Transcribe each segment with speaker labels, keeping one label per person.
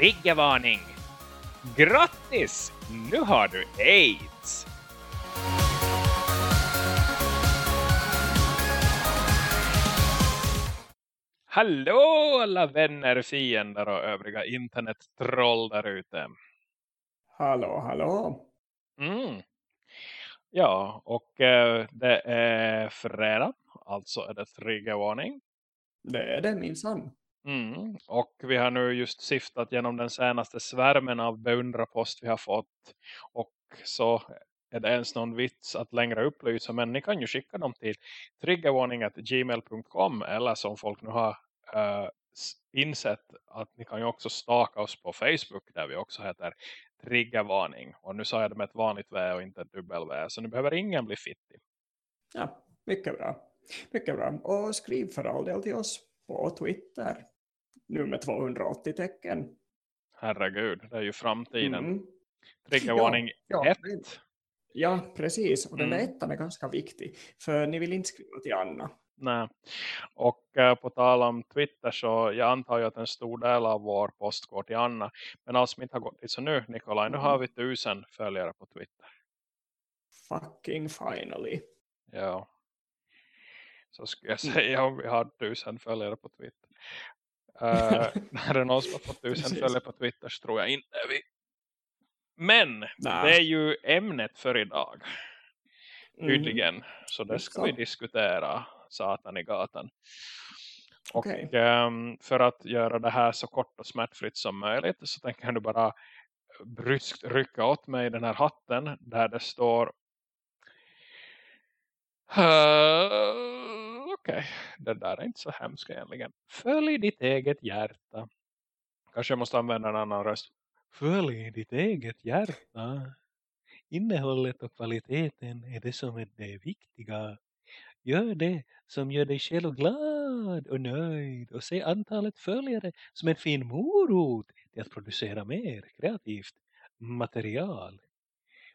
Speaker 1: Triggervarning! Grattis! Nu har du AIDS! Hallå alla vänner, fiender och övriga internettroll där ute.
Speaker 2: Hallå, hallå.
Speaker 1: Mm. Ja, och eh, det är fredag, alltså är det triggervarning.
Speaker 2: Det är det minsann.
Speaker 1: Mm. Och vi har nu just siftat genom den senaste svärmen av beundrapost vi har fått. Och så är det ens någon vits att längre upplysa. Men ni kan ju skicka dem till triggervarning.gmail.com eller som folk nu har uh, insett att ni kan ju också staka oss på Facebook där vi också heter triggervarning. Och nu sa jag det med ett vanligt V och inte ett dubbel V. Så nu behöver ingen bli fittig.
Speaker 2: Ja, mycket bra. Mycket bra. Och skriv för all del till oss på Twitter. Nu med 280 tecken.
Speaker 1: Herregud, det är ju framtiden.
Speaker 2: Mm.
Speaker 1: Triggervarning
Speaker 2: Ja,
Speaker 1: 1.
Speaker 2: ja, Ja, precis. Och den där
Speaker 1: Mm.
Speaker 2: ettan är ganska viktig. För ni vill inte skriva till Anna.
Speaker 1: Nej. Och eh, på tal om Twitter så jag antar ju att en stor del av vår post går till Anna. Men allt som inte har gått dit så nu Nikolaj, nu
Speaker 2: Mm.
Speaker 1: har vi tusen följare på Twitter.
Speaker 2: Fucking finally.
Speaker 1: Ja. Så skulle jag säga om vi har tusen följare på Twitter. Uh, när det är någon som har fått tusen följare på Twitter så tror jag inte vi. Men
Speaker 2: Nej.
Speaker 1: det är ju ämnet för idag.
Speaker 2: Mm.
Speaker 1: Tydligen. Så det ska vi diskutera. Satan i gatan. Och
Speaker 2: Okej.
Speaker 1: ehm, för att göra det här så kort och smärtfritt som möjligt så tänker jag nu bara bryskt rycka åt mig den här hatten där det står Uh, Okej, det där är inte så hemskt egentligen. Följ ditt eget hjärta. Kanske jag måste använda en annan röst. Följ ditt eget hjärta. Innehållet och kvaliteten är det som är det viktiga. Gör det som gör dig själv glad och nöjd. Och se antalet följare som en fin morot till att producera mer kreativt material.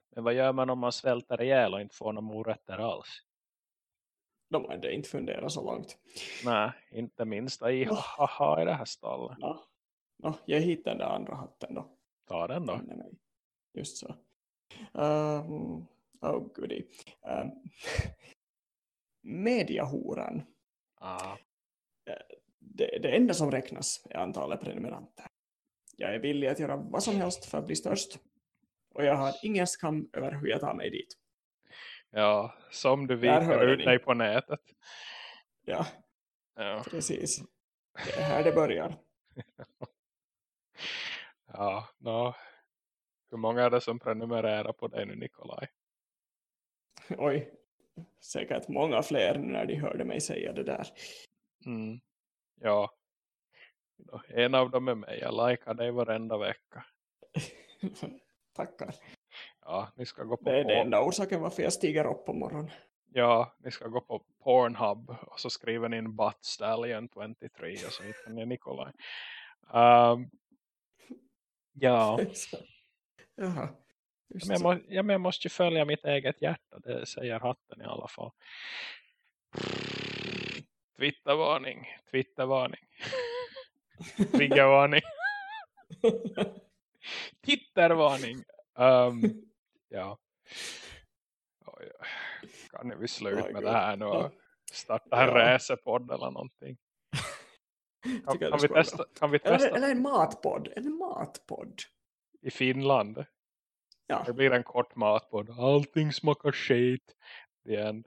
Speaker 1: Men vad gör man om man svälter ihjäl och inte får några morötter alls?
Speaker 2: De hade inte funderat så långt.
Speaker 1: Nej, inte minsta i haha i det här stallet.
Speaker 2: Ja. Nå, jag hittar den andra hatten då.
Speaker 1: Ta den då.
Speaker 2: Just så. Um, oh goody. Um, mediahoran.
Speaker 1: Ah,
Speaker 2: Det, det enda som räknas är antalet prenumeranter. Jag är villig att göra vad som helst för att bli störst. Och jag har ingen skam över hur jag tar mig dit.
Speaker 1: Ja, som du viker ut dig på nätet.
Speaker 2: Ja,
Speaker 1: Ja,
Speaker 2: precis. Det är här det börjar.
Speaker 1: ja no. Hur många är det som prenumererar på dig nu Nikolaj?
Speaker 2: Oj, säkert många fler när de hörde mig säga det där.
Speaker 1: Mm. Ja. En av dem är mig. Jag likar dig varenda vecka.
Speaker 2: Tackar.
Speaker 1: Ja, ni ska gå på,
Speaker 2: Det är den enda orsaken varför jag stiger upp på morgonen.
Speaker 1: ja, ni ska gå på Pornhub och så skriver ni in Butt Stallion 23 och så hittar ni Nikolaj. Um, ja.
Speaker 2: Jaha. Just
Speaker 1: Men jag, må, ja, men jag måste ju följa mitt eget hjärta. Det säger hatten i alla fall. Twittervarning. Twittervarning. Triggervarning. Tittervarning. Um, ja. Oj. Kan ni vi sluta med
Speaker 2: gud.
Speaker 1: det här nu och starta en
Speaker 2: Ja.
Speaker 1: resepodd eller någonting? Kan, kan, vi testa, kan vi
Speaker 2: Eller,
Speaker 1: testa
Speaker 2: eller en matpodd. En matpodd.
Speaker 1: i Finland?
Speaker 2: Ja,
Speaker 1: Det blir en kort matpodd. Allting smakar skit. Det är en,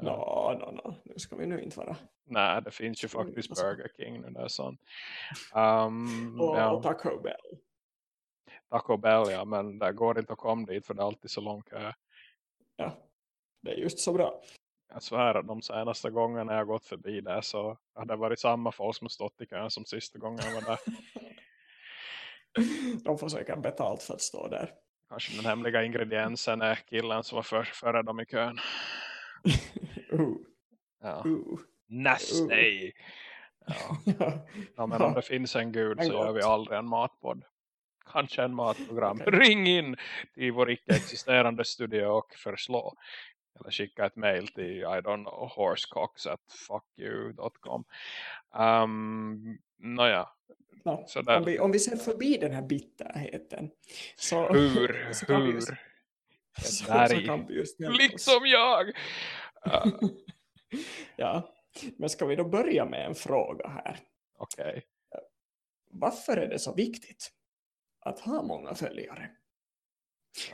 Speaker 2: nå, nå, nå. Nu ska vi nu inte vara.
Speaker 1: Nej, det finns ju faktiskt Burger King nu där sånt. Um,
Speaker 2: Och,
Speaker 1: ja,
Speaker 2: och Taco Bell.
Speaker 1: Taco Bell, ja, men det går inte att komma dit för det är alltid så lång kö.
Speaker 2: Ja, det är just så bra.
Speaker 1: Jag svär att de senaste gångerna jag gått förbi där så har det varit samma folk som stått i kön som sista gången jag var där.
Speaker 2: De får säkert betalt för att stå där.
Speaker 1: Kanske den hemliga ingrediensen är killen som var för, före dem i kön.
Speaker 2: Uh,
Speaker 1: Ja.
Speaker 2: uh.
Speaker 1: Nasty! Ja.
Speaker 2: ja.
Speaker 1: ja, men om det finns en gud så gör
Speaker 2: gott.
Speaker 1: vi aldrig en matpodd. Kanske en matprogram.
Speaker 2: Okej.
Speaker 1: Ring in till vår icke-existerande studio och förslå. Eller skicka ett mail till, I don't know, horsecocks at fuckyou.com. Um, nåja,
Speaker 2: no,
Speaker 1: Så där.
Speaker 2: om, vi, om vi ser förbi den här bitterheten så,
Speaker 1: Hur,
Speaker 2: så
Speaker 1: hur?
Speaker 2: just, så, så kan vi just.
Speaker 1: Liksom jag! Uh,
Speaker 2: ja, men ska vi då börja med en fråga här.
Speaker 1: Okej.
Speaker 2: Varför är det så viktigt att ha många följare?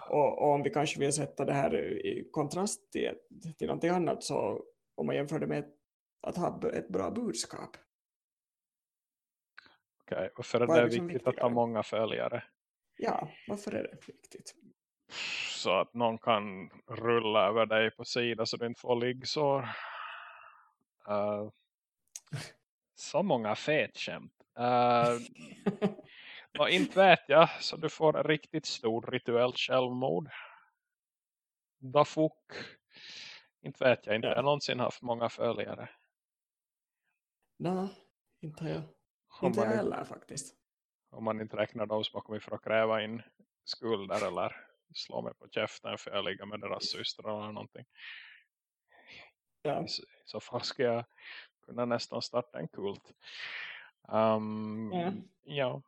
Speaker 2: Och, och om vi kanske vill sätta det här i kontrast till, till någonting annat så om man jämför det med att ha ett bra budskap.
Speaker 1: Okej, Varför är
Speaker 2: Vad är
Speaker 1: det
Speaker 2: liksom
Speaker 1: viktigt att ha
Speaker 2: viktigare?
Speaker 1: många följare?
Speaker 2: Ja, varför är det viktigt?
Speaker 1: Så att någon kan rulla över dig på sidan så du inte får liggsår. Uh, så många fetskämt. Uh, och inte vet jag så du får en riktigt stor rituellt självmord. Dafuk. Inte vet jag, inte
Speaker 2: Ja.
Speaker 1: jag någonsin haft många följare.
Speaker 2: Nej, inte jag.
Speaker 1: Om
Speaker 2: Inte jag heller faktiskt.
Speaker 1: om man inte räknar de som har kommit för att kräva in skulder eller slå mig på käften för jag ligger med deras systrar eller någonting.
Speaker 2: Ja.
Speaker 1: Så, så fall ska jag kunna nästan starta en kult. Um,
Speaker 2: Ja.
Speaker 1: ja.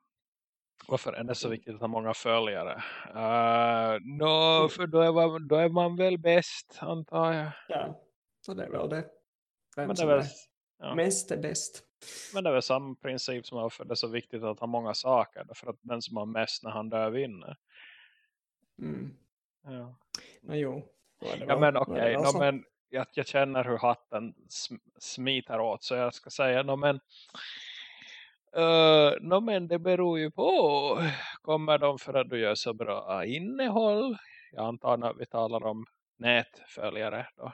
Speaker 1: Varför är det så viktigt att ha många följare? Uh, no, för då är, man, då är man väl bäst, antar jag.
Speaker 2: ja, så det är väl det. Vem
Speaker 1: Men det, är väl,
Speaker 2: är
Speaker 1: ja.
Speaker 2: mest är bäst.
Speaker 1: men det är väl samma princip som varför det är så viktigt att ha många saker. För att den som har mest när han dör vinner.
Speaker 2: Mm.
Speaker 1: Ja,
Speaker 2: No, jo,
Speaker 1: ja men okej. no,
Speaker 2: så.
Speaker 1: men jag, jag känner hur hatten sm smiter åt. Så jag ska säga, no, men... Uh, no, men det beror ju på. Kommer de för att du gör så bra innehåll? Jag antar när vi talar om nätföljare då.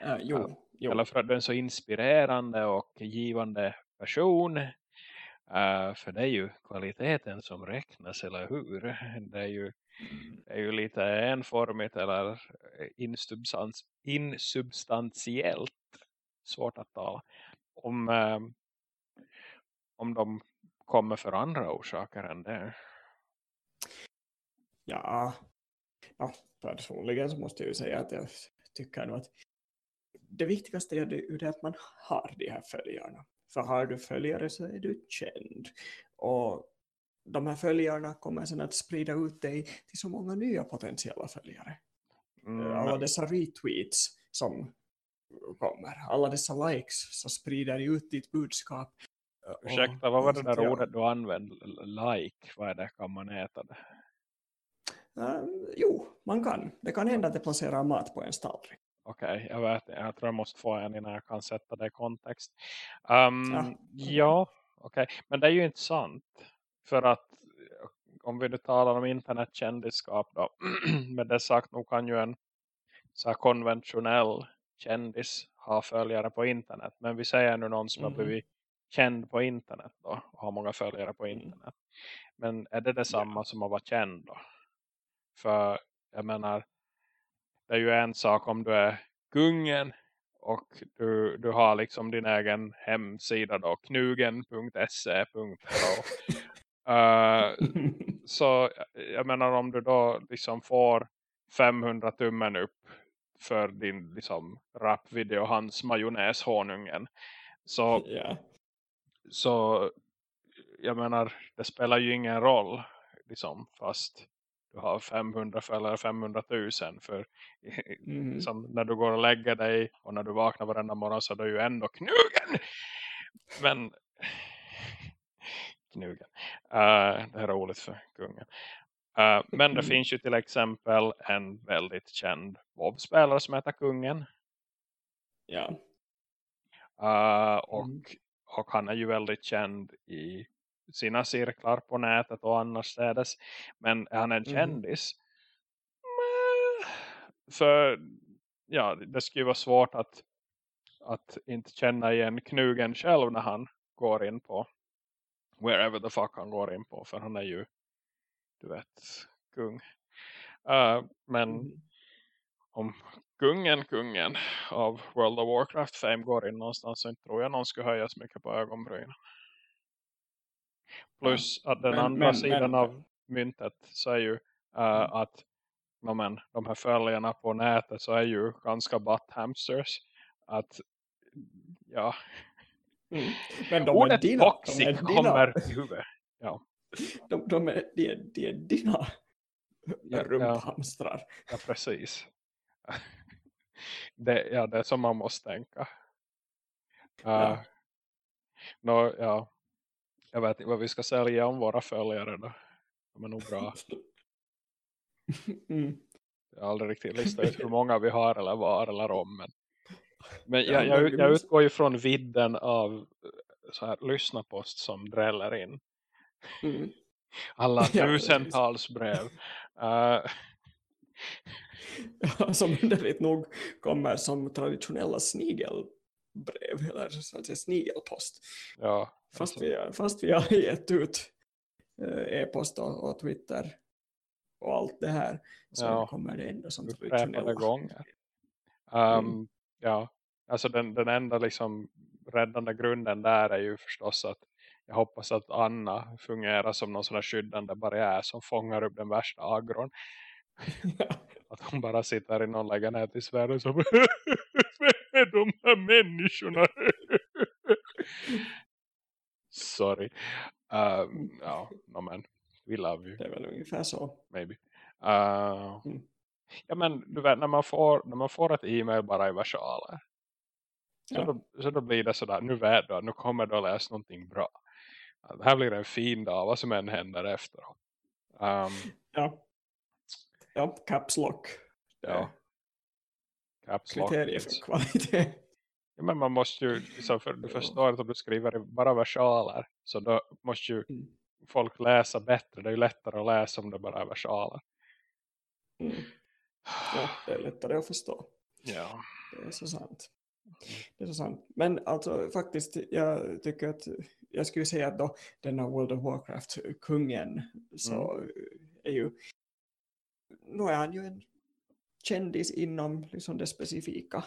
Speaker 2: Ja, jo, jo.
Speaker 1: Eller för att du är en så inspirerande och givande person. Eh, för det är ju kvaliteten som räknas, eller hur? Det är ju, det är ju lite enformigt eller insubstans, insubstantiellt. Svårt att tala. Om, eh, om de kommer för andra orsaker än det.
Speaker 2: Ja. ja, personligen så måste jag ju säga att jag tycker nog att det viktigaste är det, att man har de här följarna. För har du följare så är du känd. Och de här följarna kommer sen att sprida ut dig till så många nya potentiella följare.
Speaker 1: Mm,
Speaker 2: Alla dessa retweets som kommer, alla dessa likes så sprider ut ditt budskap.
Speaker 1: Ursäkta, vad var det där ordet du använde? Like, vad är det? Kan man äta det?
Speaker 2: Eh, jo, man kan. Det kan hända att det placerar mat på en tallrik.
Speaker 1: Okej, jag vet Jag tror jag måste få en innan jag kan sätta det i kontext. Um,
Speaker 2: Ja,
Speaker 1: ja, okej. Men det är ju inte sant. För att eh, om vi nu talar om internetkändisskap då. med det sagt, nog kan ju en så konventionell kändis ha följare på internet. Men vi säger nu någon som
Speaker 2: Mhm.
Speaker 1: har blivit känd på internet då. Och har många följare på
Speaker 2: Mm.
Speaker 1: internet. Men är det detsamma som att vara känd då? För jag menar, det är ju en sak om du är kungen och du, du har liksom din egen hemsida då, knugen.se.ro uh, Så jag menar om du då liksom får 500 tummen upp för din liksom rapvideo hans majonnäshonungen så,
Speaker 2: ja.
Speaker 1: Så jag menar det spelar ju ingen roll liksom fast du har 500 eller 500 000 för
Speaker 2: Mhm.
Speaker 1: som när du går och lägger dig och när du vaknar varenda morgon så är du ju ändå knugen. Men knugen. Uh, det är roligt för kungen. Uh, men det
Speaker 2: Mm.
Speaker 1: finns ju till exempel en väldigt känd WoW-spelare som heter kungen.
Speaker 2: ja.
Speaker 1: Uh, och,
Speaker 2: Mm.
Speaker 1: Och han är ju väldigt känd i sina cirklar på nätet och annarstädes. Men är han en
Speaker 2: Mhm.
Speaker 1: kändis? Mm. För ja, det skulle ju vara svårt att, att inte känna igen knugen själv när han går in på wherever the fuck han går in på. För han är ju, du vet, kung. Uh, men
Speaker 2: Mhm.
Speaker 1: om kungen, kungen av World of Warcraft fame går in någonstans så inte tror jag någon skulle höja så mycket på ögonbrynen. Plus att den
Speaker 2: Men-
Speaker 1: andra
Speaker 2: men-
Speaker 1: sidan
Speaker 2: men-
Speaker 1: av myntet så är ju uh, att ja, men, de här följarna på nätet så är ju ganska butt hamsters. Att ja,
Speaker 2: Mm. Men de är
Speaker 1: Ordet
Speaker 2: dina,
Speaker 1: toxic
Speaker 2: de är dina,
Speaker 1: kommer i huvudet. Ja,
Speaker 2: de, de, är, de, är, de är dina
Speaker 1: Ja, ja.
Speaker 2: rumphamstrar.
Speaker 1: ja precis. Det, ja, det är som man måste tänka. Uh,
Speaker 2: Ja.
Speaker 1: nå, ja. Jag vet inte vad vi ska sälja om våra följare då. De är nog bra.
Speaker 2: Mm.
Speaker 1: Jag har aldrig riktigt listat ut hur många vi har eller var eller om. Men, men
Speaker 2: Ja,
Speaker 1: jag, jag, jag utgår ju från vidden av eh, så här lyssnarpost som dräller in.
Speaker 2: Mm.
Speaker 1: Alla tusentals brev. Uh,
Speaker 2: som underligt nog kommer som traditionella snigelbrev eller så att säga snigelpost.
Speaker 1: ja,
Speaker 2: Fast,
Speaker 1: alltså,
Speaker 2: vi, fast vi har gett ut eh, e-post och, och Twitter och allt det här så
Speaker 1: Ja.
Speaker 2: kommer det ändå som traditionella.
Speaker 1: gånger. Um,
Speaker 2: Mm.
Speaker 1: Ja, alltså den, den enda liksom räddande grunden där är ju förstås att jag hoppas att Anna fungerar som någon sån här skyddande barriär som fångar upp den värsta agron. Att hon bara sitter i någon lägenhet i Sverige och så Vem är de här människorna? Sorry. Um, ja, no, men we love you,
Speaker 2: det är väl ungefär så.
Speaker 1: maybe. Uh,
Speaker 2: Mm.
Speaker 1: Ja men du vet när man får, när man får ett e-mail bara i versaler. Så,
Speaker 2: Ja.
Speaker 1: då, så då blir det sådär, nu vet du nu kommer du att läsa någonting bra. Det här blir en fin dag, vad som än händer efteråt. Um,
Speaker 2: Ja. Ja, caps lock.
Speaker 1: Ja. Caps lock.
Speaker 2: kriterier för kvalitet.
Speaker 1: Ja, men man måste ju, liksom, för, du förstår att om du skriver bara versaler så då måste ju
Speaker 2: Mm.
Speaker 1: folk läsa bättre. Det är ju lättare att läsa om det bara är versaler.
Speaker 2: Mm. Ja, det är lättare att förstå.
Speaker 1: Ja.
Speaker 2: Det är så sant. Det är så sant. Men alltså faktiskt, jag tycker att jag skulle säga att då denna World of Warcraft-kungen så är ju nu är han ju en kändis inom liksom det specifika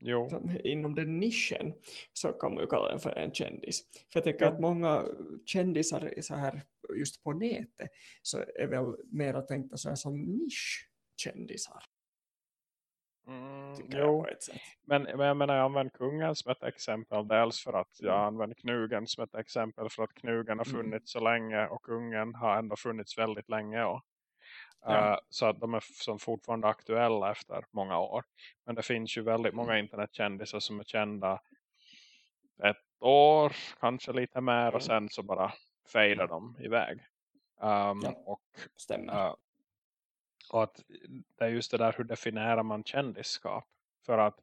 Speaker 1: Jo.
Speaker 2: inom den nischen så kan man ju kalla den för en kändis. För jag tycker
Speaker 1: Ja.
Speaker 2: att många kändisar så här just på nätet så är väl mer tänkta så här som nischkändisar.
Speaker 1: Mm, jo. Men, men jag menar jag använder kungen som ett exempel. Dels för att jag använder knugen som ett exempel. För att knugen har
Speaker 2: Mm.
Speaker 1: funnits så länge. Och kungen har ändå funnits väldigt länge. Och,
Speaker 2: Ja.
Speaker 1: eh, så att de är som fortfarande aktuella efter många år. Men det finns ju väldigt många
Speaker 2: Mm.
Speaker 1: internetkändisar som är kända ett år. Kanske lite mer.
Speaker 2: Mm.
Speaker 1: Och sen så bara fejdar de iväg. Um,
Speaker 2: Ja.
Speaker 1: Och
Speaker 2: Stämmer.
Speaker 1: Ja. och att det är just det där hur definierar man kändisskap. För att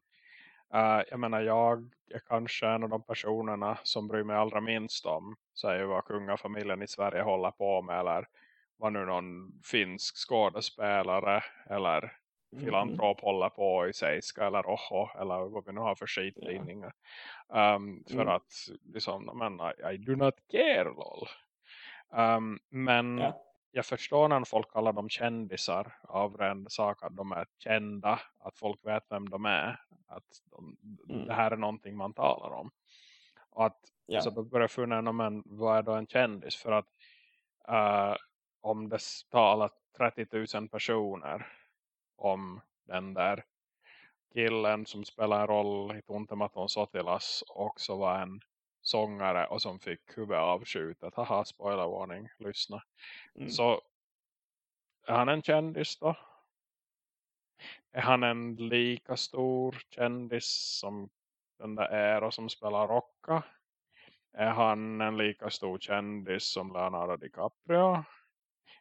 Speaker 1: eh, jag menar jag är kanske en av de personerna som bryr mig allra minst om säger vad kungafamiljen i Sverige håller på med eller vad nu någon finsk skådespelare eller
Speaker 2: Mhm.
Speaker 1: filantrop håller på i Seiska eller Oho eller vad vi nu har för skittidningar. Um, för
Speaker 2: Mm.
Speaker 1: att liksom, men, I, I do not care lol. Um, men
Speaker 2: Ja.
Speaker 1: jag förstår när folk kallar dem kändisar av ren sak att de är kända, att folk vet vem de är, att de,
Speaker 2: Mm.
Speaker 1: det här är någonting man talar om. Och att
Speaker 2: Ja.
Speaker 1: så då börjar jag fundera, men vad är då en kändis? För att eh, om det talar 30 000 personer om den där killen som spelar en roll i Tuntematon Sotilas också var en sångare och som fick huvudet avskjutet. Haha, spoiler warning, lyssna.
Speaker 2: Mm.
Speaker 1: Så är han en kändis då? Är han en lika stor kändis som den där Eero som spelar rocka? Är han en lika stor kändis som Leonardo DiCaprio?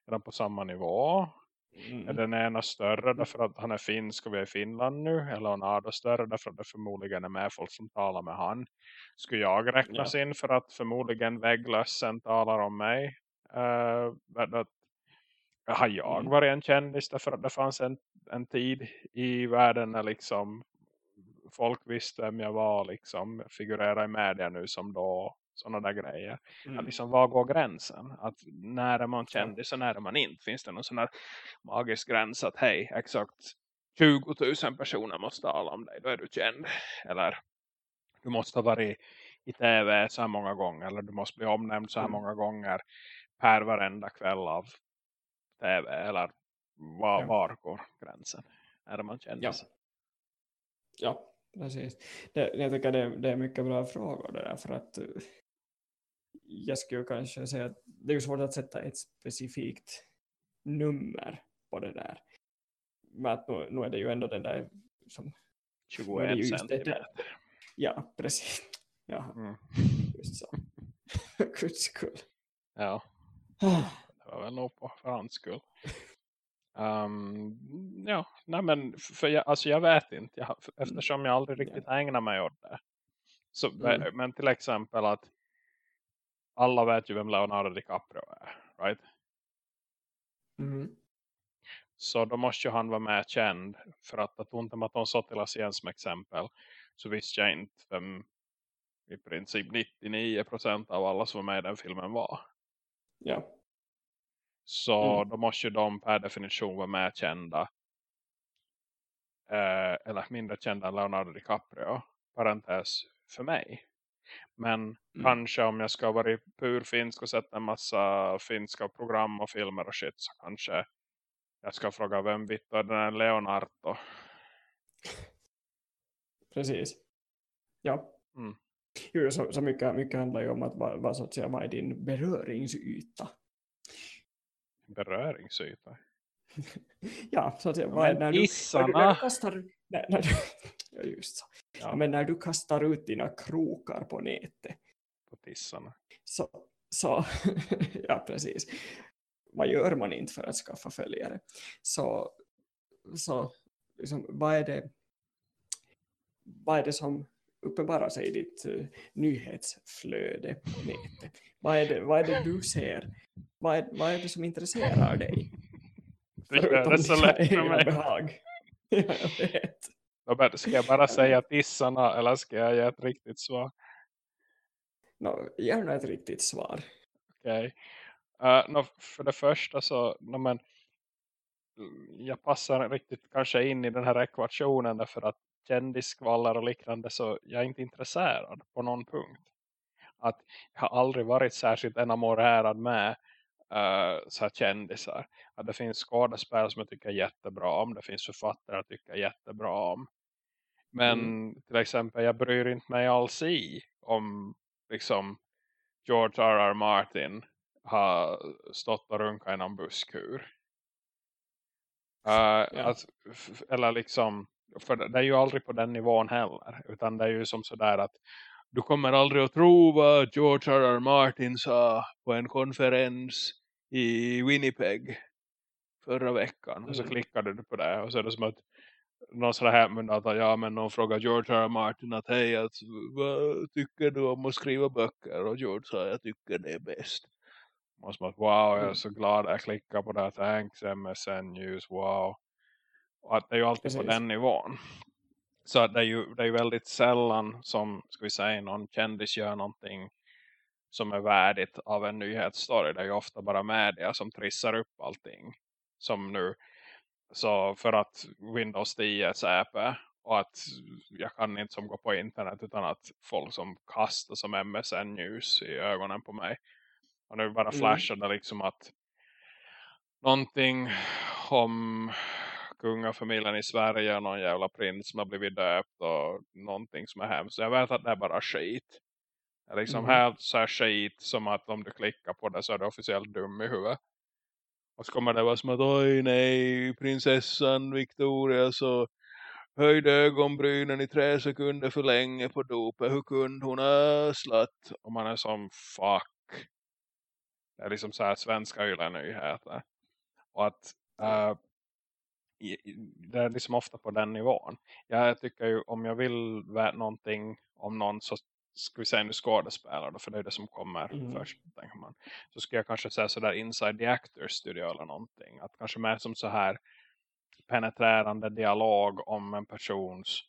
Speaker 1: Är de på samma nivå? Är
Speaker 2: Mm.
Speaker 1: den ena större därför att han är finsk och vi är i Finland nu? Är Leonardo större därför att det förmodligen är mer folk som talar med han? Skulle jag räknas in för att förmodligen vägglössen talar om mig? Uh, att, har jag
Speaker 2: Mm.
Speaker 1: varit en kändis därför att det fanns en, en tid i världen när liksom folk visste vem jag var liksom figurerar i media nu som då sådana där grejer. Att
Speaker 2: Mm.
Speaker 1: liksom, var går gränsen? Att när är man kändis och när är man inte? Finns det någon sån här magisk gräns att hej, exakt 20 000 personer måste tala om dig, då är du känd. Eller du måste ha varit i tv så här många gånger. Eller du måste bli omnämnd så här
Speaker 2: Mm.
Speaker 1: många gånger per varenda kväll av tv. Eller var, var går gränsen? Är man
Speaker 2: Ja.
Speaker 1: kändis?
Speaker 2: ja, precis. Det, jag tycker det, det är mycket bra frågor det där för att uh, jag skulle kanske säga att det är svårt att sätta ett specifikt nummer på det där. Men att nu, nu är det ju ändå den där som
Speaker 1: 21 centimeter.
Speaker 2: Ja, precis. Ja,
Speaker 1: mm.
Speaker 2: just så. Guds skull.
Speaker 1: Ja,
Speaker 2: Ah,
Speaker 1: det var väl nog på för hans skull. Um, ja, nej men för jag, alltså jag vet inte. Jag, eftersom jag aldrig riktigt ägnar mig åt det. Så,
Speaker 2: Mm.
Speaker 1: Men till exempel att alla vet ju vem Leonardo DiCaprio är. Right?
Speaker 2: Mm.
Speaker 1: Så då måste ju han vara med känd. För att att inte att de sa till oss igen som exempel. Så visste jag inte vem i princip 99% av alla som var med i den filmen var.
Speaker 2: Ja,
Speaker 1: Så
Speaker 2: Mm.
Speaker 1: då måste ju de per definition vara mer kända. Eh, eller mindre kända än Leonardo DiCaprio. Parentes för mig. Men
Speaker 2: Mm.
Speaker 1: kanske om jag ska varit pur finsk och sett en massa finska program och filmer och shit så kanske jag ska fråga vem vitt är den här Leonardo.
Speaker 2: precis. Ja.
Speaker 1: Mm.
Speaker 2: Jo, så, så mycket, mycket handlar ju om att vad, vad, så att säga, vad är din beröringsyta?
Speaker 1: Beröringsyta.
Speaker 2: Ja, så att säga, vad är, när, du, när, du, när du kastar... När, när du, ja, just så.
Speaker 1: Ja.
Speaker 2: Men när du kastar ut dina krokar på nätet.
Speaker 1: På tissarna.
Speaker 2: så, så ja precis. Vad gör man inte för att skaffa följare? Så, så liksom, vad är det vad är det som uppenbarar sig i ditt uh, nyhetsflöde på nätet? Vad är det, vad är det du ser? Vad är, vad är det som intresserar dig?
Speaker 1: Det gör det så lätt för mig.
Speaker 2: behag. Ja, jag vet
Speaker 1: Ska jag bara säga tissarna eller ska jag ge ett riktigt svar?
Speaker 2: no, gärna ett riktigt svar
Speaker 1: Okej. Eh, nå, för det första så, no, men, jag passar riktigt kanske in i den här ekvationen därför att kändisskvaller och liknande så jag är inte intresserad på någon punkt. Att jag har aldrig varit särskilt enamorerad med uh, så här kändisar. Att det finns skådespelare som jag tycker jättebra om. Det finns författare jag tycker jättebra om. Men till exempel jag bryr inte mig alls i om liksom George R. R. Martin har stått och runkat i någon busskur. Uh,
Speaker 2: Ja.
Speaker 1: att, eller liksom, för det är ju aldrig på den nivån heller. Utan det är ju som sådär att du kommer aldrig att tro vad George R. R. Martin sa på en konferens i Winnipeg förra veckan. Och så
Speaker 2: Mm.
Speaker 1: klickade du på det och så är det som att någon sån här hemmen att ja, men någon frågar George R. R. Martin att hej, att, vad tycker du om att skriva böcker? Och George sa jag tycker det är bäst. Och som att wow, jag är
Speaker 2: Mm.
Speaker 1: så glad jag klickar på det här. Thanks MSN News, wow. Och att det är ju alltid på
Speaker 2: Precis.
Speaker 1: den nivån. Så att det är ju det är väldigt sällan som, ska vi säga, någon kändis gör någonting som är värdigt av en nyhetsstory. Det är ju ofta bara media som trissar upp allting. Som nu, så för att Windows 10 är säpe och att jag kan inte som gå på internet utan att folk som kastar som MSN News i ögonen på mig. Och nu bara
Speaker 2: Mm.
Speaker 1: flashar det liksom att någonting om kungafamiljen i Sverige och någon jävla prins som har blivit döpt och någonting som är hemskt. Så jag vet att det är bara skit. Det är liksom
Speaker 2: Mhm.
Speaker 1: helt så här skit som att om du klickar på det så är du officiellt dum i huvudet. Och så kommer det vara som att oj nej, prinsessan Victoria så höjde ögonbrynen i tre sekunder för länge på dopet. Hur kunde hon ha slatt? Och man är som fuck. Det är liksom så här svenska yle-nyheter. Och att i- det är liksom ofta på den nivån. Jag tycker ju om jag vill någonting om någon så ska vi säga nu skådespelare då, för det är det som kommer
Speaker 2: Mm.
Speaker 1: först tänker man. Så ska jag kanske säga sådär inside the actors studio eller någonting. Att kanske mer som så här penetrerande dialog om en persons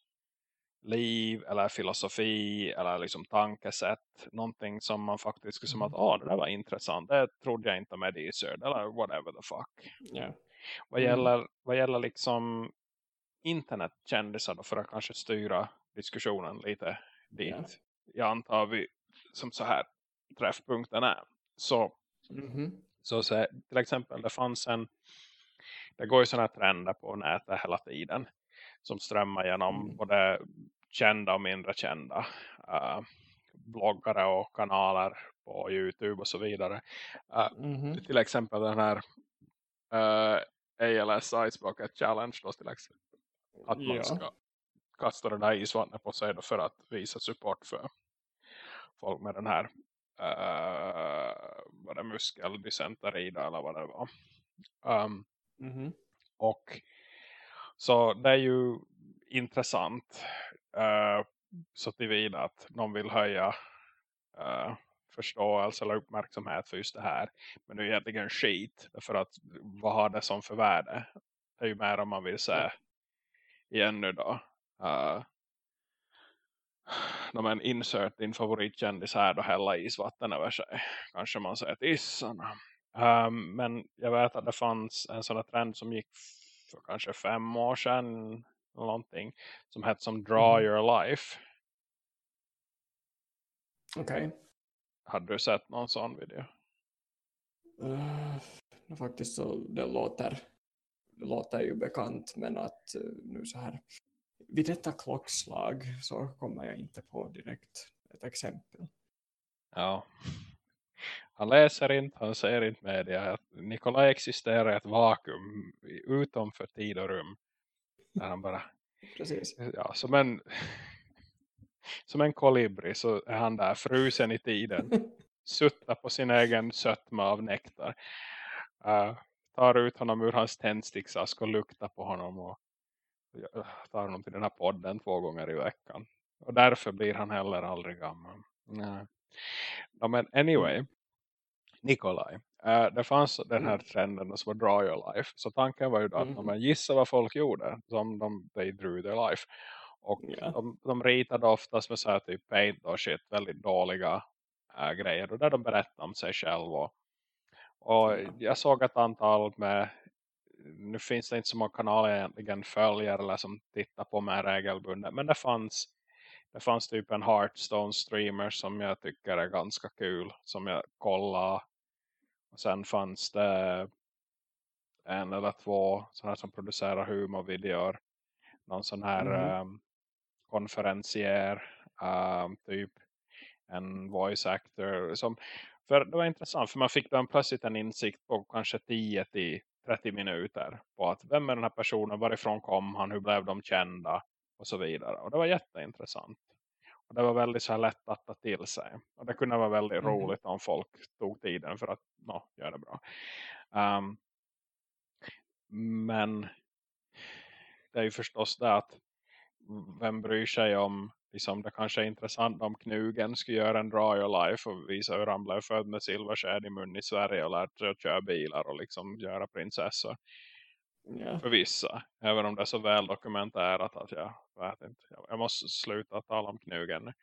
Speaker 1: liv eller filosofi eller liksom tankesätt. Någonting som man faktiskt skulle som att
Speaker 2: Mm.
Speaker 1: åh det där var intressant. Det trodde jag inte med research eller whatever the fuck.
Speaker 2: Ja.
Speaker 1: Vad
Speaker 2: Mm.
Speaker 1: gäller, vad gäller liksom internetkändisar då för att kanske styra diskussionen lite dit.
Speaker 2: Ja.
Speaker 1: Jag antar vi som så här träffpunkten är. Så,
Speaker 2: Mhm.
Speaker 1: så, så till exempel det fanns en det går ju sådana här trender på nätet hela tiden som strömmar genom
Speaker 2: Mm.
Speaker 1: både kända och mindre kända uh, bloggare och kanaler på Youtube och så vidare. Uh,
Speaker 2: Mhm.
Speaker 1: Till exempel den här uh, ALS Ice Bucket Challenge då till exempel. Att man
Speaker 2: Ja.
Speaker 1: ska kasta det där isvattnet på sig för att visa support för folk med den här uh, vad det muskeldysenteri då, eller vad det var. Um,
Speaker 2: Mhm.
Speaker 1: och så det är ju intressant uh, så tillvida att någon vill höja uh, förståelse eller uppmärksamhet för just det här. Men det är egentligen skit. För att vad har det som för värde? Det är ju mer om man vill se igen nu då. Uh, de en insert din favoritkändis här då hälla isvatten över sig. Kanske man säger tissarna. Um, men jag vet att det fanns en sån här trend som gick för kanske fem år sedan någonting. Som hette som Draw. Your Life.
Speaker 2: Okej.
Speaker 1: Hade du sett någon sån video?
Speaker 2: Uh, faktiskt så det låter, det låter ju bekant men att uh, nu så här vid detta klockslag så kommer jag inte på direkt ett exempel.
Speaker 1: Ja. Han läser inte, han ser inte media. Nikolaj existerar i ett vakuum utom för tid och rum. Där han bara,
Speaker 2: Precis.
Speaker 1: ja, som en som en kolibri så är han där frusen i tiden. Suttar på sin egen sötma av nektar. Uh, tar ut honom ur hans tändsticksask och luktar på honom och uh, tar honom till den här podden två gånger i veckan. Och därför blir han heller aldrig gammal. Nej. No, men anyway, Nikolaj. Uh, det fanns den här trenden som var Draw Your Life. Så tanken var ju då att
Speaker 2: Mm.
Speaker 1: man gissar vad folk gjorde. Som de, they drew their life. Och
Speaker 2: Ja.
Speaker 1: de, de ritade oftast med så här typ paint och shit. Väldigt dåliga äh, grejer. Och där de berättade om sig själv. Och, och
Speaker 2: Ja.
Speaker 1: jag såg ett antal med nu finns det inte så många kanaler jag egentligen följer eller som tittar på mig regelbundet. Men det fanns det fanns typ en Hearthstone streamer som jag tycker är ganska kul. Som jag kollade. Och sen fanns det en eller två sådana som producerar humorvideor. Någon sån här
Speaker 2: Mhm.
Speaker 1: um, konferencier. Um, typ en voice actor. Som, för det var intressant. För man fick då plötsligt en insikt på kanske 10 till 30 minuter. På att vem är den här personen? Varifrån kom han? Hur blev de kända? Och så vidare. Och det var jätteintressant. Och det var väldigt så här lätt att ta till sig. Och det kunde vara väldigt
Speaker 2: Mhm.
Speaker 1: roligt om folk tog tiden för att no, göra det bra. Um, men det är ju förstås det att vem bryr sig om liksom, det kanske är intressant om Knugen skulle göra en Draw Your Life och visa hur han blev född med silverskärd i mun i Sverige och lärt sig att köra bilar och liksom göra prinsessor
Speaker 2: Ja.
Speaker 1: för vissa. Även om det är så väl dokumenterat att jag vet inte. Jag- måste sluta tala om Knugen nu.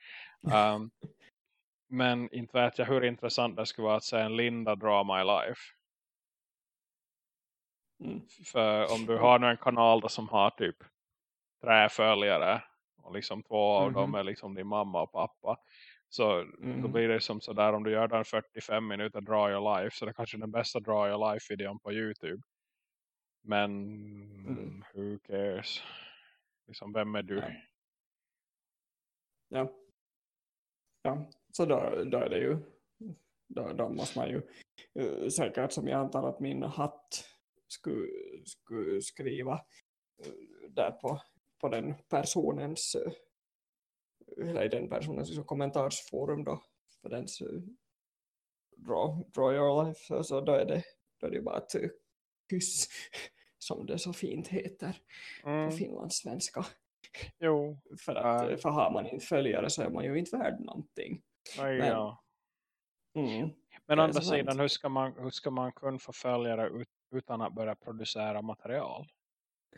Speaker 1: Um, men inte vet jag hur intressant det skulle vara att se en Linda Draw My Life.
Speaker 2: Mm.
Speaker 1: För om du har nu en kanal som har typ tre följare och liksom två av
Speaker 2: Mhm.
Speaker 1: dem är liksom din mamma och pappa. Så då
Speaker 2: Mhm.
Speaker 1: blir det som sådär om du gör den 45 minuter Draw Your Life så det är kanske den bästa Draw Your Life-videon på Youtube. Men
Speaker 2: Mm.
Speaker 1: who cares? Liksom, vem är du?
Speaker 2: Ja. Ja. Ja, så då, då är det ju då, då måste man ju eh, säkert som jag antar att min hatt skulle, skulle skriva eh, där på, på den personens eh, eller i den personens liksom, kommentarsforum då för dens eh, draw, draw your life så, så då är det då är det bara ett eh, kyss som det så fint heter på
Speaker 1: Mm,
Speaker 2: finlandssvenska
Speaker 1: jo,
Speaker 2: för att
Speaker 1: Ja.
Speaker 2: för har man inte följare så är man ju inte värd någonting
Speaker 1: nej,
Speaker 2: Men-
Speaker 1: ja.
Speaker 2: mm.
Speaker 1: Men andra sidan, hur ska man, hur ska man kunna få följare ut, utan att börja producera material?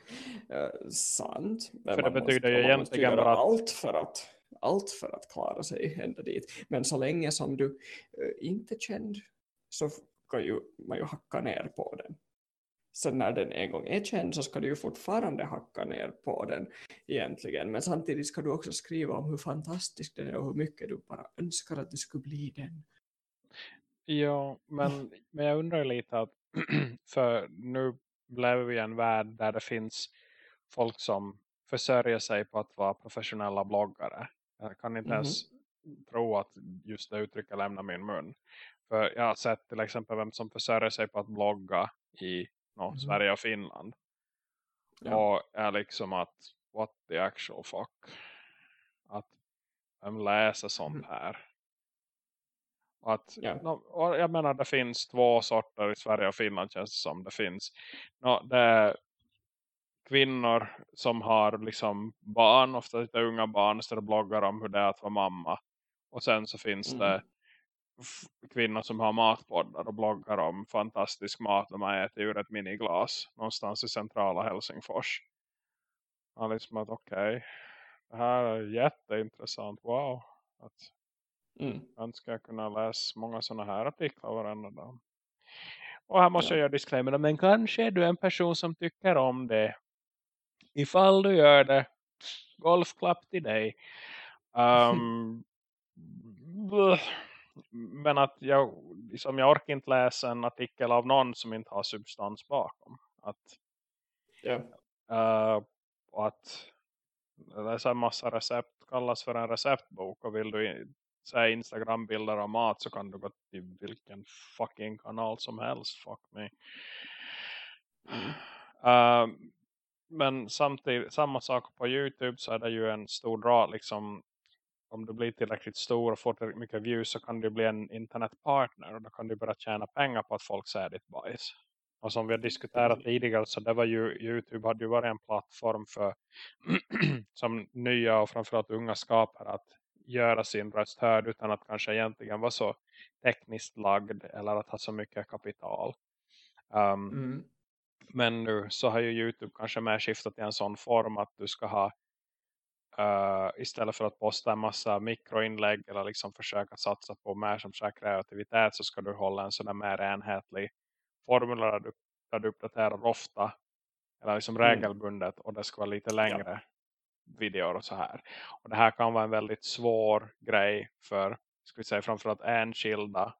Speaker 2: Eh, sant. Men
Speaker 1: För det betyder ju egentligen bara att-
Speaker 2: allt för att allt för att klara sig ända dit. Men så länge som du eh, inte är känd så ska ju man ju hacka ner på den. Så när den en gång är känd så ska du ju fortfarande hacka ner på den egentligen. Men samtidigt ska du också skriva om hur fantastisk den är och hur mycket du bara önskar att du skulle bli den.
Speaker 1: Ja, men, men jag undrar lite att för nu lever vi i en värld där det finns folk som försörja sig på att vara professionella bloggare. Jag kan inte
Speaker 2: Mhm.
Speaker 1: ens tro att just det uttrycket lämnar min mun. För jag har sett till exempel vem som försörjer sig på att blogga i no,
Speaker 2: Mhm.
Speaker 1: Sverige och Finland.
Speaker 2: Ja.
Speaker 1: Och är liksom att what the actual fuck. Att vem läser sånt
Speaker 2: Mhm.
Speaker 1: här? Att,
Speaker 2: Ja.
Speaker 1: jag menar det finns två sorter i Sverige och Finland känns det som. Det finns no, det är kvinnor som har liksom barn, ofta lite unga barn, så bloggar om hur det är att vara mamma. Och sen så finns
Speaker 2: Mm.
Speaker 1: det kvinnor som har matpoddar och bloggar om fantastisk mat de har ätit ur ett miniglas någonstans i centrala Helsingfors. Ja, liksom att okej, det här är jätteintressant, wow. Att
Speaker 2: Mm.
Speaker 1: önskar jag kunna läsa många sådana här artiklar varenda dag. Och här måste
Speaker 2: Ja.
Speaker 1: jag göra disclaimer, men kanske är du en person som tycker om det. Ifall du gör det, golfklapp till dig. Um, men att jag, liksom jag orkar inte läsa en artikel av någon som inte har substans bakom. Att,
Speaker 2: Ja.
Speaker 1: uh, och att läsa en massa recept kallas för en receptbok och vill du säga Instagram-bilder av mat så kan du gå till vilken fucking kanal som helst. Fuck me.
Speaker 2: Mm.
Speaker 1: Uh, men samtidigt, samma sak på Youtube så är det ju en stor drag liksom om du blir tillräckligt stor och får tillräckligt mycket views så kan du bli en internetpartner och då kan du börja tjäna pengar på att folk ser ditt bajs. Och som vi har diskuterat
Speaker 2: Precis.
Speaker 1: tidigare så det var ju Youtube hade ju varit en plattform för som nya och framförallt unga skapare att göra sin röst hörd utan att kanske egentligen vara så tekniskt lagd eller att ha så mycket kapital. Um,
Speaker 2: Mm.
Speaker 1: men nu så har ju Youtube kanske mer skiftat till en sån form att du ska ha uh, istället för att posta en massa mikroinlägg eller liksom försöka satsa på mer som så kreativitet så ska du hålla en sån där mer enhetlig formel där du, där du uppdaterar ofta eller liksom
Speaker 2: Mm.
Speaker 1: regelbundet och det ska vara lite längre videor och så här. Och det här kan vara en väldigt svår grej för ska vi säga framförallt enskilda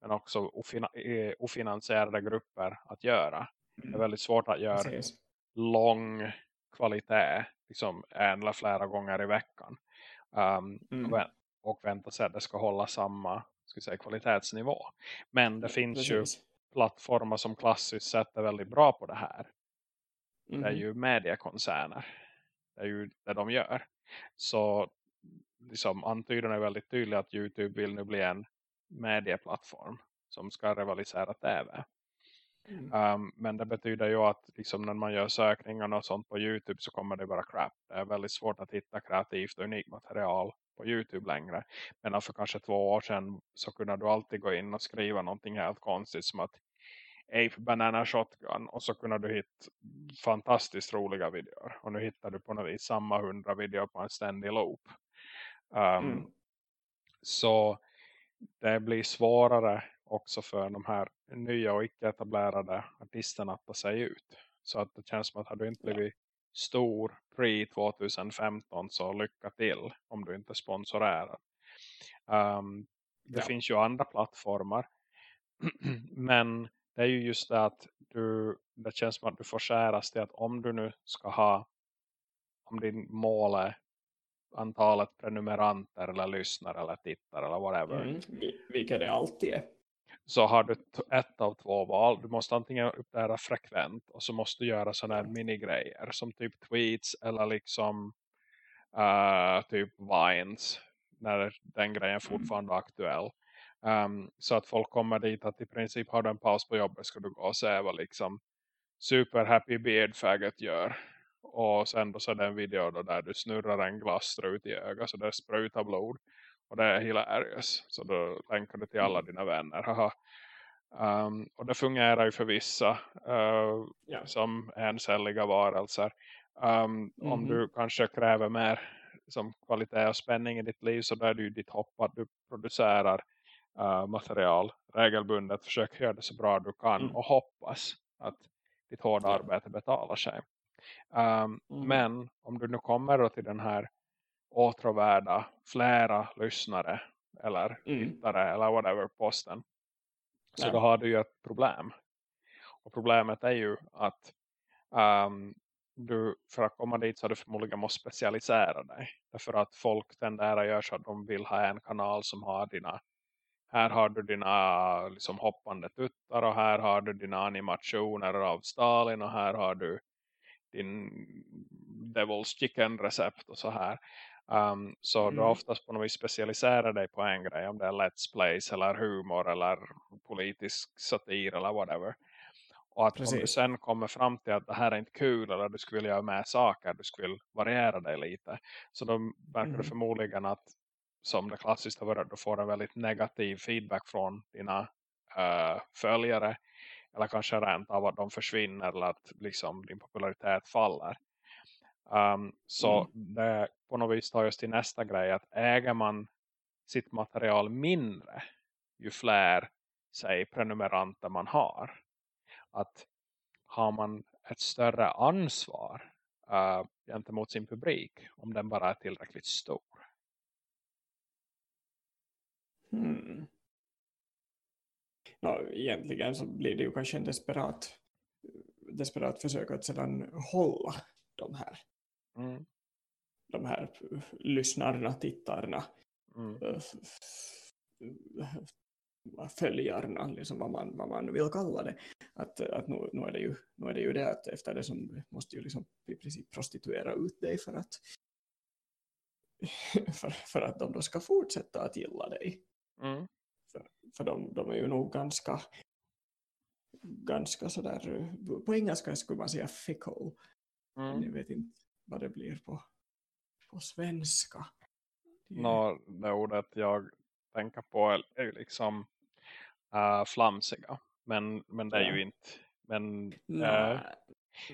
Speaker 1: men också ofina eh, ofinansierade grupper att göra. Det är väldigt svårt att göra
Speaker 2: Precis.
Speaker 1: lång kvalitet liksom en eller flera gånger i veckan. Um,
Speaker 2: Mm.
Speaker 1: och, vä- och vänta sig att det ska hålla samma ska säga, kvalitetsnivå. Men det finns ju
Speaker 2: Precis.
Speaker 1: plattformar som klassiskt sett är väldigt bra på det här.
Speaker 2: Mhm.
Speaker 1: Det är ju mediekoncerner. Det är ju det de gör. Så liksom antydan är väldigt tydlig att Youtube vill nu bli en medieplattform som ska rivalisera tv.
Speaker 2: Mm.
Speaker 1: Um, men det betyder ju att liksom, när man gör sökningar och sånt på Youtube så kommer det vara crap. Det är väldigt svårt att hitta kreativt och unikt material på Youtube längre. Men för kanske två år sedan så kunde du alltid gå in och skriva någonting helt konstigt som att Ape Banana Shotgun och så kunde du hitta fantastiskt roliga videor. Och nu hittar du på något vis samma hundra videor på en ständig loop. Um,
Speaker 2: Mm.
Speaker 1: Så det blir svårare också för de här nya och icke-etablerade artisterna att ta sig ut. Så att det känns som att har du inte blivit stor pre-2015 så lycka till om du inte sponsorerar. Um, det
Speaker 2: Ja.
Speaker 1: finns ju andra plattformar. Men det är ju just det att du, det känns som att du får skäras till att om du nu ska ha om din mål är antalet prenumeranter eller lyssnare eller tittare eller whatever.
Speaker 2: Mm. Vi- Vilket det alltid är.
Speaker 1: Så har du ett av två val. Du måste antingen uppdatera frekvent och så måste du göra sådana här minigrejer som typ tweets eller liksom eh, typ vines när den grejen fortfarande är aktuell. Um, så att folk kommer dit att i princip har du en paus på jobbet ska du gå och se vad liksom super happy beard faggot gör. Och sen då så är det en video då där du snurrar en glasstrut i ögat så det sprutar blod. Och det är hilarious. Så då länkar du till alla dina vänner. Haha. Um, och det fungerar ju för vissa uh,
Speaker 2: Ja.
Speaker 1: som encelliga varelser. Um, Om
Speaker 2: Mhm.
Speaker 1: du kanske kräver mer som kvalitet och spänning i ditt liv så där är det ju ditt hopp att du producerar uh, material regelbundet. Försök göra det så bra du kan
Speaker 2: Mm.
Speaker 1: och hoppas att ditt hårda arbete betalar sig. Um,
Speaker 2: Mm.
Speaker 1: Men om du nu kommer då till den här åtråvärda flera lyssnare eller
Speaker 2: Mm.
Speaker 1: tittare eller whatever posten. Så
Speaker 2: Ja.
Speaker 1: då har du ju ett problem. Och problemet är ju att um, du, för att komma dit så har du förmodligen måste specialisera dig. Därför att folk tenderar att göra så att de vill ha en kanal som har dina här har du dina liksom, hoppande tuttar och här har du dina animationer av Stalin och här har du din Devil's Chicken recept och så här. Um, så mm. du oftast på något vis specialiserar dig på en grej. Om det är let's plays eller humor eller politisk satir eller whatever. Och att Precis. om du sen kommer fram till att det här är inte kul eller du skulle vilja göra med saker, du skulle variera dig lite. Så då verkar mm. det förmodligen att som det klassiskt har varit, du får en väldigt negativ feedback från dina uh, följare. Eller kanske rent av att de försvinner eller att liksom, din popularitet faller. Um, så mm. det på något vis tar just till nästa grej att äger man sitt material mindre ju fler säg, prenumeranter man har. Att har man ett större ansvar uh, gentemot sin publik om den bara är tillräckligt stor.
Speaker 2: Hmm. No, egentligen så blir det ju kanske en desperat, desperat försök att sedan hålla de här mm. de här lyssnarna, tittarna mm. följarna, liksom vad, man, vad man vill kalla det. Att, att nu, nu, är det ju, nu är det ju det att efter det som måste ju liksom i princip prostituera ut dig för att för, för att de då ska fortsätta att gilla dig. Mm. För, för de, de är ju nog ganska ganska sådär på engelska skulle man säga fickle. Mm. Jag vet inte vad det blir på, på svenska.
Speaker 1: Det... Nå, det ordet jag tänker på är ju liksom uh, flamsiga. Men, men det är ju inte men, uh,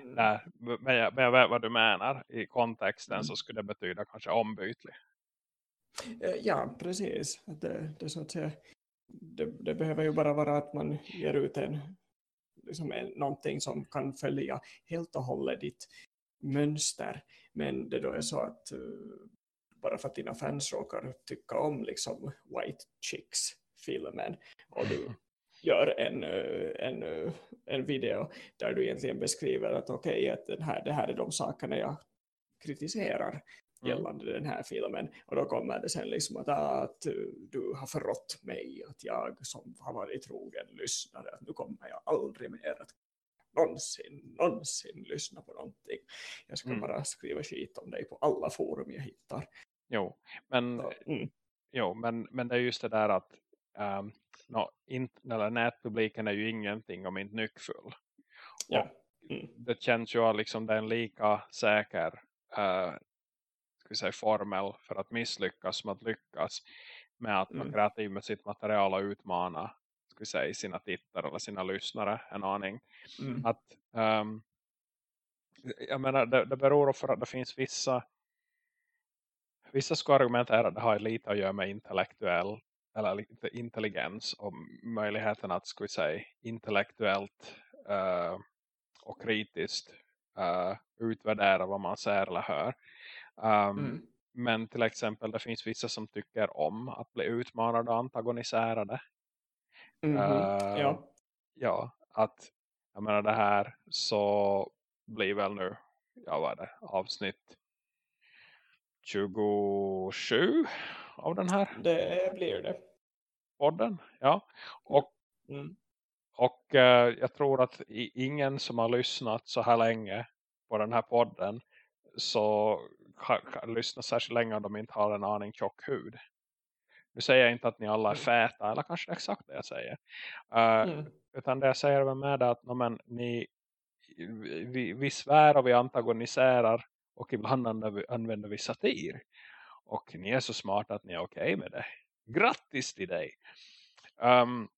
Speaker 1: nej, men, jag, men jag vet vad du menar. I kontexten mm. så skulle det betyda kanske ombytlig.
Speaker 2: Eh, ja, precis. Det, det, så att säga, det, det, behöver ju bara vara att man ger ut en, liksom en, någonting som kan följa helt och hållet ditt mönster. Men det då är så att uh, bara för att dina fans råkar tycka om liksom White Chicks-filmen och du gör en, en, en video där du egentligen beskriver att okej, okay, att här, det här är de sakerna jag kritiserar Mm. Gällande mm. den här filmen. Och då kommer det sen liksom att, att du har förrått mig, att jag som har varit trogen lyssnare, att nu kommer jag aldrig mer att någonsin, någonsin lyssna på någonting. Jag ska mm. bara skriva skit om dig på alla forum jag hittar.
Speaker 1: Jo, men, Så, mm. jo, men, men det är just det där att um, no, in, nätpubliken är ju ingenting om inte nyckfull. Ja. Mm. Det känns ju liksom det är en lika säker uh, ska säga, formel för att misslyckas som att lyckas med att vara mm. kreativ med sitt material och utmana ska säga, sina tittare eller sina lyssnare en aning. Mm. Att um, jag menar, det, det beror på att det finns vissa vissa ska argumentera att det har lite att göra med intellektuell eller lite intelligens och möjligheten att ska säga intellektuellt uh, och kritiskt uh, utvärdera vad man ser eller hör. Um, mm. Men till exempel det finns vissa som tycker om att bli utmanade och antagoniserade.
Speaker 2: Mm -hmm. uh, ja.
Speaker 1: ja, att jag menar det här så blir väl nu, ja vad är det, avsnitt 27 av den här.
Speaker 2: Det blir det.
Speaker 1: Podden, ja. Och, mm. och uh, jag tror att ingen som har lyssnat så här länge på den här podden så lyssna särskilt länge om de inte har en aning tjock hud. Nu säger jag inte att ni alla är mm. fäta, eller kanske exakt det jag säger. Uh, mm. Utan det jag säger med är att no, men, ni, vi, vi svär och vi antagoniserar och ibland använder vi satir. Och ni är så smarta att ni är okej okay med det. Grattis till dig! Um.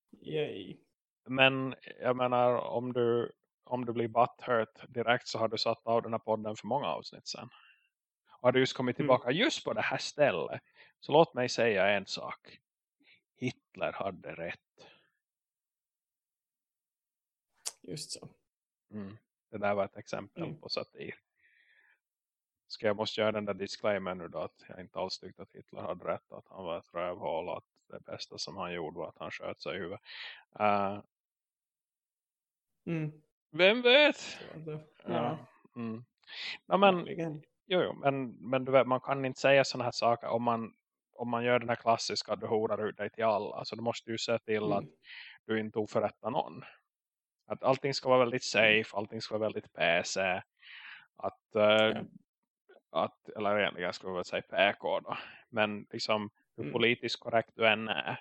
Speaker 1: Men jag menar, om du, om du blir butthurt direkt så har du satt av den här podden för många avsnitt sen har du just kommit mm. tillbaka mm. just på det här stället. Så låt mig säga en sak. Hitler hade rätt.
Speaker 2: Just så.
Speaker 1: Mm. Det där var ett exempel mm. på satir. Ska jag måste göra den där disclaimer nu då att jag inte alls tyckte att Hitler hade rätt. Att han var ett rövhål och att det bästa som han gjorde var att han sköt sig i huvudet. Uh,
Speaker 2: mm.
Speaker 1: Vem vet?
Speaker 2: Ja.
Speaker 1: Mm. Ja, men,
Speaker 2: Verkligen.
Speaker 1: Jo, jo, men, men vet, man kan inte säga sådana här saker om man, om man gör den här klassiska att du horar ut dig till alla. Så du måste ju se till
Speaker 2: Mm.
Speaker 1: att du inte oförrättar någon. Att allting ska vara väldigt safe, allting ska vara väldigt PC. Att, eh, att eller egentligen skulle jag väl säga PK då. Men liksom hur
Speaker 2: Mm.
Speaker 1: politiskt korrekt du än är.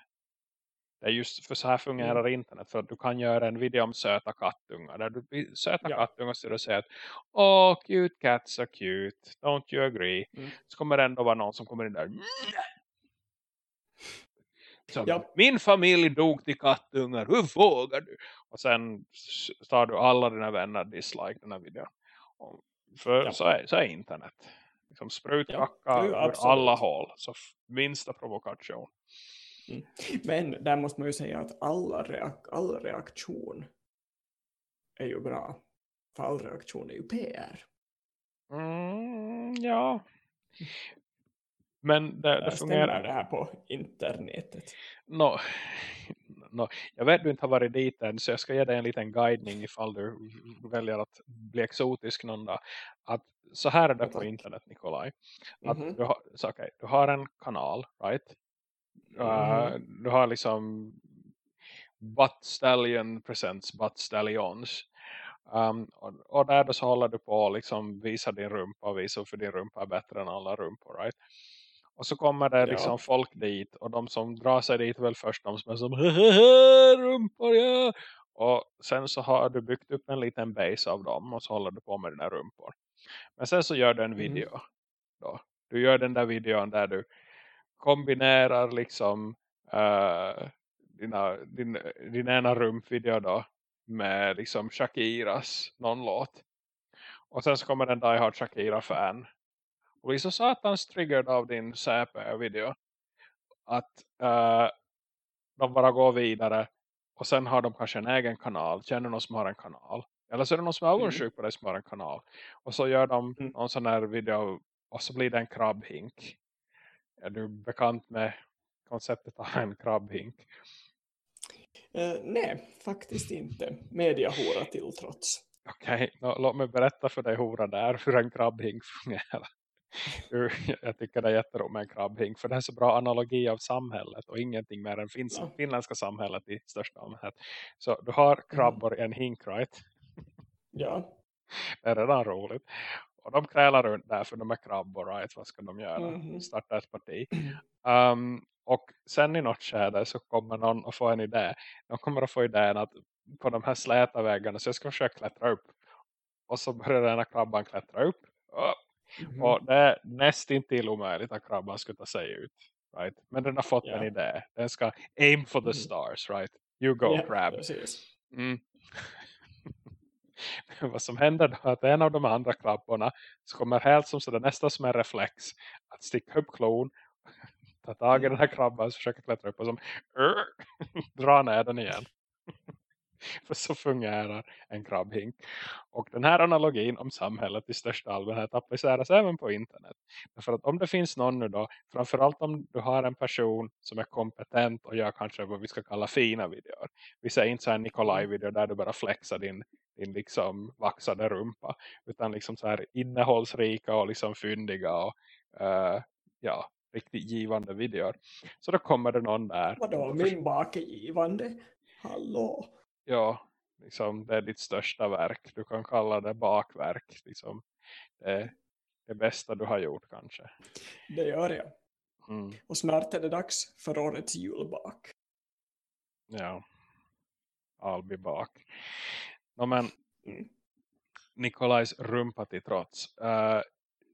Speaker 1: Det är just för så här fungerar
Speaker 2: Mm.
Speaker 1: internet. För du kan göra en video om söta kattungar. Där du söta
Speaker 2: Ja.
Speaker 1: kattungar så du säger att Åh, cute cats are cute. Don't you agree?
Speaker 2: Mm.
Speaker 1: Så kommer det ändå vara någon som kommer in där. Så,
Speaker 2: Ja.
Speaker 1: Min familj dog till kattungar. Hur vågar du? Och sen tar du alla dina vänner dislike den här videon. Och För
Speaker 2: Ja.
Speaker 1: så, är, så är internet. Liksom sprutkacka
Speaker 2: Ja, absolut.
Speaker 1: alla håll. Så minsta provokation.
Speaker 2: Men där måste man ju säga att alla reak all reaktion är ju bra. För all reaktion är ju PR.
Speaker 1: Mm, ja. Men det, det fungerar.
Speaker 2: det här på internetet.
Speaker 1: No, no, jag vet du inte har varit dit än så jag ska ge dig en liten guidning ifall du väljer att bli exotisk någon dag. Att så här är det på internet Nikolaj. Att
Speaker 2: Mhm.
Speaker 1: du, har, så, okay, du har en kanal, right? Uh,
Speaker 2: Mhm.
Speaker 1: du har liksom Butt Stallion presents Butt Stallions. Um, och, och där då så håller du på att liksom visa din rumpa och visa för din rumpa är bättre än alla rumpor, right? Och så kommer det
Speaker 2: Ja.
Speaker 1: liksom folk dit och de som drar sig dit väl först de som är som "Hehehe, rumpor ja. Och sen så har du byggt upp en liten base av dem och så håller du på med dina rumpor. Men sen så gör du en
Speaker 2: Mhm.
Speaker 1: video. Då. Du gör den där videon där du kombinerar liksom uh, dina, din, din ena rumpvideo då med liksom Shakiras någon låt. Och sen så kommer en Die Hard Shakira-fan och blir så satans triggered av din CP-video att uh, de bara går vidare och sen har de kanske en egen kanal, känner någon som har en kanal. Eller så är det någon som är avundsjuk på dig som har en kanal. Och så gör de
Speaker 2: Mm.
Speaker 1: någon sån här video och så blir det en krabbhink. Är du bekant med konceptet av en krabbhink?
Speaker 2: Eh, nej, faktiskt inte. Mediahora till trots.
Speaker 1: Okej, nå, låt mig berätta för dig hora där hur en krabbhink fungerar. Jag tycker det är jätteroligt med en krabbhink för det är så bra analogi av samhället och ingenting mer än finns,
Speaker 2: Ja.
Speaker 1: finländska samhället i största allmänhet. Så du har krabbor i en hink, right?
Speaker 2: Ja.
Speaker 1: Det är redan roligt. Och de krälar runt där för de är krabbor, right? Vad ska de göra?
Speaker 2: Mhm.
Speaker 1: Starta ett parti. Um, och sen i något skede så kommer någon att få en idé. De kommer att få idén att på de här släta väggarna så jag ska försöka klättra upp. Och så börjar den här krabban klättra upp. Och,
Speaker 2: Mhm.
Speaker 1: och det är nästintill omöjligt att krabban ska ta sig ut. Right? Men den har fått
Speaker 2: Ja.
Speaker 1: en idé. Den ska aim for the
Speaker 2: Mhm.
Speaker 1: stars, right? You go
Speaker 2: Ja,
Speaker 1: crab.
Speaker 2: Precis.
Speaker 1: Mm. Vad som händer då är att en av de andra krabborna så kommer helt som sådär nästan som en reflex att sticka upp klon ta tag i den här krabban och försöka klättra upp och som dra ner den igen. För så fungerar en krabbhink. Och den här analogin om samhället i största allmänhet appliceras även på internet. Därför att om det finns någon nu då, framförallt om du har en person som är kompetent och gör kanske vad vi ska kalla fina videor. Vi säger inte så här Nikolaj-video där du bara flexar din, din liksom vaxade rumpa. Utan liksom så här innehållsrika och liksom fyndiga och eh, ja, riktigt givande videor. Så då kommer det någon där.
Speaker 2: Vadå, min bak är givande? Hallå?
Speaker 1: Ja, liksom, det är ditt största verk. Du kan kalla det bakverk. Liksom. Det det bästa du har gjort kanske.
Speaker 2: Det gör jag.
Speaker 1: Mm,
Speaker 2: Och snart är det dags för årets julbak.
Speaker 1: ja. I'll be back. No, men
Speaker 2: Mm.
Speaker 1: Nikolajs rumpa till trots. eh,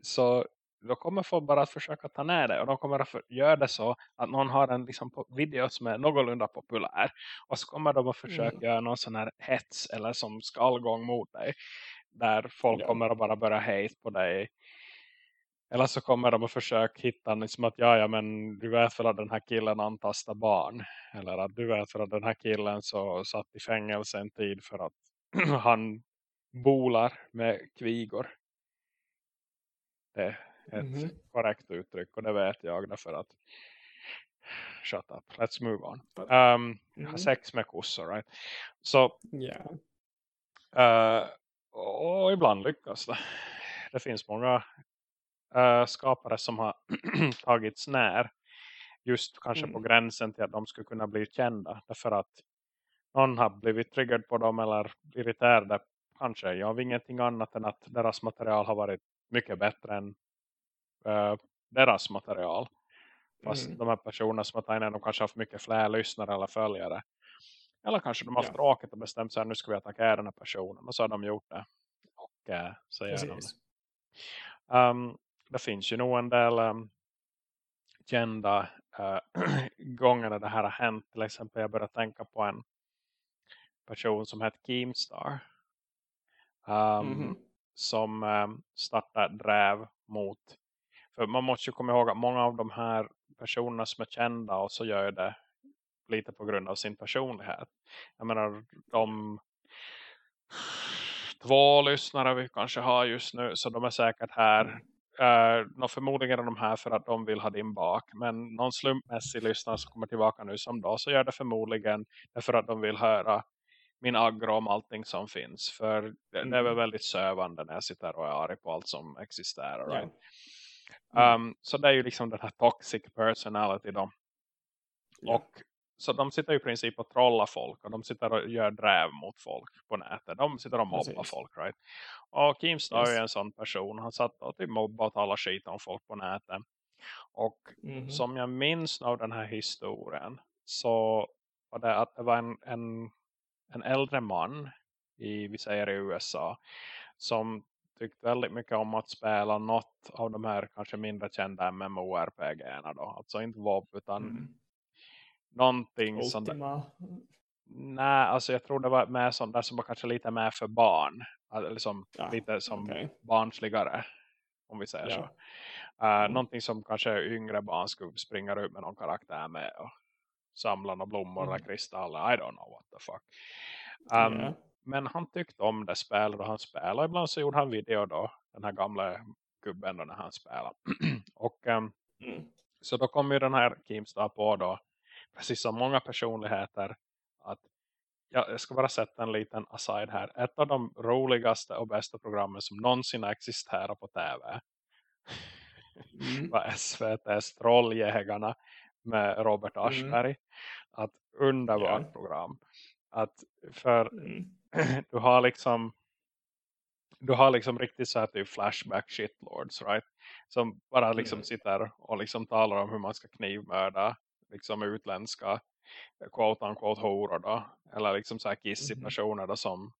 Speaker 1: så de kommer få bara att försöka ta ner det. Och de kommer att för- göra det så att någon har en liksom, video som är någorlunda populär. Och så kommer de att försöka
Speaker 2: Mm.
Speaker 1: göra någon sån här hets eller som skallgång mot dig. Där folk
Speaker 2: Ja.
Speaker 1: kommer att bara börja hate på dig. Eller så kommer de att försöka hitta liksom att ja, ja men du vet väl att den här killen antastar barn. Eller att du vet väl att den här killen så satt i fängelse en tid för att han bolar med kvigor. Det ett
Speaker 2: Mhm.
Speaker 1: korrekt uttryck och det vet jag därför att shut up, let's move on. Um,
Speaker 2: Mhm.
Speaker 1: sex med kossor, right? Så
Speaker 2: Ja.
Speaker 1: Uh, och ibland lyckas det. det finns många äh, skapare som har tagits när just kanske
Speaker 2: Mm.
Speaker 1: på gränsen till att de skulle kunna bli kända därför att någon har blivit triggad på dem eller irriterade kanske jag av ingenting annat än att deras material har varit mycket bättre än äh, deras material fast
Speaker 2: Mm.
Speaker 1: de här personerna som har tagit ner de kanske har haft mycket fler lyssnare eller följare eller kanske de har haft
Speaker 2: Ja.
Speaker 1: tråkigt och bestämt sig nu ska vi attackera den här personen och så har de gjort det och äh, så gör de det. Um, det finns ju nog en del um, kända uh, gånger när det här har hänt. Till exempel jag började tänka på en person som heter Keemstar. Um,
Speaker 2: Mhm.
Speaker 1: Som um, startade dräv mot. För man måste ju komma ihåg att många av de här personerna som är kända och så gör det lite på grund av sin personlighet. Jag menar de två lyssnare vi kanske har just nu så de är säkert här
Speaker 2: Mm.
Speaker 1: Uh, förmodligen är de här för att de vill ha din bak. Men någon slumpmässig lyssnare som kommer tillbaka nu som då så gör det förmodligen för att de vill höra min aggro om allting som finns. För det, det är väl
Speaker 2: Mm.
Speaker 1: väldigt sövande när jag sitter och är arg på allt som existerar. Right?
Speaker 2: Mm.
Speaker 1: Um, så det är ju liksom den här toxic personality då.
Speaker 2: Ja.
Speaker 1: Och så de sitter ju i princip och trollar folk. Och de sitter och gör dräv mot folk på nätet. De sitter och mobbar
Speaker 2: Precis.
Speaker 1: folk, right? Och Keemstar är
Speaker 2: Yes.
Speaker 1: ju en sån person. Han satt och typ och talar skit om folk på nätet. Och
Speaker 2: Mhm.
Speaker 1: som jag minns av den här historien. Så var det att det var en, en, en äldre man. I, vi säger i USA. Som tyckte väldigt mycket om att spela något av de här kanske mindre kända MMORPG-erna då. Alltså inte WoW utan
Speaker 2: Mm.
Speaker 1: någonting sånt där.
Speaker 2: Ultima.
Speaker 1: Nej, alltså jag tror det var med sånt där som var kanske lite mer för barn. Eller som,
Speaker 2: Ja,
Speaker 1: lite som
Speaker 2: okej.
Speaker 1: barnsligare. Om vi säger
Speaker 2: Ja.
Speaker 1: så. Uh,
Speaker 2: Mm.
Speaker 1: Någonting som kanske yngre barn skulle springa ut med någon karaktär med. Och samla några blommor
Speaker 2: Mm.
Speaker 1: eller kristaller. I don't know what the fuck. Um,
Speaker 2: Ja.
Speaker 1: Men han tyckte om det spelet och han spelade. Ibland så gjorde han video då. Den här gamla gubben då när han spelade. och um,
Speaker 2: Mm.
Speaker 1: så då kom ju den här Keemstar på då. Precis som många personligheter. Att ja, jag ska bara sätta en liten aside här. Ett av de roligaste och bästa programmen som någonsin har existerat på tv.
Speaker 2: Mm.
Speaker 1: var SVT's Trolljägarna med Robert
Speaker 2: Mm.
Speaker 1: Aschberg. Att underbart
Speaker 2: Ja.
Speaker 1: program. Att för
Speaker 2: Mm.
Speaker 1: du har liksom du har liksom riktigt så här typ flashback shitlords, right? Som bara liksom
Speaker 2: Mm.
Speaker 1: sitter och liksom talar om hur man ska knivmörda liksom utländska quote unquote horor då. Eller liksom så här kissig
Speaker 2: Mhm.
Speaker 1: personer då som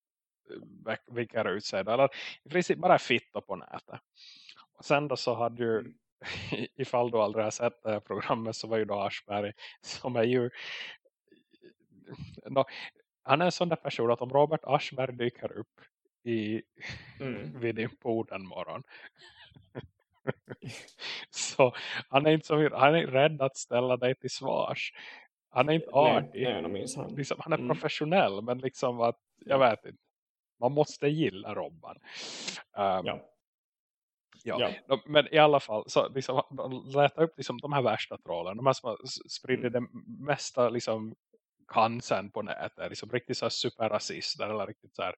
Speaker 1: eh, vickar ut sig. Eller i princip bara fitta på nätet. Och sen då så hade ju
Speaker 2: Mm.
Speaker 1: ifall du aldrig har sett det här programmet så var ju då Aschberg som är ju nå, han är en sån där person att om Robert Aschberg dyker upp i,
Speaker 2: Mm.
Speaker 1: vid din port en morgon så han är inte så, han är rädd att ställa dig till svars han är inte
Speaker 2: Nej,
Speaker 1: artig
Speaker 2: nej, minns han.
Speaker 1: liksom, han är
Speaker 2: Mm.
Speaker 1: professionell men liksom att, jag vet inte man måste gilla Robban um,
Speaker 2: Ja.
Speaker 1: Ja,
Speaker 2: Ja.
Speaker 1: men i alla fall så liksom, de letar upp liksom, de här värsta trollen. De här som har spridit
Speaker 2: Mm.
Speaker 1: den mesta liksom, cancern på nätet. Liksom, riktigt så här superrasister eller riktigt så här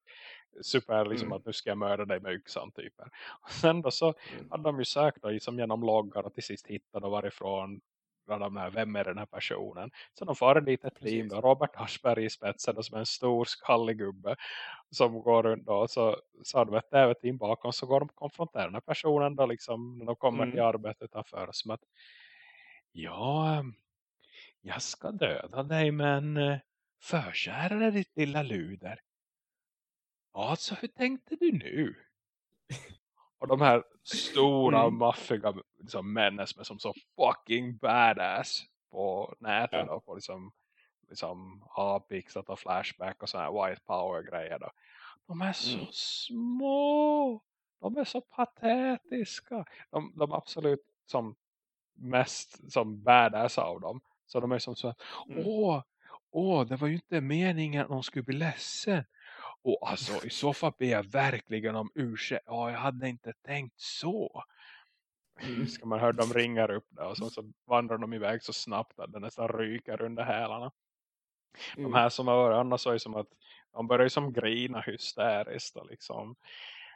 Speaker 1: super liksom,
Speaker 2: Mm.
Speaker 1: att nu ska jag mörda dig med yxan typer. Och sen då så
Speaker 2: Mm.
Speaker 1: hade de ju sökt då, liksom, genom loggar och till sist hittade varifrån de här, vem är den här personen. Så de får dit ett team då, Robert Aschberg i spetsen som är en stor skallig gubbe som går runt då, så, så har de ett tv-team bakom så går de och konfronterar den här personen då liksom när de kommer till
Speaker 2: Mm.
Speaker 1: arbetet utanför som att ja, jag ska döda dig men eh, förkära ditt lilla luder. Alltså hur tänkte du nu? Och de här stora
Speaker 2: Mm.
Speaker 1: maffiga liksom, männen som är som så fucking badass på nätet
Speaker 2: Ja.
Speaker 1: och på liksom, liksom avpixlat och flashback och sådana här white power grejer då. De är så
Speaker 2: Mm.
Speaker 1: små. De är så patetiska. De, de absolut som mest som badass av dem. Så de är som så att,
Speaker 2: Mm.
Speaker 1: åh, åh, det var ju inte meningen att de skulle bli ledsen. Och alltså i så fall ber jag verkligen om ursäkt. Ja, jag hade inte tänkt så.
Speaker 2: Mm.
Speaker 1: Ska man höra dem ringar upp där och så, så vandrar de iväg så snabbt att det nästan ryker under hälarna. De
Speaker 2: Mm.
Speaker 1: här som har annars så är det som att de börjar som grina hysteriskt och liksom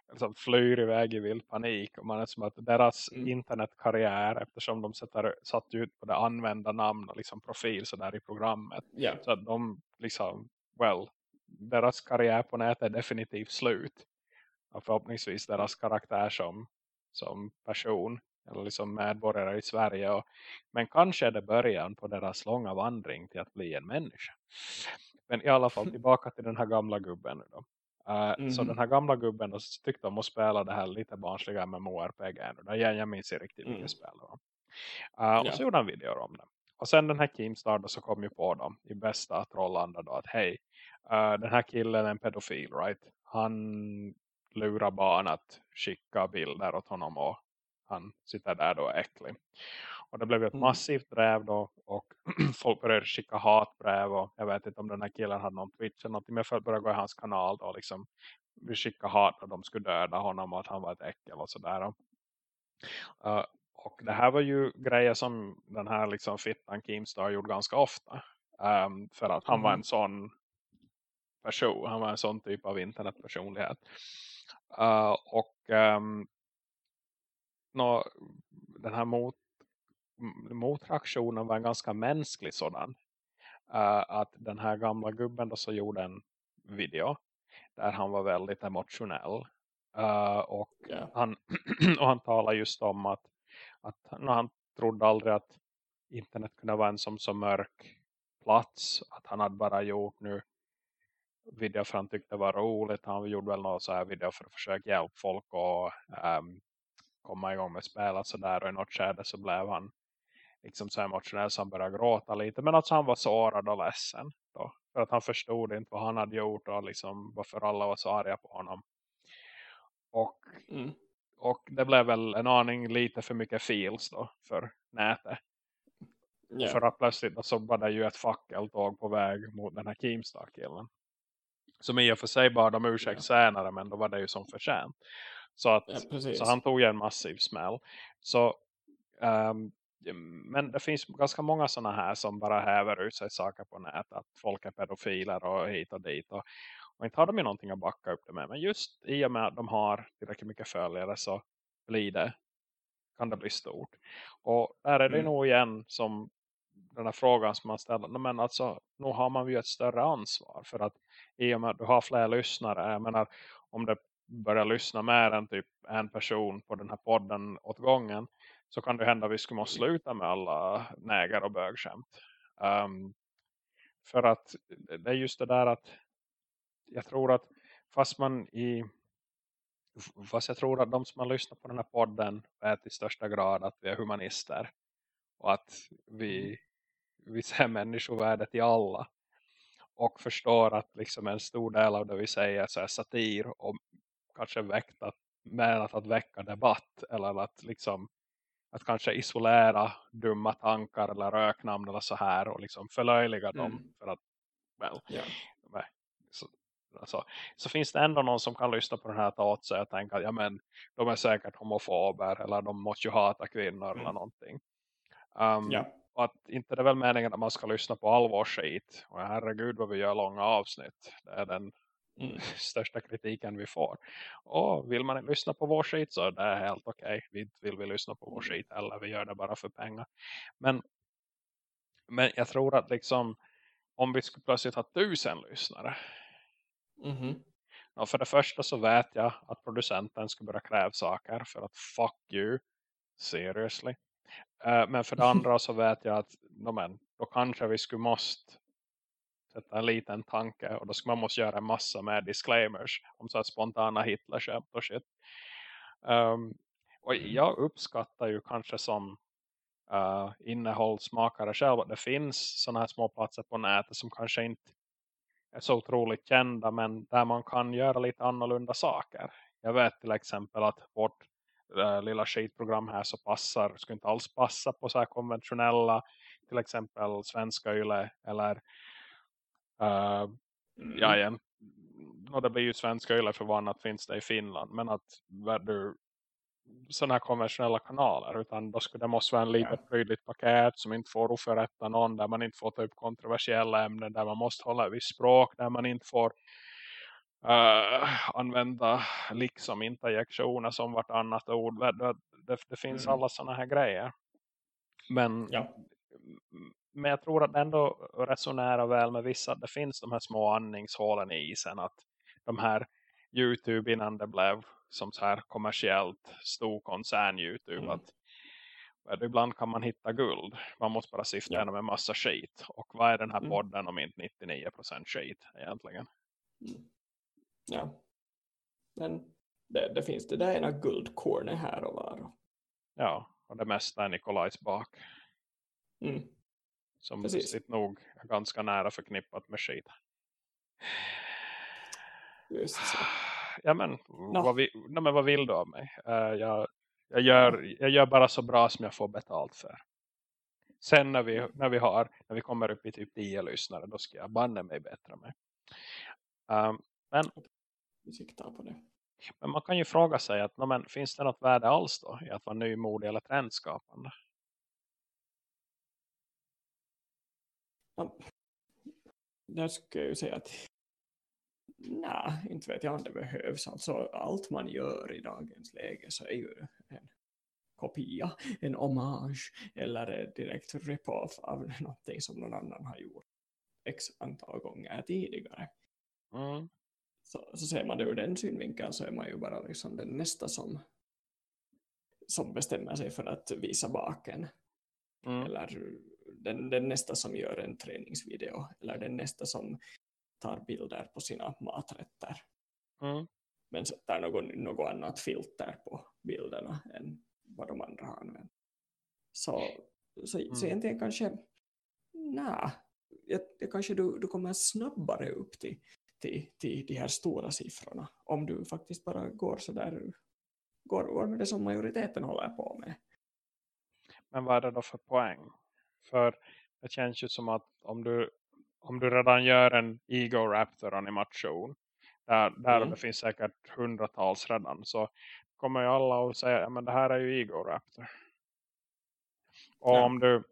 Speaker 1: liksom flyr iväg i vild panik och man är som att deras
Speaker 2: Mm.
Speaker 1: internetkarriär eftersom de sätter, satt ut på det använda namn och liksom profil så där i programmet
Speaker 2: Ja.
Speaker 1: så att de liksom, well, deras karriär på nätet är definitivt slut. Och förhoppningsvis deras karaktär som, som person eller liksom medborgare i Sverige. Och, men kanske är det början på deras långa vandring till att bli en människa. Men i alla fall tillbaka till den här gamla gubben då. Uh, Så
Speaker 2: Mhm.
Speaker 1: den här gamla gubben då tyckte om att spela det här lite barnsliga MMORPG. Jag, jag minns inte riktigt vilket
Speaker 2: Mm.
Speaker 1: spel det var. Uh,
Speaker 2: Ja.
Speaker 1: Och så gjorde han videor om det. Och sen den här Keemstar då så kom ju på dem i bästa trollanda då att hej, uh, den här killen är en pedofil, right? Han lurar barn att skicka bilder åt honom och han sitter där då äcklig. Och det blev ett
Speaker 2: Mm.
Speaker 1: massivt drev då och folk började skicka hatbrev och jag vet inte om den här killen hade någon Twitch eller någonting men folk började gå i hans kanal då liksom vi skicka hat och de skulle döda honom och att han var ett äckel och sådär. Uh, och det här var ju grejer som den här liksom fittan Keemstar gjorde ganska ofta. Um, för att han var
Speaker 2: Mhm.
Speaker 1: en sån person. Han var en sån typ av internetpersonlighet. Uh, och um, nå, den här mot, motreaktionen var en ganska mänsklig sådan. Uh, att den här gamla gubben då så gjorde en video där han var väldigt emotionell. Uh, och
Speaker 2: Ja.
Speaker 1: han, och han talar just om att, att han, han trodde aldrig att internet kunde vara en som så mörk plats. Att han hade bara gjort nu video för han tyckte det var roligt. Han gjorde väl några så här video för att försöka hjälpa folk och ehm, komma igång med spel och sådär. Och i något skede så blev han liksom så emotionell så han började gråta lite. Men alltså han var sårad och ledsen då. För att han förstod inte vad han hade gjort och liksom varför alla var så arga på honom. Och
Speaker 2: Mm.
Speaker 1: och det blev väl en aning lite för mycket feels då för nätet.
Speaker 2: Ja.
Speaker 1: För att plötsligt så var det ju ett fackeltåg på väg mot den här Keemstar-killen. Som i och för sig bad om ursäkt
Speaker 2: Ja.
Speaker 1: senare men då var det ju som förtjänt. Så, att,
Speaker 2: Ja,
Speaker 1: så han tog ju en massiv smäll. Så, ehm, men det finns ganska många sådana här som bara häver ut sig saker på nätet. Att folk är pedofiler och hit och dit. Och, och inte har de ju någonting att backa upp det med. Men just i och med att de har tillräckligt mycket följare så blir det, kan det bli stort. Och där är det
Speaker 2: Mm.
Speaker 1: nog igen som den här frågan som man ställer. "Nej, Men alltså, nu har man ju ett större ansvar. För att i och med att du har fler lyssnare. Jag menar, om det börjar lyssna mer än typ en person på den här podden åt gången. Så kan det hända att vi skulle måste sluta med alla nägar och bögskämt. Um, för att det är just det där att jag tror att fast man i fast jag tror att de som har lyssnat på den här podden vet i största grad att vi är humanister och att vi, vi ser människovärdet i alla och förstår att liksom en stor del av det vi säger så är satir och kanske väckt menat att väcka debatt eller att liksom att kanske isolera dumma tankar eller röknamn eller så här och liksom förlöjliga dem
Speaker 2: Mm.
Speaker 1: för att well. Nej. Så, alltså, så finns det ändå någon som kan lyssna på den här ta åt sig och tänka att ja, men, de är säkert homofober eller de måste ju hata kvinnor
Speaker 2: Mm.
Speaker 1: eller någonting. Um,
Speaker 2: Ja.
Speaker 1: Och att inte det är väl meningen att man ska lyssna på all vår skit. Och herregud vad vi gör långa avsnitt. Det är den. största kritiken vi får. Och vill man lyssna på vår skit så är det helt okej. Vi vill vi lyssna på vår skit eller vi gör det bara för pengar. Men, men jag tror att liksom om vi skulle plötsligt ha tusen lyssnare.
Speaker 2: Mhm.
Speaker 1: Ja, för det första så vet jag att producenten ska börja kräva saker för att fuck you. Seriously. Eh, men för det andra så vet jag att no, men, då kanske vi skulle måste sätta en liten tanke och då ska man måste göra en massa med disclaimers om så här spontana Hitler-skämt och shit. Um, och jag uppskattar ju kanske som uh, innehållsmakare själv att det finns sådana här små platser på nätet som kanske inte är så otroligt kända men där man kan göra lite annorlunda saker. Jag vet till exempel att vårt uh, lilla skitprogram här så passar, skulle inte alls passa på så här konventionella till exempel svenska yle eller uh,
Speaker 2: Mm.
Speaker 1: ja, igen. Och det blir ju svenska yle för vanligt finns det i Finland. Men att du sådana här konventionella kanaler. Utan då skulle det måste vara en lite
Speaker 2: Ja.
Speaker 1: prydligt paket som inte får oförrätta någon. Där man inte får ta upp kontroversiella ämnen. Där man måste hålla ett visst språk. Där man inte får uh, använda liksom interjektioner som vartannat ord. Det, det, det finns mm. alla sådana här grejer. Men,
Speaker 2: ja.
Speaker 1: Men jag tror att det ändå resonerar väl med vissa. Det finns de här små andningshålen i isen. Att de här Youtube innan det blev som så här kommersiellt stor koncern Youtube. Mm. Att ibland kan man hitta guld. Man måste bara sifta ja. genom en massa skit. Och vad är den här mm. podden om inte 99% skit egentligen?
Speaker 2: Mm. Ja. Men det, det, finns det där ena guldkornet här och var.
Speaker 1: Ja, och det mesta är Nikolajs bak.
Speaker 2: Mm.
Speaker 1: Som sitt nog är ganska nära förknippat med skit.
Speaker 2: Just så.
Speaker 1: Ja men, no. vad, vi, no, men vad vill du av mig? Uh, jag, jag, gör, jag gör bara så bra som jag får betalt för. Sen när vi, när vi har, när vi kommer upp i typ 10 lyssnare, då ska jag banne mig bättre med. Um, men,
Speaker 2: vi siktar på det.
Speaker 1: Men man kan ju fråga sig att men, finns det något värde alls då i att vara nymodig eller trendskapande?
Speaker 2: Ja, där skulle jag ju säga att nej, inte vet jag om det behövs. Alltså allt man gör i dagens läge så är ju en kopia, en hommage eller direkt rip-off av någonting som någon annan har gjort x antal gånger tidigare.
Speaker 1: Mm
Speaker 2: så, så ser man det ur den synvinkeln så är man ju bara liksom den nästa som som bestämmer sig för att visa baken. Mm. Eller den, den nästa som gör en träningsvideo. Eller den nästa som tar bilder på sina maträtter.
Speaker 1: Mm.
Speaker 2: Men sätter något, något annat filter på bilderna än vad de andra har använt. Så, så, mm. så egentligen kanske nej, kanske du, du kommer snabbare upp till till, till de här stora siffrorna om du faktiskt bara går så där går, går med det som majoriteten håller på med.
Speaker 1: Men vad är det då för poäng? För det känns ju som att om du, om du redan gör en Ego Raptor animation där, där mm. det finns säkert hundratals redan så kommer ju alla att säga att det här är ju Ego Raptor. Och ja. om du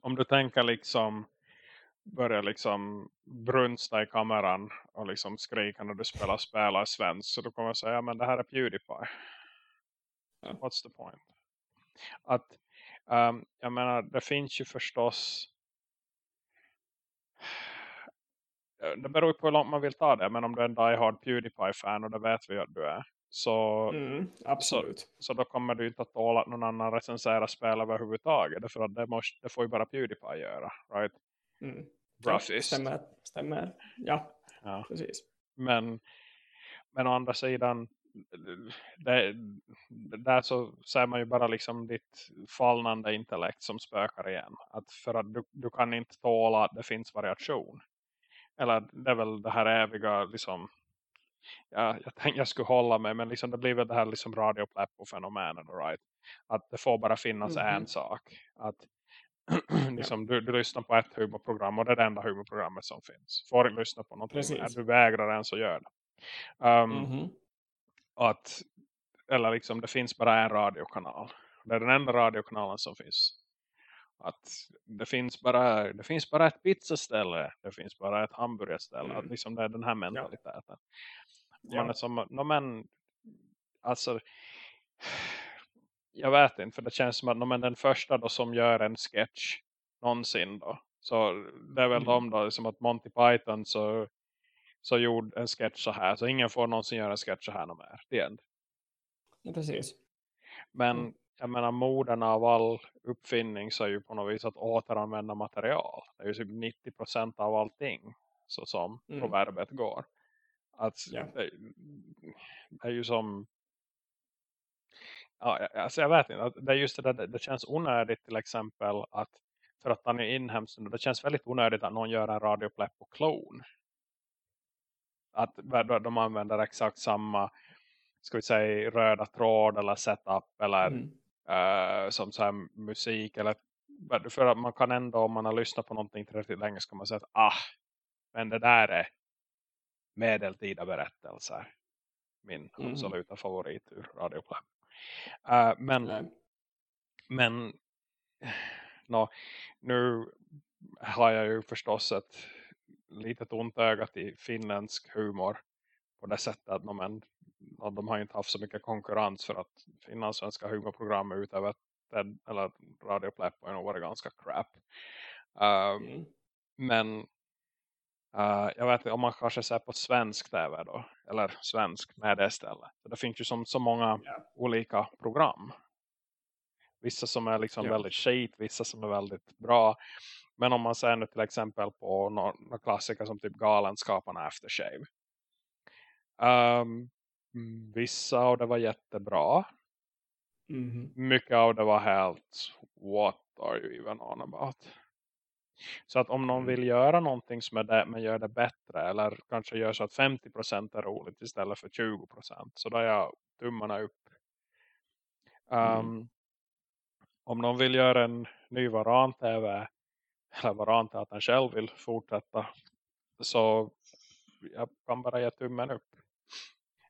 Speaker 1: om du tänker liksom börjar liksom brunsta i kameran och liksom skrika när du spelar spelar svensk så då kommer jag säga men det här är Pewdiepie. What's the point? Att um, jag menar det finns ju förstås det beror på hur långt man vill ta det men om du är en diehard Pewdiepie-fan och det vet vi att du är så,
Speaker 2: mm, absolut.
Speaker 1: Så, så, då kommer du inte att tåla att någon annan recensera spel överhuvudtaget för att det, måste, det får ju bara Pewdiepie göra right?
Speaker 2: Mm. Roughist. Stämmer, stämmer. Ja, ja, precis.
Speaker 1: Men, men å andra sidan det, där så ser man ju bara liksom ditt fallnande intellekt som spökar igen. Att för att du, du kan inte tåla att det finns variation. Eller det är väl det här eviga liksom ja, jag tänkte jag skulle hålla mig men liksom det blir väl det här liksom radiopläppo-fenomenet right? att det får bara finnas mm -hmm. en sak att liksom, du, du lyssnar på ett humorprogram och det är det enda humorprogrammet som finns. Får inte lyssna på någonting Precis. du vägrar ens att göra det. Um, mm -hmm. Att, eller liksom det finns bara en radiokanal. Det är den enda radiokanalen som finns. Att det finns bara det finns bara ett pizzaställe. Det finns bara ett hamburgerställe. Mm. Att liksom det är den här mentaliteten. Ja. Man är som, no, men alltså jag vet inte för det känns som att men den första då som gör en sketch någonsin då så det är väl mm. de då som att Monty Python så, så gjorde en sketch så här så ingen får någonsin göra en sketch så här mer det end.
Speaker 2: Ja, precis.
Speaker 1: Men mm. jag menar moden av all uppfinning så är ju på något vis att återanvända material. Det är ju typ 90% av allting så som mm. proverbet går. Att ja. det, det är ju som ja, alltså jag vet inte. Det är just det där, det känns onödigt till exempel att för att han är inhemsk, det känns väldigt onödigt att någon gör en radiopläpp på klon. Att de använder exakt samma ska vi säga röda tråd eller setup eller mm. uh, som så här musik eller för att man kan ändå om man har lyssnat på någonting tillräckligt länge ska man säga att ah, men det där är medeltida berättelser min mm. absoluta favorit ur radiopläpp. Uh, men Nej. men no, nu har jag ju förstås ett litet ont öga till finländsk humor. på det sättet att men, de har inte haft så mycket konkurrens för att finlandssvenska humorprogram utöver TED eller Radio Pleppo har nog varit ganska crap. Uh, mm. Men uh, jag vet inte om man kanske ser på svensk tv då. Eller svensk med det istället. det finns ju som så många yeah. olika program. Vissa som är liksom yeah. väldigt skit, vissa som är väldigt bra. Men om man ser nu till exempel på några klassiker som typ Galenskaparna Aftershave. Um, vissa av det var jättebra. Mm. Mycket av det var helt what are you even on about? Så att om någon mm. vill göra någonting som är det, men gör det bättre eller kanske gör så att 50% är roligt istället för 20% så då är jag tummarna upp. Um, mm. Om någon vill göra en ny varan-tv eller varan-teatern själv vill fortsätta så jag kan bara ge tummen upp.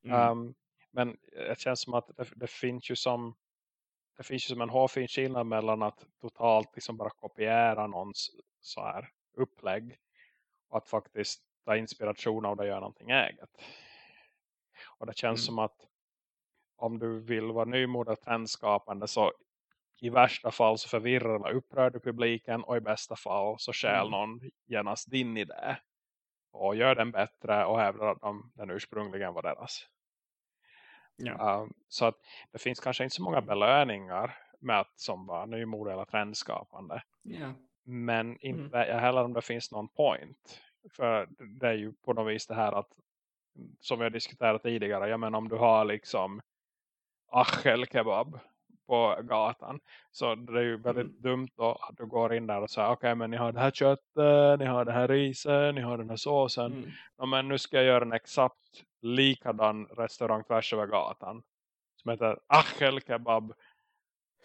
Speaker 1: Mm. Um, men det känns som att det, det, finns ju som det finns ju som en hårfin skillnad mellan att totalt liksom bara kopiera någons så här upplägg och att faktiskt ta inspiration av det och göra någonting eget. Och det känns mm. som att om du vill vara nymod och trendskapande så i värsta fall så förvirrar eller upprör du publiken och i bästa fall så skäl mm. någon genast din idé och gör den bättre och hävdar att de, den ursprungligen var deras. Ja. Um, så att det finns kanske inte så många belöningar med att som var nymod eller trendskapande.
Speaker 2: Ja.
Speaker 1: Men mm. inte mm. heller om det finns någon point. För det är ju på något vis det här att som vi har diskuterat tidigare, ja men om du har liksom achel kebab på gatan. Så det är ju väldigt mm. dumt då att du går in där och säger okej okay, men ni har det här köttet, ni har det här riset, ni har den här såsen. Mm. Ja, men nu ska jag göra en exakt likadan restaurang tvärs över gatan. Som heter Achel Kebab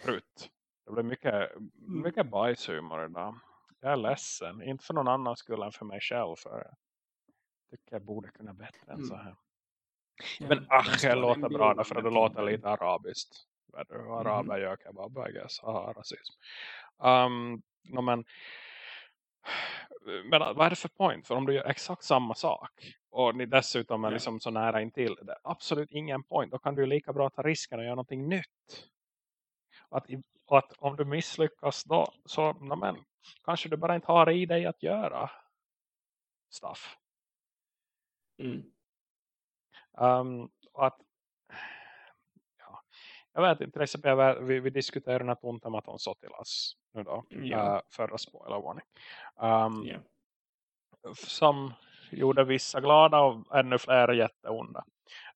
Speaker 1: Prutt. Det blir mycket, mm. mycket bajshumor idag. Jag är ledsen. Inte för någon annan skull än för mig själv. För jag tycker jag borde kunna bättre än mm. så här. Ja, men Achel låter bra därför att det låter lite arabiskt. Araber mm. gör kebab, I guess. Aha, rasism. Um, no, men, men vad är det för point? För om du gör exakt samma sak och ni dessutom är liksom så nära intill, det är absolut ingen point. Då kan du lika bra ta risken och göra någonting nytt. Att, att om du misslyckas då, så no, men, kanske du bara inte har i dig att göra stuff.
Speaker 2: Mm.
Speaker 1: Um, att jag vet inte, till exempel vi, vi diskuterar den här Tuntematon Sotilas nu då, ja. uh, förra spoilervarning. Um, ja. Som gjorde vissa glada och ännu fler jätteonda.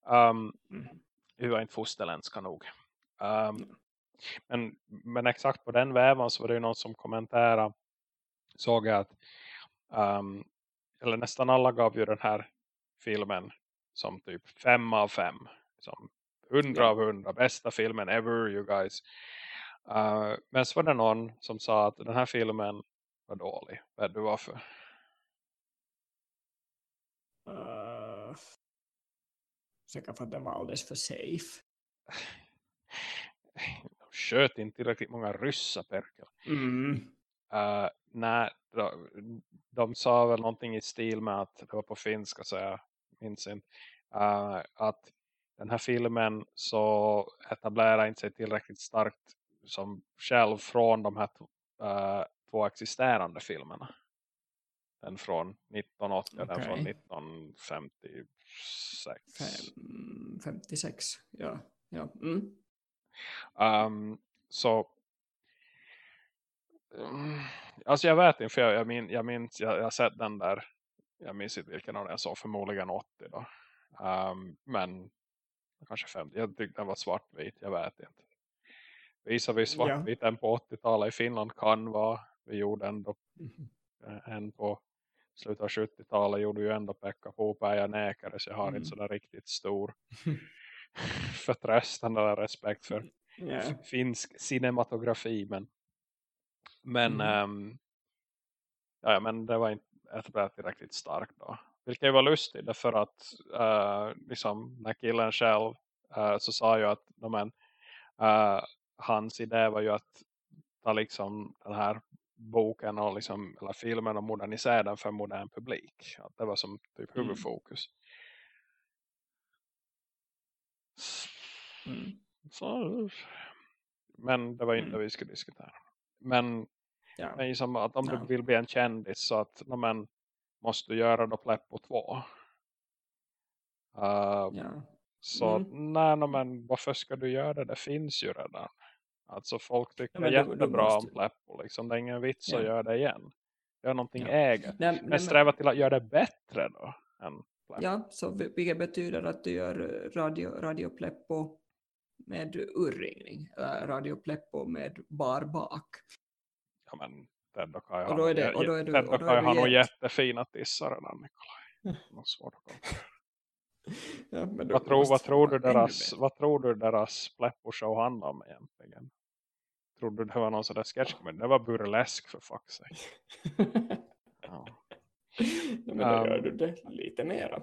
Speaker 1: Um, mm. Vi var inte fosterländska nog. Um, mm. men, men exakt på den väven så var det ju någon som kommenterade såg jag att um, eller nästan alla gav ju den här filmen som typ fem av fem. Som 100 yeah. av 100, bästa filmen ever you guys. Uh, men så var det någon som sa att den här filmen var dålig. Vad du varför?
Speaker 2: Uh, säkert för att den var alldeles för safe.
Speaker 1: De sköt inte tillräckligt många ryssa perkel.
Speaker 2: Mm.
Speaker 1: Uh, nej, de, de sa väl någonting i stil med att det var på finska så jag minns inte. Uh, att den här filmen så etablerar inte sig tillräckligt starkt som själv från de här uh, två existerande filmerna. Den från 1980 och den från 1956.
Speaker 2: Fem, 56, ja. ja. Mm.
Speaker 1: Um, så um, alltså jag vet inte för jag, jag, min, jag minns, jag, jag sett den där jag minns inte vilken av jag såg, förmodligen 80 då. Um, men kanske 50. Jag tyckte den var svartvit, jag vet inte. Visar vi svartvit ja. en på 80-talet i Finland kan vara. Vi gjorde ändå mm. en på slutet av 70-talet gjorde ju ändå Pekka Puupäjä Näkare så jag har mm. inte sådär riktigt stor förtröstan eller respekt för yeah. finsk cinematografi men men mm. um, ja, men det var inte ett tillräckligt starkt då. Vilket var lustigt därför att uh, liksom, när killen själv uh, så sa ju att men, uh, hans idé var ju att ta liksom den här boken och liksom, eller filmen och modernisera den för modern publik. Att det var som typ mm. huvudfokus.
Speaker 2: Mm.
Speaker 1: Så, men det var inte
Speaker 2: Mm.
Speaker 1: det vi skulle diskutera. Men,
Speaker 2: Ja.
Speaker 1: men liksom att om
Speaker 2: Ja.
Speaker 1: du vill bli en kändis så att men, måste göra då Pleppo 2. Uh,
Speaker 2: ja.
Speaker 1: så
Speaker 2: Mm.
Speaker 1: nej, men varför ska du göra det? Det finns ju redan. Alltså folk tycker
Speaker 2: Ja, men
Speaker 1: jättebra
Speaker 2: måste-
Speaker 1: om Pleppo. Liksom. Det är ingen vits
Speaker 2: Ja.
Speaker 1: att göra det igen. Gör någonting
Speaker 2: Ja.
Speaker 1: eget.
Speaker 2: Nej,
Speaker 1: Men
Speaker 2: nej,
Speaker 1: sträva till att göra det bättre då. Än Pleppo.
Speaker 2: Ja, så vi- vilket betyder att du gör eh, radio, radio Pleppo med urringning, eller radio Pleppo med bar bak.
Speaker 1: Ja, men Ted och Kai
Speaker 2: Och då är det- och då är du-
Speaker 1: Ted
Speaker 2: och
Speaker 1: Kai har nog
Speaker 2: jätte-
Speaker 1: jättefina tissar redan, Nikolaj.
Speaker 2: Ja, men
Speaker 1: Vad tror, vad, tror du
Speaker 2: vara
Speaker 1: deras, vad tror du deras Pleppo-show handlar om egentligen? Tror du det var någon sån där sketchkomedi? Det var burlesk för fuck's sake. Ja.
Speaker 2: Nej, men då
Speaker 1: Um,
Speaker 2: gör du det lite mera.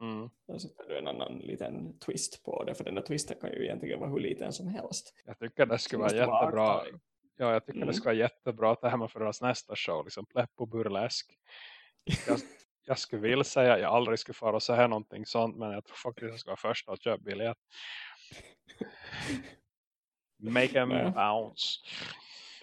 Speaker 1: Mm.
Speaker 2: Då sätter du en annan liten twist på det, för den där twisten kan ju egentligen vara hur liten som helst.
Speaker 1: Jag tycker det skulle vara
Speaker 2: vara
Speaker 1: jättebra.
Speaker 2: artful.
Speaker 1: Ja, jag tycker
Speaker 2: Mm.
Speaker 1: det skulle vara jättebra att det här med för deras nästa show. Liksom Pleppo burlesk. Jag, jag skulle vilja säga att jag aldrig skulle fara och säga någonting sånt. Men jag tror faktiskt att jag ska vara första att köpa biljett. Make them
Speaker 2: Nej.
Speaker 1: bounce.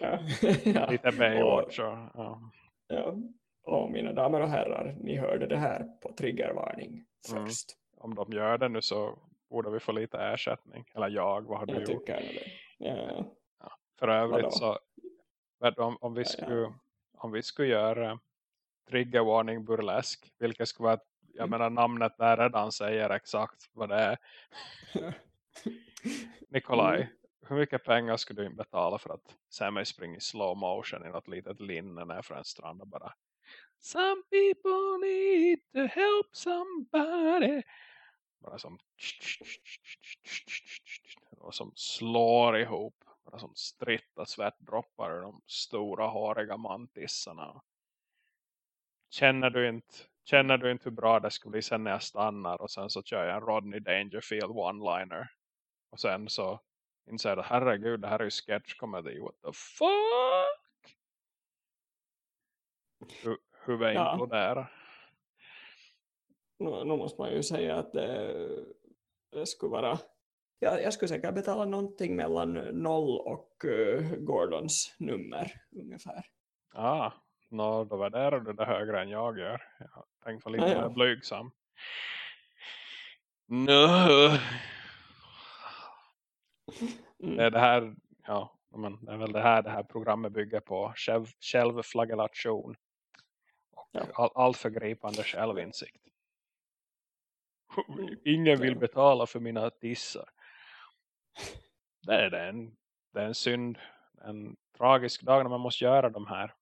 Speaker 2: Ja. ja.
Speaker 1: Lite
Speaker 2: Och,
Speaker 1: Baywatch. Och, ja.
Speaker 2: ja. och mina damer och herrar, ni hörde det här på triggervarning
Speaker 1: Mm.
Speaker 2: först.
Speaker 1: Om de gör det nu så borde vi få lite ersättning. Eller jag, vad har du
Speaker 2: Jag
Speaker 1: gjort?
Speaker 2: tycker det. Ja.
Speaker 1: För övrigt
Speaker 2: Vadå?
Speaker 1: så om, om, vi
Speaker 2: Ja, ja.
Speaker 1: skulle, om vi skulle göra triggervarning burlesk, vilket skulle vara, jag
Speaker 2: Mm.
Speaker 1: menar namnet där redan säger exakt vad det är. Nikolaj,
Speaker 2: Mm.
Speaker 1: hur mycket pengar skulle du betala för att se mig springa i slow motion i något litet linne ner för en strand och bara Some people need to help somebody. Bara som och som slår ihop. Bara som stritta svettdroppar ur de stora håriga mantissarna. Känner du inte Känner du inte hur bra det skulle bli sen när jag stannar och sen så kör jag en Rodney Dangerfield one-liner. Och sen så inser jag herregud, det här är ju sketch comedy. What the fuck? Hu huvud
Speaker 2: Ja.
Speaker 1: imploderar.
Speaker 2: Nu, nu måste man ju säga att det, det skulle vara... Ja, jag skulle säkert betala någonting mellan noll och eh, Gordons nummer ungefär.
Speaker 1: Ah, no, då värderar du det högre än jag gör. Jag tänkte vara lite
Speaker 2: Ja, ja.
Speaker 1: blygsam. No.
Speaker 2: Mm.
Speaker 1: Det är det här, ja, men det är väl det här det här programmet bygger på. Själv, självflagellation. Och
Speaker 2: Ja.
Speaker 1: all, all förgripande självinsikt.
Speaker 2: Mm.
Speaker 1: Ingen vill betala för mina tissar. Det är, det är en, det är en synd. En tragisk dag när man måste göra de här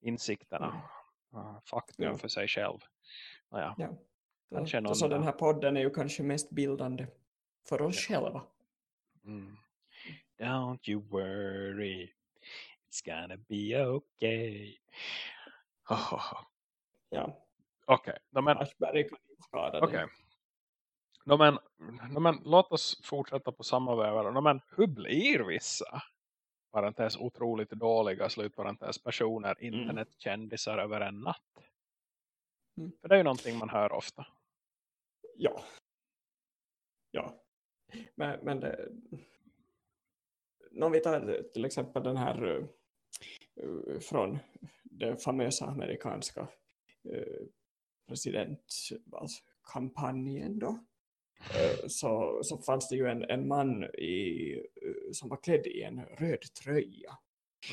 Speaker 1: insikterna.
Speaker 2: Mm.
Speaker 1: Ah, Faktum
Speaker 2: Ja.
Speaker 1: för sig själv. Naja,
Speaker 2: Ja.
Speaker 1: Kanske
Speaker 2: Så,
Speaker 1: någon
Speaker 2: så den här podden är ju kanske mest bildande för oss själva.
Speaker 1: Mm. Don't you worry. It's gonna be okay. Oh,
Speaker 2: Ja,
Speaker 1: Okej, no, men,
Speaker 2: Aschberg kan inte skada
Speaker 1: okej. No, men, no, men, låt oss fortsätta på samma väg. No, men, hur blir vissa parentes otroligt dåliga slutparentes personer internetkändisar över en natt?
Speaker 2: Mm.
Speaker 1: För det är ju någonting man hör ofta.
Speaker 2: Ja. Ja. Men, men det, om vi tar till exempel den här eh, från den famösa amerikanska eh, presidentvalskampanjen då. Eh, Så, så fanns det ju en, en man i, eh, som var klädd i en röd tröja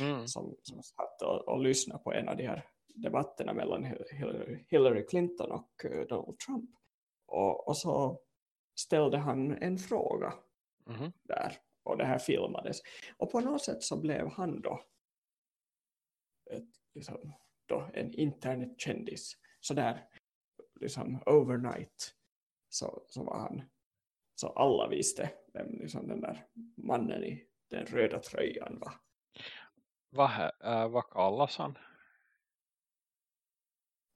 Speaker 1: Mm.
Speaker 2: som, som satt och, och lyssnade på en av de här debatterna mellan Hillary, Hillary Clinton och eh, Donald Trump. Och, och så ställde han en fråga
Speaker 1: Mhm.
Speaker 2: där och det här filmades. Och på något sätt så blev han då, ett, liksom, då en internetkändis. Så där liksom overnight så, så var han så alla visste vem liksom den där mannen i den röda tröjan var.
Speaker 1: Vad, äh, vad kallas han?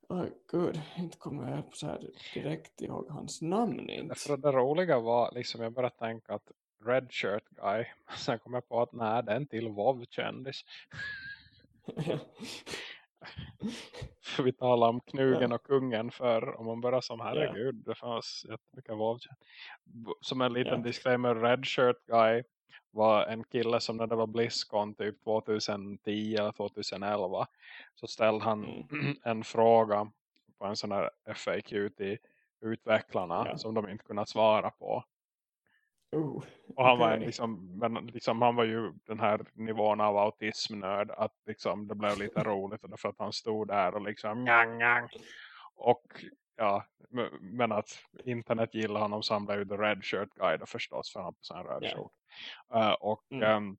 Speaker 2: Oh, gud, inte kommer jag så här direkt ihåg hans namn inte.
Speaker 1: För det roliga var, liksom jag började tänka att Red Shirt Guy. Sen kom jag på att nej, det är en till WoW-kändis. för vi talar om knugen och kungen för om man börjar som herregud,
Speaker 2: Ja.
Speaker 1: det fanns jättemycket våld. Som en liten
Speaker 2: Ja.
Speaker 1: disclaimer, Red Shirt Guy var en kille som när det var BlizzCon typ 2010 eller 2011 så ställde han
Speaker 2: Mm.
Speaker 1: en fråga på en sån här FAQ till utvecklarna
Speaker 2: Ja.
Speaker 1: som de inte kunnat svara på.
Speaker 2: Oh,
Speaker 1: Och han var en,
Speaker 2: okej.
Speaker 1: liksom, men liksom, han var ju den här nivån av autismnörd att liksom, det blev lite roligt därför att han stod där och liksom njang, njang. Och ja, men- att internet gillar honom så han blev ju The Red Shirt Guy förstås för han på sig en röd skjort. Eh, och
Speaker 2: Mm.
Speaker 1: ehm,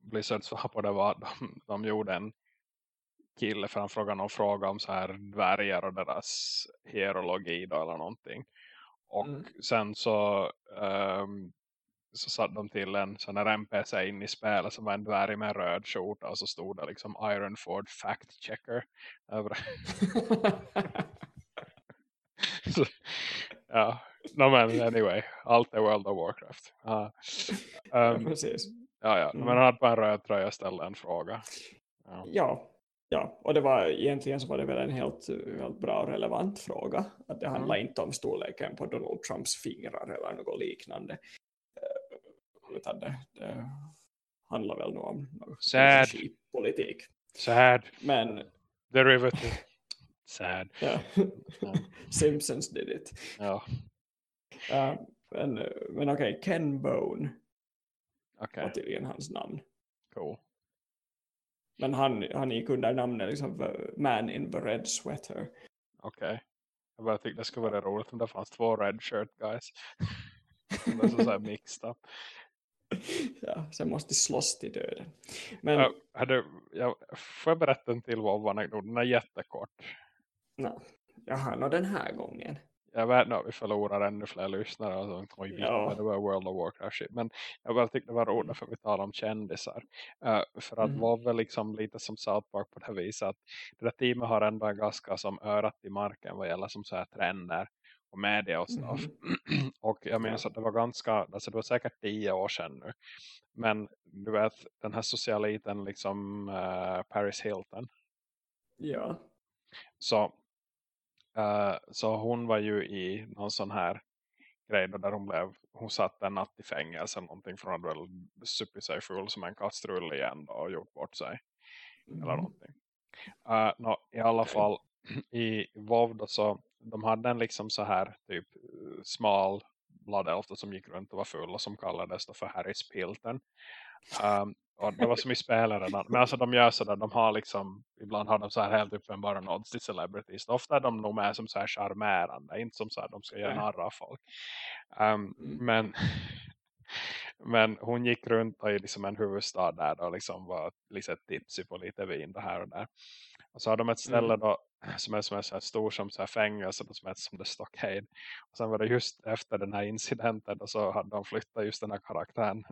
Speaker 1: Blizzards svar på det var de, de gjorde en kille för han frågade någon fråga om så här dvärgar och deras hierologi då eller någonting. Och
Speaker 2: Mm.
Speaker 1: sen så ehm, så satt de till en sån här NPC in i spelet som var en dvärg med en röd skjorta och så stod det liksom Ironford Fact Checker över så, ja, no, men anyway allt är World of Warcraft ja, um,
Speaker 2: precis.
Speaker 1: ja, ja.
Speaker 2: Mm.
Speaker 1: men han hade på en röd tröja ställde en fråga ja.
Speaker 2: Ja, ja, och det var egentligen så var det väl en helt, helt bra och relevant fråga. Att det handlar inte om storleken på Donald Trumps fingrar eller något liknande. Eh, Utan det, det handlar väl nog om
Speaker 1: Sad.
Speaker 2: energipolitik.
Speaker 1: sad
Speaker 2: Men
Speaker 1: derivative sad
Speaker 2: ja. Simpsons did it.
Speaker 1: ja,
Speaker 2: Uh, men men okej, Ken Bone
Speaker 1: okej,
Speaker 2: var tydligen hans namn.
Speaker 1: cool
Speaker 2: Men han, han gick under namnet liksom, Man in the Red Sweater.
Speaker 1: okej jag bara tyckte det skulle vara roligt om det fanns två red shirt guys det är så, så här mixed up
Speaker 2: ja, sen måste de slåss till döden. Men
Speaker 1: Uh, hade, jag, får jag berätta en till WoW-anekdot? Den är jättekort.
Speaker 2: no, jaha, no, den här gången.
Speaker 1: Jag vet att vi förlorar ännu fler lyssnare. Alltså, oj,
Speaker 2: Ja.
Speaker 1: det var World of Warcraft shit. Men jag bara tyckte det var roligt
Speaker 2: Mm.
Speaker 1: för att vi talar om kändisar. Uh, för att
Speaker 2: Mm.
Speaker 1: WoW är liksom lite som South Park på det här viset. Att det där teamet har ändå en ganska som örat i marken vad gäller som så här trender och media och stuff. och jag minns att det var ganska, alltså det var säkert tio år sedan nu. Men du vet, den här socialiten liksom eh, Paris Hilton.
Speaker 2: Ja.
Speaker 1: Så, eh, så hon var ju i någon sån här grej där hon blev, hon satt en natt i fängelse eller någonting för hon hade väl supit sig full som en kastrull igen då och gjort bort sig eller
Speaker 2: Mm.
Speaker 1: någonting. Uh, nå, I alla fall i WoW då så de hade en liksom så här typ eh, smal Blood Elf då som gick runt och var full och som kallades då för Harris Pilton. Um, och det var som i spelet redan. Men alltså de gör sådär, de har liksom, ibland har de så här helt uppenbara nods till celebrities. Ofta är de nog med som så här charmerande, inte som så här de ska göra
Speaker 2: Nej.
Speaker 1: narr av folk. Um, men, men hon gick runt i liksom en huvudstad där och liksom var lite tipsig på lite vin det här och där. Och så har de ett ställe
Speaker 2: Mm.
Speaker 1: då som är som är så här stor som så här fängelse då, som heter som The Stockade. Och sen var det just efter den här incidenten och så hade de flyttat just den här karaktären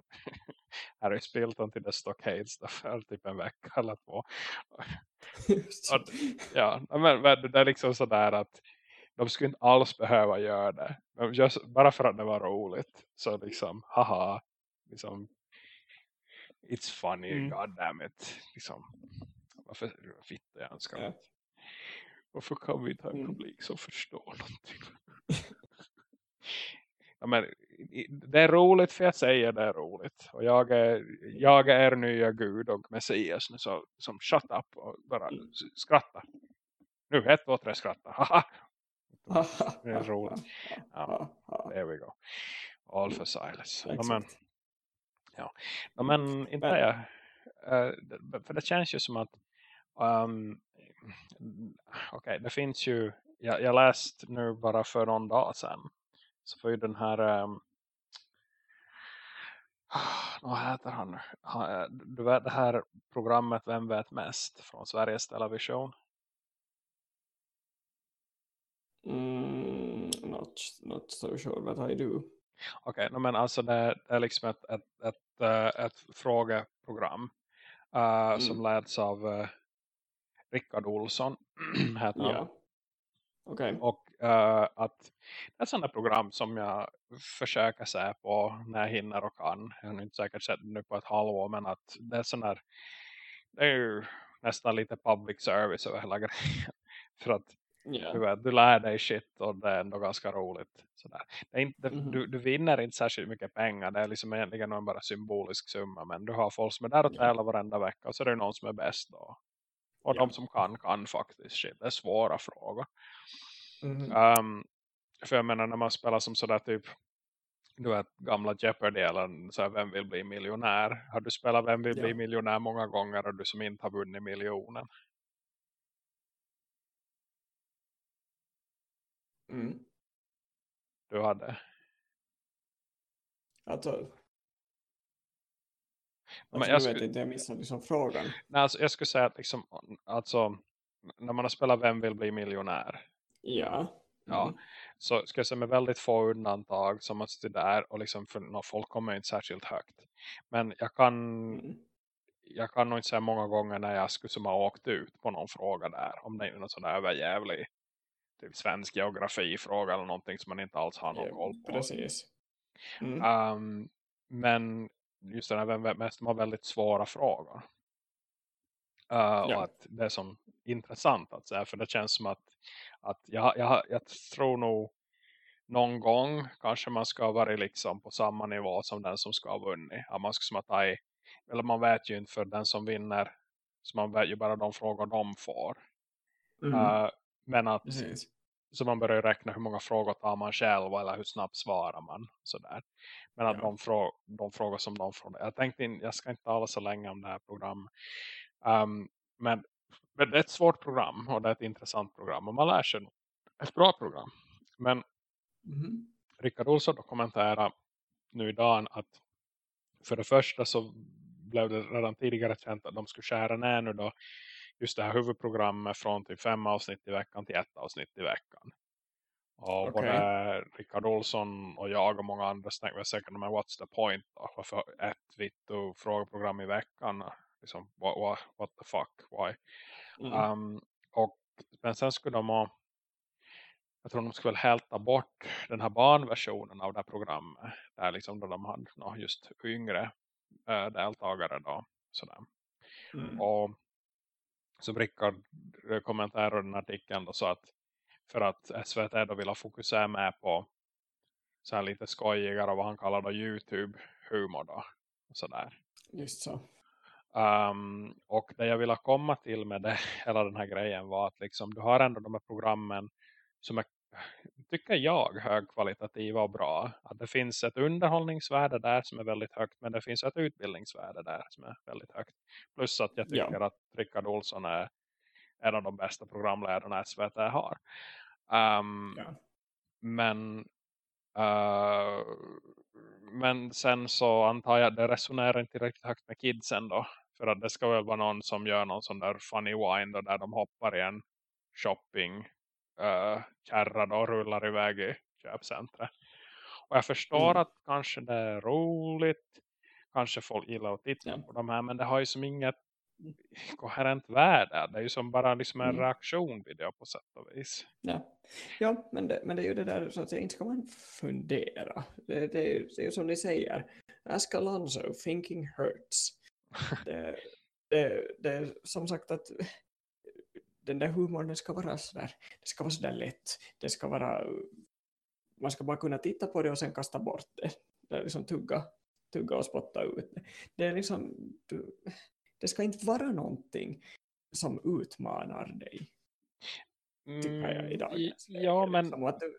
Speaker 1: Harry Spilton till The Stockades då för typ en vecka eller två. Och, ja, men, men det är liksom sådär att de skulle inte alls behöva göra det. Men just, bara för att det var roligt. Så liksom, haha. Liksom, it's funny,
Speaker 2: Mm.
Speaker 1: god damn it. Liksom, varför fitta jag önskar
Speaker 2: Ja.
Speaker 1: Varför kan vi inte ha en
Speaker 2: Mm.
Speaker 1: publik som förstår någonting? ja, men, det är roligt för jag säger det är roligt. Och jag är, jag är nya gud och messias nu. Så som shut up och bara
Speaker 2: Mm.
Speaker 1: skratta. Nu, ett, två, tre, skratta. Det är roligt. Ja. There we go. All for silence. Ja, men, ja. Ja, men inte jag. Eh, för det känns ju som att um, okej, det finns ju jag, jag läst nu bara för någon dag sedan så får ju den här um, vad heter han nu? Ha- Du vet det här programmet Vem vet mest från Sveriges Television.
Speaker 2: Mm, not, not so sure what I do.
Speaker 1: Okej, no, men alltså det, är liksom ett, ett, ett, eh, ett frågeprogram eh, som
Speaker 2: Mm.
Speaker 1: leds av uh, Rickard Olsson heter han.
Speaker 2: Ja. Okej.
Speaker 1: Och eh, att det är där program som jag försöker se på när jag hinner och kan. Jag har inte säkert sett nu på ett halvår men att det är sån där, det är ju nästan lite public service över hela grejen. För att
Speaker 2: Ja.
Speaker 1: du, vet, du lär dig shit och det är ändå ganska roligt. Sådär. Det är inte,
Speaker 2: Mhm.
Speaker 1: du, du vinner inte särskilt mycket pengar. Det är liksom egentligen en bara symbolisk summa. Men du har folk som är där och tävlar varenda vecka. Och så är det någon som är bäst då. Och
Speaker 2: Ja.
Speaker 1: de som kan, kan faktiskt. Shit, det är svåra frågor.
Speaker 2: Mhm.
Speaker 1: Um, för jag menar när man spelar som sådär typ du vet gamla Jeopardy eller så här, vem vill bli miljonär. Har du spelat vem vill
Speaker 2: Ja.
Speaker 1: bli miljonär många gånger och du som inte har vunnit miljonen.
Speaker 2: Mm.
Speaker 1: Du hade.
Speaker 2: Alltså, alltså
Speaker 1: jag
Speaker 2: jag vet
Speaker 1: skulle-
Speaker 2: inte, jag missade liksom frågan.
Speaker 1: Nej, alltså, jag skulle säga att liksom, alltså, när man har spelat vem vill bli miljonär.
Speaker 2: Ja.
Speaker 1: Ja.
Speaker 2: Mm.
Speaker 1: Så ska jag säga med väldigt få undantag som att sitta där och liksom för no, folk kommer inte särskilt högt. Men jag kan
Speaker 2: Mm.
Speaker 1: jag kan nog inte säga många gånger när jag skulle som ha åkt ut på någon fråga där. Om det är någon sån där överjävlig typ svensk geografifråga eller någonting som man inte alls har någon
Speaker 2: Ja,
Speaker 1: koll på.
Speaker 2: Precis. Mm.
Speaker 1: Um, men just den här de har väldigt svåra frågor. Uh,
Speaker 2: Ja.
Speaker 1: Och att det är som intressant att säga. För det känns som att, att jag, jag, jag tror nog någon gång kanske man ska vara liksom på samma nivå som den som ska ha vunnit. Att man ska som att i, eller man vet ju inte för den som vinner. Så man vet ju bara de frågor de får.
Speaker 2: Mm.
Speaker 1: Uh, men att
Speaker 2: Precis.
Speaker 1: Så man börjar räkna hur många frågor tar man själv eller hur snabbt svarar man. Sådär. Men att
Speaker 2: Ja.
Speaker 1: de, frå de frågor som de frågar. Jag tänkte in, jag ska inte tala så länge om det här programmet. Um, men, men det är ett svårt program och det är ett intressant program. Och man lär sig ett bra program. Men
Speaker 2: Mhm.
Speaker 1: Rickard Olsson dokumenterar nu idag att för det första så blev det redan tidigare känt att de skulle skära ner nu då just det här huvudprogrammet från typ fem avsnitt i veckan till ett avsnitt i veckan. Och
Speaker 2: Okej.
Speaker 1: både Rickard Olsson och jag och många andra snackar väl säkert om what's the point då? Varför ett vitt och frågeprogram i veckan? Liksom, what, what, what the fuck? Why?
Speaker 2: Mm.
Speaker 1: Um, och, men sen skulle de ha jag tror de skulle väl helt ta bort den här barnversionen av det här programmet. Där liksom då de hade no, just yngre äh, deltagare då. Sådär.
Speaker 2: Mm.
Speaker 1: Och som Rickard kommenterade den artikeln då så att för att SVT då vill fokusera med på så här lite skojigare vad han kallar då Youtube-humor då. Och sådär.
Speaker 2: Just så.
Speaker 1: Um, och det jag ville komma till med det, hela den här grejen var att liksom, du har ändå de här programmen som är, tycker jag, högkvalitativa och bra. Att det finns ett underhållningsvärde där som är väldigt högt, men det finns ett utbildningsvärde där som är väldigt högt. Plus att jag
Speaker 2: Ja.
Speaker 1: tycker att Rickard Olsson är en av de bästa programledarna SVT har. Um,
Speaker 2: Ja.
Speaker 1: men eh, men sen så antar jag att det resonerar inte tillräckligt högt med kidsen då. För att det ska väl vara någon som gör någon sån där funny wine då, där de hoppar i en shopping uh, kärra då och rullar iväg i köpcentret. Och jag förstår
Speaker 2: Mm.
Speaker 1: att kanske det är roligt. Kanske folk gillar att titta
Speaker 2: Ja.
Speaker 1: på de här. Men det har ju som inget koherent värde. Det är ju som bara liksom en
Speaker 2: Mm.
Speaker 1: reaktionvideo på sätt och vis.
Speaker 2: Ja, ja men, det, men det är ju det där så att säga, inte ska man fundera. Det, det, är, ju- det är ju som ni säger. Ask Alonso, thinking hurts. Det, det, det är som sagt att den där humorn den ska vara sådär, det ska vara sådär lätt. Det ska vara, man ska bara kunna titta på det och sen kasta bort det. Det är liksom tugga, tugga och spotta ut det. Det är liksom, du, det ska inte vara någonting som utmanar dig tycker jag
Speaker 1: Mm, i-
Speaker 2: läge,
Speaker 1: ja, men,
Speaker 2: liksom, att du,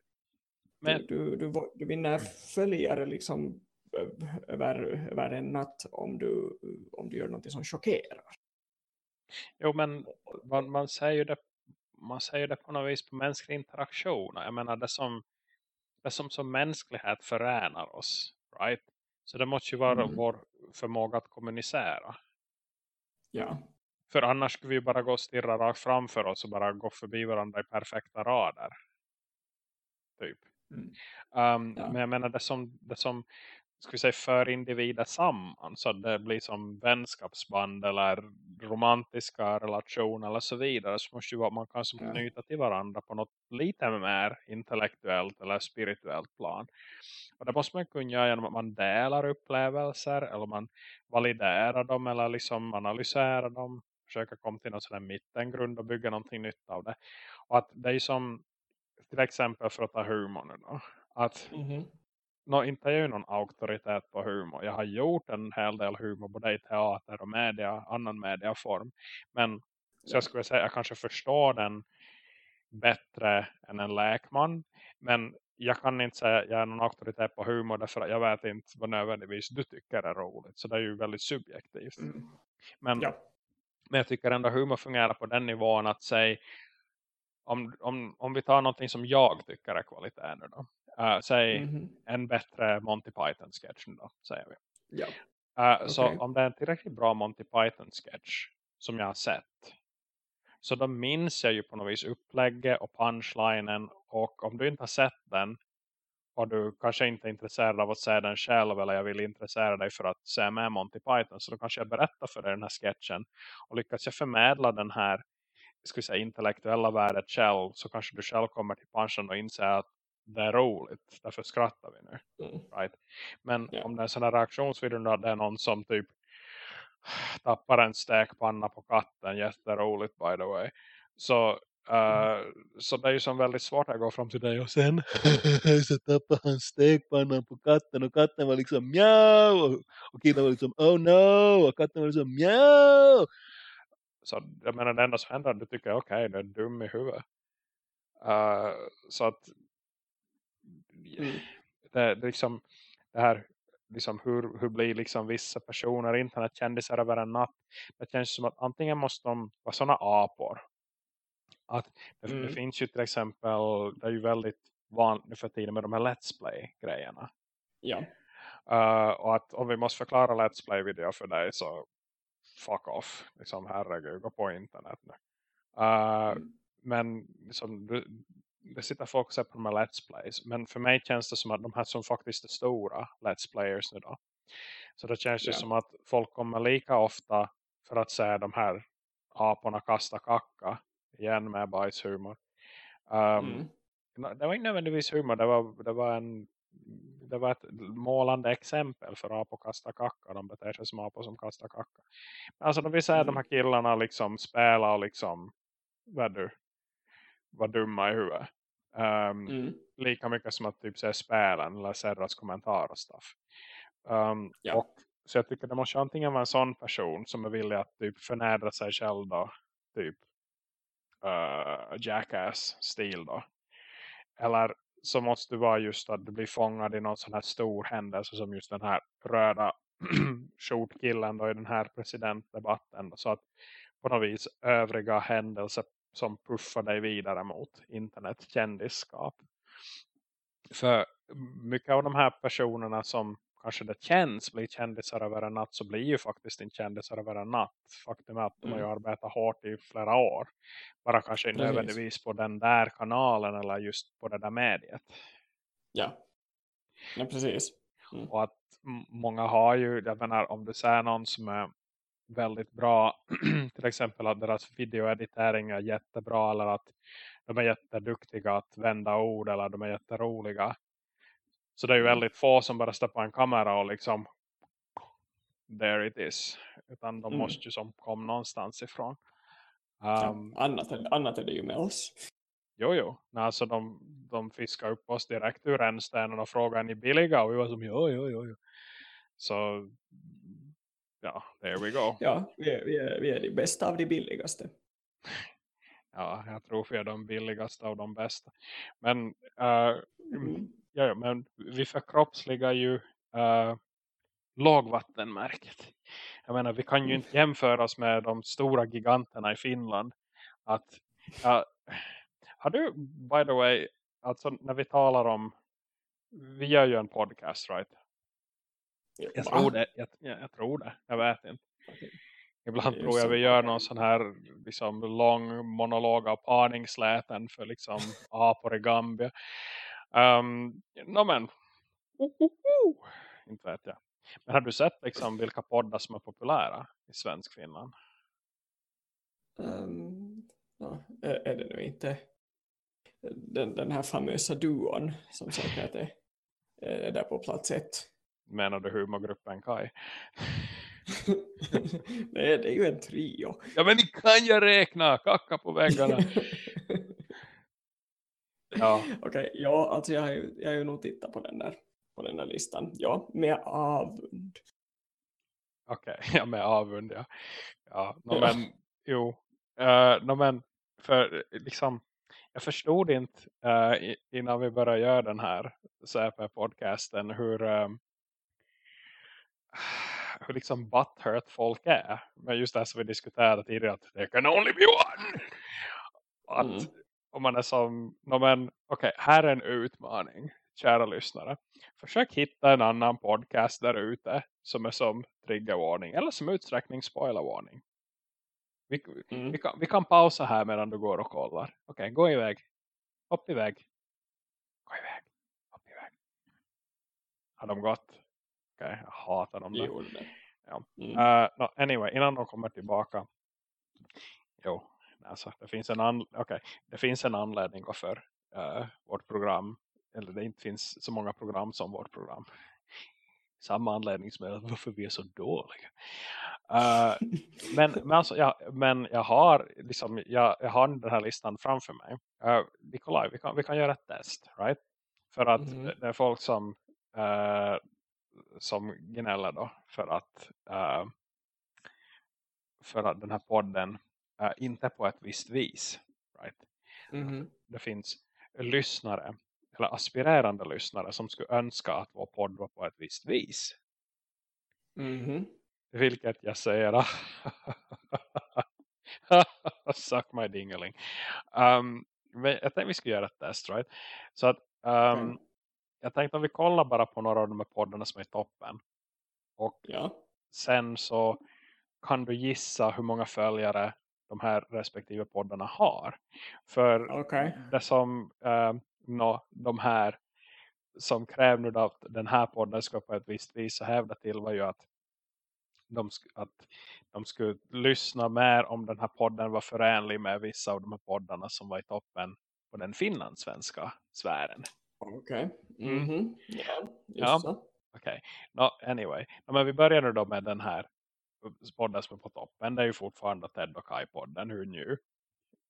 Speaker 1: men
Speaker 2: du, du, du, du vinner följare liksom över, över en natt om du, om du gör något som chockerar.
Speaker 1: Jo, men man, man, säger det, man säger det på något vis på mänsklig interaktion. Jag menar, det som, det som som mänsklighet förenar oss. Right? Så det måste ju vara
Speaker 2: Mm.
Speaker 1: vår förmåga att kommunicera.
Speaker 2: Ja,
Speaker 1: För annars skulle vi bara gå och stirra rakt framför oss och bara gå förbi varandra i perfekta rader. Typ.
Speaker 2: Mm.
Speaker 1: Um,
Speaker 2: Ja.
Speaker 1: Men jag menar det som, det som ska vi säga, för individer samman. Så att det blir som vänskapsband eller romantiska relationer eller så vidare. Så måste ju vara, man kan som
Speaker 2: Ja.
Speaker 1: knyta till varandra på något lite mer intellektuellt eller spirituellt plan. Och det måste man kunna göra genom att man delar upplevelser eller man validerar dem eller liksom analyserar dem. försöka komma till någon sån här mittengrund och bygga någonting nytt av det. Och att det är som till exempel för att ta humor nu då. Att
Speaker 2: Mhm.
Speaker 1: No, inte är ju någon auktoritet på humor. Jag har gjort en hel del humor både i teater och media, annan mediaform. Men så
Speaker 2: Ja.
Speaker 1: jag skulle säga jag kanske förstår den bättre än en läkman. Men jag kan inte säga att jag är någon auktoritet på humor därför att jag vet inte vad nödvändigtvis du tycker är roligt. Så det är ju väldigt subjektivt.
Speaker 2: Mm.
Speaker 1: Men,
Speaker 2: Ja.
Speaker 1: men jag tycker ändå humor fungerar på den nivån att säga om, om, om vi tar någonting som jag tycker är kvalitet nu då. Uh, säg
Speaker 2: Mhm.
Speaker 1: en bättre Monty Python-sketch då, säger vi.
Speaker 2: Ja.
Speaker 1: Uh, Så
Speaker 2: Okej.
Speaker 1: om det är en tillräckligt bra Monty Python-sketch som jag har sett. Så då minns jag ju på något vis upplägget och punchlinen. Och om du inte har sett den. Och du kanske inte är intresserad av att se den själv. Eller jag vill intressera dig för att se med Monty Python. Så då kanske jag berättar för dig den här sketchen. Och lyckas jag förmedla den här ska säga, intellektuella värdet själv. Så kanske du själv kommer till punchen och inser att det är roligt. Därför skrattar vi nu
Speaker 2: Mm.
Speaker 1: right? Men
Speaker 2: Ja.
Speaker 1: om det är en sån här reaktionsvideo där det är någon som typ tappar en stekpanna på katten, jätteroligt by the way. Så, eh, så det är ju som väldigt svårt att gå fram till dig och sen så tappar han stekpannan på katten och katten var liksom mjau och, och killen var liksom oh no och katten var liksom mjau. Så jag menar det enda som händer du tycker okej du är dum i huvudet. Eh, så att
Speaker 2: Mm.
Speaker 1: det, det, liksom, det här liksom hur, hur blir liksom vissa personer internetkändisar över en natt. Det känns som att antingen måste de vara sådana apor. Att det, det
Speaker 2: Mm.
Speaker 1: finns ju till exempel, det är ju väldigt vanligt nu för tiden med de här Let's Play-grejerna.
Speaker 2: Ja.
Speaker 1: Uh, och att om vi måste förklara Let's Play-video för dig så fuck off. Liksom herregud, gå på internet nu. Uh,
Speaker 2: Mm.
Speaker 1: men liksom, du, det sitter folk och ser på de här Let's Plays. Men för mig känns det som att de här som faktiskt är stora Let's Players nu då. Så det känns ju
Speaker 2: Ja.
Speaker 1: som att folk kommer lika ofta för att se de här aporna kasta kacka. Igen med bajshumor. Um,
Speaker 2: Mm.
Speaker 1: Det var inte nödvändigtvis humor. Det var, det var en det var ett målande exempel för apor kasta kacka. De beter sig som apor som kastar kacka. Alltså de vill säga
Speaker 2: Mm.
Speaker 1: de här killarna liksom spela och liksom vad du var dumma i huvudet. Um,
Speaker 2: Mm.
Speaker 1: lika mycket som att typ se spelen eller se deras kommentarer och stuff. Um,
Speaker 2: Ja.
Speaker 1: och, så jag tycker det måste antingen vara en sån person som är villig att typ förnedra sig själv då. Typ uh, jackass-stil då. Eller så måste det vara just att du blir fångad i någon sån här stor händelse som just den här röda skjortkillen då i den här presidentdebatten. Då, så att på något vis övriga händelser som puffar dig vidare mot internetkändisskap. För mycket av de här personerna som kanske det känns blir kändisar över en natt så blir ju faktiskt inte kändisar över en natt. Faktum är att de har ju
Speaker 2: Mm.
Speaker 1: arbetat hårt i flera år. Bara kanske inte nödvändigtvis på den där kanalen eller just på det där mediet.
Speaker 2: Ja. Ja, precis.
Speaker 1: Och att många har ju, jag menar om du ser någon som är väldigt bra, till exempel att deras videoeditering är jättebra eller att de är jätteduktiga att vända ord eller de är jätteroliga. Så det är ju
Speaker 2: Mm.
Speaker 1: väldigt få som bara på en kamera och liksom there it is. Utan de
Speaker 2: Mm.
Speaker 1: måste ju som komma någonstans ifrån.
Speaker 2: Ja,
Speaker 1: Um,
Speaker 2: annat, är, annat är det ju med oss.
Speaker 1: Jo, jo. Nej, Alltså de, de fiskar upp oss direkt ur rännstenen och frågar är ni billiga? Och vi var som, jo, jo, jo. jo. Så, ja, there we go.
Speaker 2: Ja, vi är, vi, är, vi är de bästa av de billigaste.
Speaker 1: Ja, jag tror vi är de billigaste av de bästa. Men, uh,
Speaker 2: Mm.
Speaker 1: ja, men vi förkroppsligar ju uh, lågvattenmärket. Jag menar, vi kan ju inte jämföra oss med de stora giganterna i Finland. Att, ja, har du, by the way, alltså när vi talar om, vi gör ju en podcast, right? Jag
Speaker 2: Va?
Speaker 1: tror det, jag, jag, tror det, jag vet inte. Ibland tror jag vi gör någon sån här liksom, lång monolog av parningsläten för liksom apor i Gambia. Um, no, men, oh, oh, oh. inte vet jag. Men har du sett liksom, vilka poddar som är populära i svensk Finland?
Speaker 2: Um, ja, är, är det nu inte den, den här famösa duon som säkert är, är där på plats ett?
Speaker 1: Menar du humorgruppen Kai?
Speaker 2: Nej, det är ju en trio.
Speaker 1: Ja men ni kan ju räkna, kacka på väggarna. Ja.
Speaker 2: Okej, ja, alltså jag har, ju, jag har ju nog tittat på den där, på den där listan. Ja, med avund.
Speaker 1: Okej, ja med avund ja. Ja, no, men jo. Uh, no, men för liksom jag förstod inte uh, innan vi började göra den här CP-podcasten hur um, hur liksom butthurt folk är. Men just det som vi diskuterade tidigare att det kan only be one. Att mm. om man är som, no, men okej, okay, här är en utmaning kära lyssnare. Försök hitta en annan podcast där ute som är som triggervarning eller som utsträckning spoilervarning. Vi, mm. vi, kan, vi kan pausa här medan du går och kollar. Okej, okay, gå iväg. Hopp iväg. Gå iväg. Hopp iväg. Har de gått? Okay, jag hatar dem där. Ja. Mm. Uh, no, anyway, innan de kommer tillbaka. Jo, alltså, det, finns en okay, det finns en anledning varför uh, vårt program eller det inte finns så många program som vårt program. Samma anledning som är varför vi är så dåliga. Uh, men, men, alltså, ja, men jag har liksom, jag, jag har den här listan framför mig. Uh, Nikolaj, vi kan, vi kan göra ett test, right? För att mm. det är folk som uh, som gnäller då för att uh, för att den här podden uh, inte på ett visst vis, right? Mm. Det finns lyssnare eller aspirerande lyssnare som skulle önska att vår podd var på ett visst vis.
Speaker 2: Mm -hmm.
Speaker 1: Vilket jag säger suck my dingeling. Um, men jag tänkte vi skulle göra ett test, right? Så att um, mm. Jag tänkte att vi kollar bara på några av de här poddarna som är i toppen. Och
Speaker 2: ja.
Speaker 1: sen så kan du gissa hur många följare de här respektive poddarna har. För
Speaker 2: okay.
Speaker 1: det som um, no, de här som kräver nu att den här podden ska på ett visst vis hävda till var ju att de, att de skulle lyssna mer om den här podden var förenlig med vissa av de här poddarna som var i toppen på den finlandssvenska sfären.
Speaker 2: Okej. Okay. Mm -hmm. Ja,
Speaker 1: ja. Okej. Okay. No, anyway. No, men vi börjar nu då med den här podden som är på toppen. Det är ju fortfarande Ted och Kai-podden. Hur nu?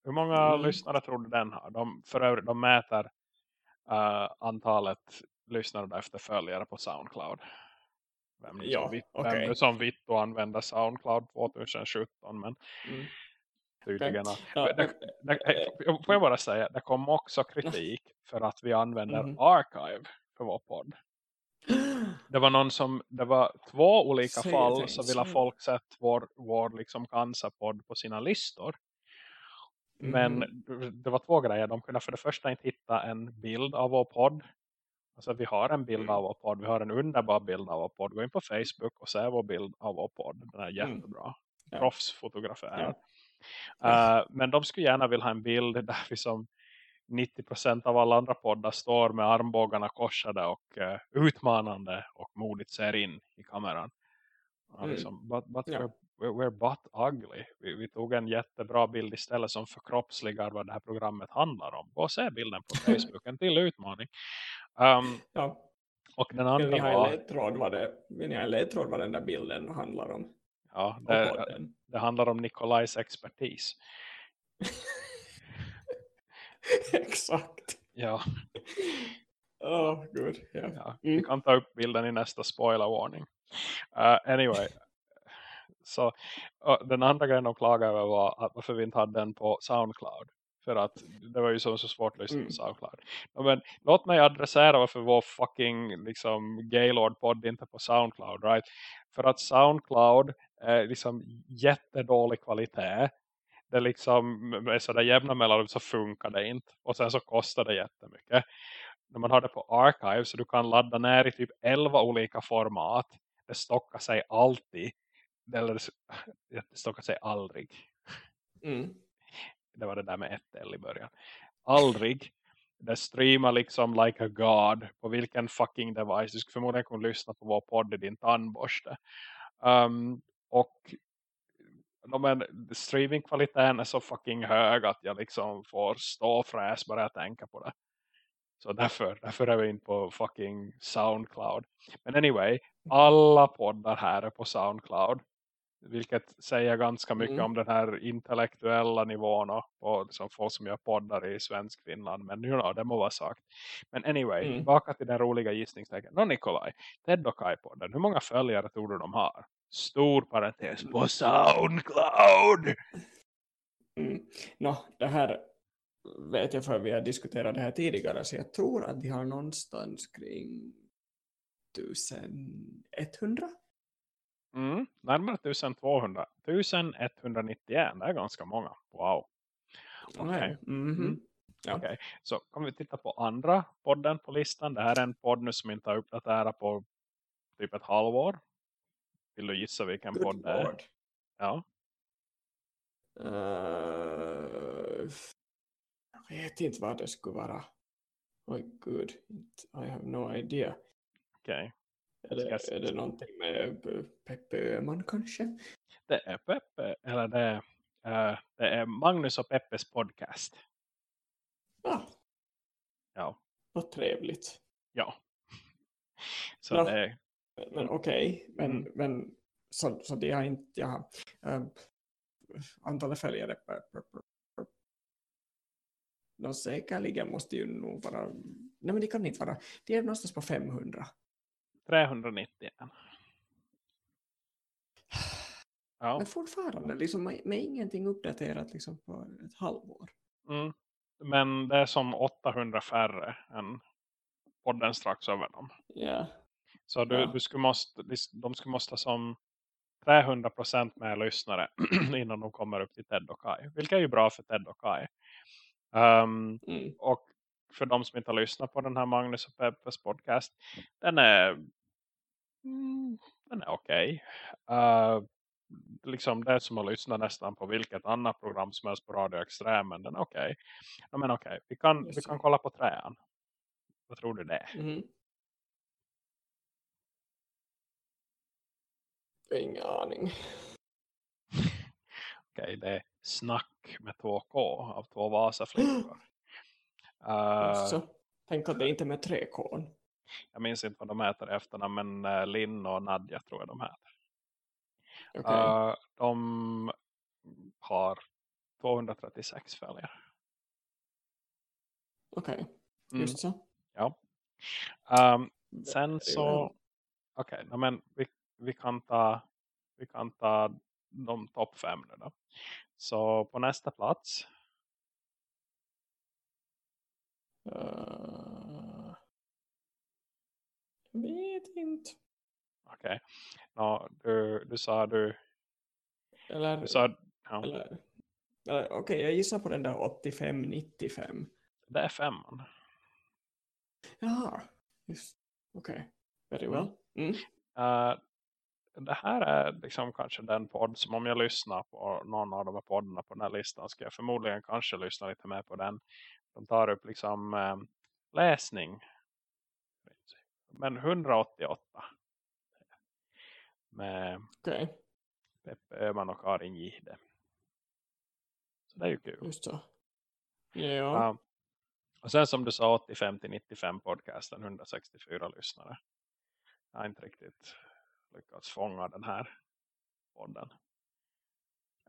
Speaker 1: Hur många mm. lyssnare tror du den har? De, för övrigt, de mäter uh, antalet lyssnare efter följare på Soundcloud. Vem
Speaker 2: ja,
Speaker 1: som, vitt, okay. vem som vitt och använder Soundcloud 2017 men mm. Tydligen ja, det, det, det, får jag bara säga det kom också kritik för att vi använder mm. Archive för vår podd. Det var någon som, det var två olika Säg fall så ville folk sett vår, vår liksom cancerpodd på sina listor. Men mm. det var två grejer. De kunde för det första inte hitta en bild av vår podd. Alltså vi har en bild mm. av vår podd. Vi har en underbar bild av vår podd. Gå in på Facebook och se vår bild av vår podd. Den är mm. jättebra. Mm. Ja. Proffsfotograferad. Ja. Uh, men de skulle gärna vilja ha en bild där vi som 90% av alla andra poddar står med armbågarna korsade och uh, utmanande och modigt ser in i kameran. Mm. Liksom, but, but ja. we're we're but ugly. Vi, vi, tog en jättebra bild istället som förkroppsligar vad det här programmet handlar om. Gå och se bilden på Facebook, en till utmaning. Um,
Speaker 2: ja.
Speaker 1: Och den andra
Speaker 2: vill ni ha en ledtråd vad, det, vill ni ha en ledtråd vad den där bilden handlar om?
Speaker 1: Ja, det, det handlar om Nikolajs expertis.
Speaker 2: Exakt.
Speaker 1: Ja.
Speaker 2: Oh, good. Yeah.
Speaker 1: ja. Mm. Vi kan ta upp bilden i nästa spoiler warning. Uh, anyway, så den andra grejen de klagade över var att varför vi inte hade den på Soundcloud. För att det var ju så, så svårt att lyssna på mm. Soundcloud. Men låt mig adressera varför vår fucking liksom, Gaylord-podd inte på Soundcloud. Right? För att Soundcloud är liksom jättedålig kvalitet. Det liksom med sådär jämna mellanrum så funkar det inte. Och sen så kostar det jättemycket. När man har det på Archive så du kan ladda ner i typ 11 olika format. Det stockar sig alltid eller det stockar sig aldrig.
Speaker 2: Mm.
Speaker 1: Det var det där med ett L i början. Aldrig. Det streamar liksom like a god på vilken fucking device. Du skulle förmodligen kunna lyssna på vår podd i din tandborste. Um, och men, streamingkvaliteten är så fucking hög att jag liksom får stå fräs bara jag tänker på det. Så därför, därför är vi in på fucking Soundcloud. Men anyway, alla poddar här är på Soundcloud. Vilket säger ganska mycket
Speaker 2: Mm.
Speaker 1: om den här intellektuella nivån och, och liksom folk som gör poddar i svensk Finland. Men you know, det må vara sagt. Men anyway,
Speaker 2: Mm.
Speaker 1: tillbaka till den roliga gissningstecken. Nå Nikolaj, Ted och Kai-podden. Hur många följare tror du de har? Stor parentes på Soundcloud!
Speaker 2: Mm. Nå, det här vet jag för vi har diskuterat det här tidigare så jag tror att de har någonstans kring 1100.
Speaker 1: Mm, närmare 1200. 1191, det är ganska många. Wow. Okej.
Speaker 2: Mhm.
Speaker 1: Mm.
Speaker 2: Ja.
Speaker 1: Okej, så kommer vi titta på andra podden på listan. Det här är en podd nu som inte har uppdaterat på typ ett halvår. Vill du gissa vilken
Speaker 2: Good
Speaker 1: podd det är?
Speaker 2: lord.
Speaker 1: Ja.
Speaker 2: Eh, jag vet inte vad det skulle vara. Oj gud, inte- I have no idea.
Speaker 1: Okej.
Speaker 2: Är det,
Speaker 1: jag-
Speaker 2: är det någonting med Pe- Peppe Öhman kanske?
Speaker 1: Det är Peppe, eller det är, eh, det är Magnus och Peppes podcast.
Speaker 2: Ja,
Speaker 1: Ja.
Speaker 2: vad trevligt.
Speaker 1: Ja. Så
Speaker 2: Ja.
Speaker 1: det
Speaker 2: Men okej, men,
Speaker 1: Mm.
Speaker 2: men så, så det har inte, jag äh, antalet följare. De säkerligen måste ju nog vara, nej men det kan inte vara, det är någonstans på 500.
Speaker 1: 391. Ja.
Speaker 2: Men fortfarande, liksom, med, med ingenting uppdaterat liksom, på ett halvår.
Speaker 1: Mm. Men det är som 800 färre än podden strax över dem.
Speaker 2: Ja,
Speaker 1: Så du,
Speaker 2: Ja.
Speaker 1: du skulle måste, de skulle måste som 300% med lyssnare innan de kommer upp till Ted och Kai. Vilket är ju bra för Ted och Kai. Um,
Speaker 2: mm.
Speaker 1: och för de som inte har lyssnat på den här Magnus och Peppes podcast. Den är mm, den är okej. Uh, liksom det är som att lyssna nästan på vilket annat program som helst på Radio Extrem. Men den är okej. Ja, men okej, vi kan,
Speaker 2: Just
Speaker 1: vi kan kolla på träan. Vad tror du det?
Speaker 2: Mhm. Ingen aning.
Speaker 1: Okej, det är Snack med 2K av två Vasa-flickor. Uh,
Speaker 2: så, tänk att det inte är med tre K.
Speaker 1: jag minns inte vad de heter i efternamn, men uh, Linn och Nadja tror jag de heter.
Speaker 2: Okej.
Speaker 1: Uh, de har 236 följare.
Speaker 2: Okej,
Speaker 1: Mm,
Speaker 2: just så.
Speaker 1: ja. Um, sen så, okej, okay, men vi, vi kan ta vi kan ta de topp fem nu då. Så på nästa plats
Speaker 2: Uh, jag vet inte.
Speaker 1: okej. Okay. du, du sa du,
Speaker 2: Eller,
Speaker 1: du sa, ja,
Speaker 2: eller, eller okej, jag gissar på den där 85-95.
Speaker 1: det är femman.
Speaker 2: Jaha, just. Okej, very
Speaker 1: Mm.
Speaker 2: well. Mm.
Speaker 1: Uh, det här är liksom kanske den podd som om jag lyssnar på någon av de här poddarna på den här listan ska jag förmodligen kanske lyssna lite mer på den. De tar upp liksom eh, läsning. Men 188. Med
Speaker 2: Okej,
Speaker 1: Peppe Öhman och Karin Gihde. Så det är ju kul.
Speaker 2: just så. Ja,
Speaker 1: Ja. Och sen som du sa 85-95 podcasten 164 lyssnare. Jag har inte riktigt lyckats fånga den här podden.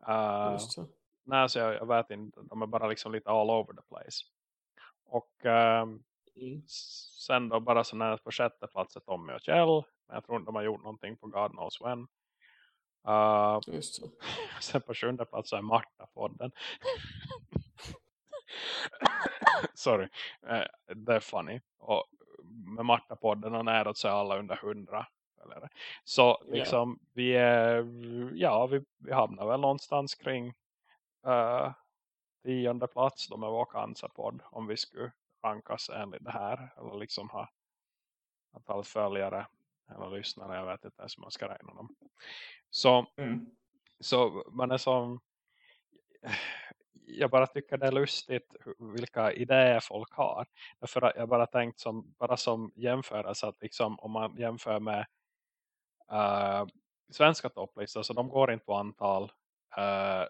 Speaker 1: Uh,
Speaker 2: just så.
Speaker 1: nej, så jag, jag vet inte. De är bara liksom lite all over the place. Och ehm,
Speaker 2: Mm.
Speaker 1: sen då bara så nära på sjätte plats är Tommy och Kjell. Men jag tror inte de har gjort någonting på God knows when. Uh,
Speaker 2: Just så.
Speaker 1: sen på sjunde plats är Marta-podden. Sorry. Eh, det är funny. Och med Marta-podden och nära så är alla under hundra. Eller? Så liksom vi är, ja vi, vi hamnar väl någonstans kring uh, tionde plats då med vår cancerpodd om vi skulle rankas enligt det här eller liksom ha antal följare eller lyssnare, jag vet inte ens hur man ska räkna dem. Så,
Speaker 2: Mm.
Speaker 1: så man är som jag bara tycker det är lustigt vilka idéer folk har. Därför att jag bara tänkt som, bara som jämförelse att liksom om man jämför med uh, svenska topplistor så de går inte på antal uh,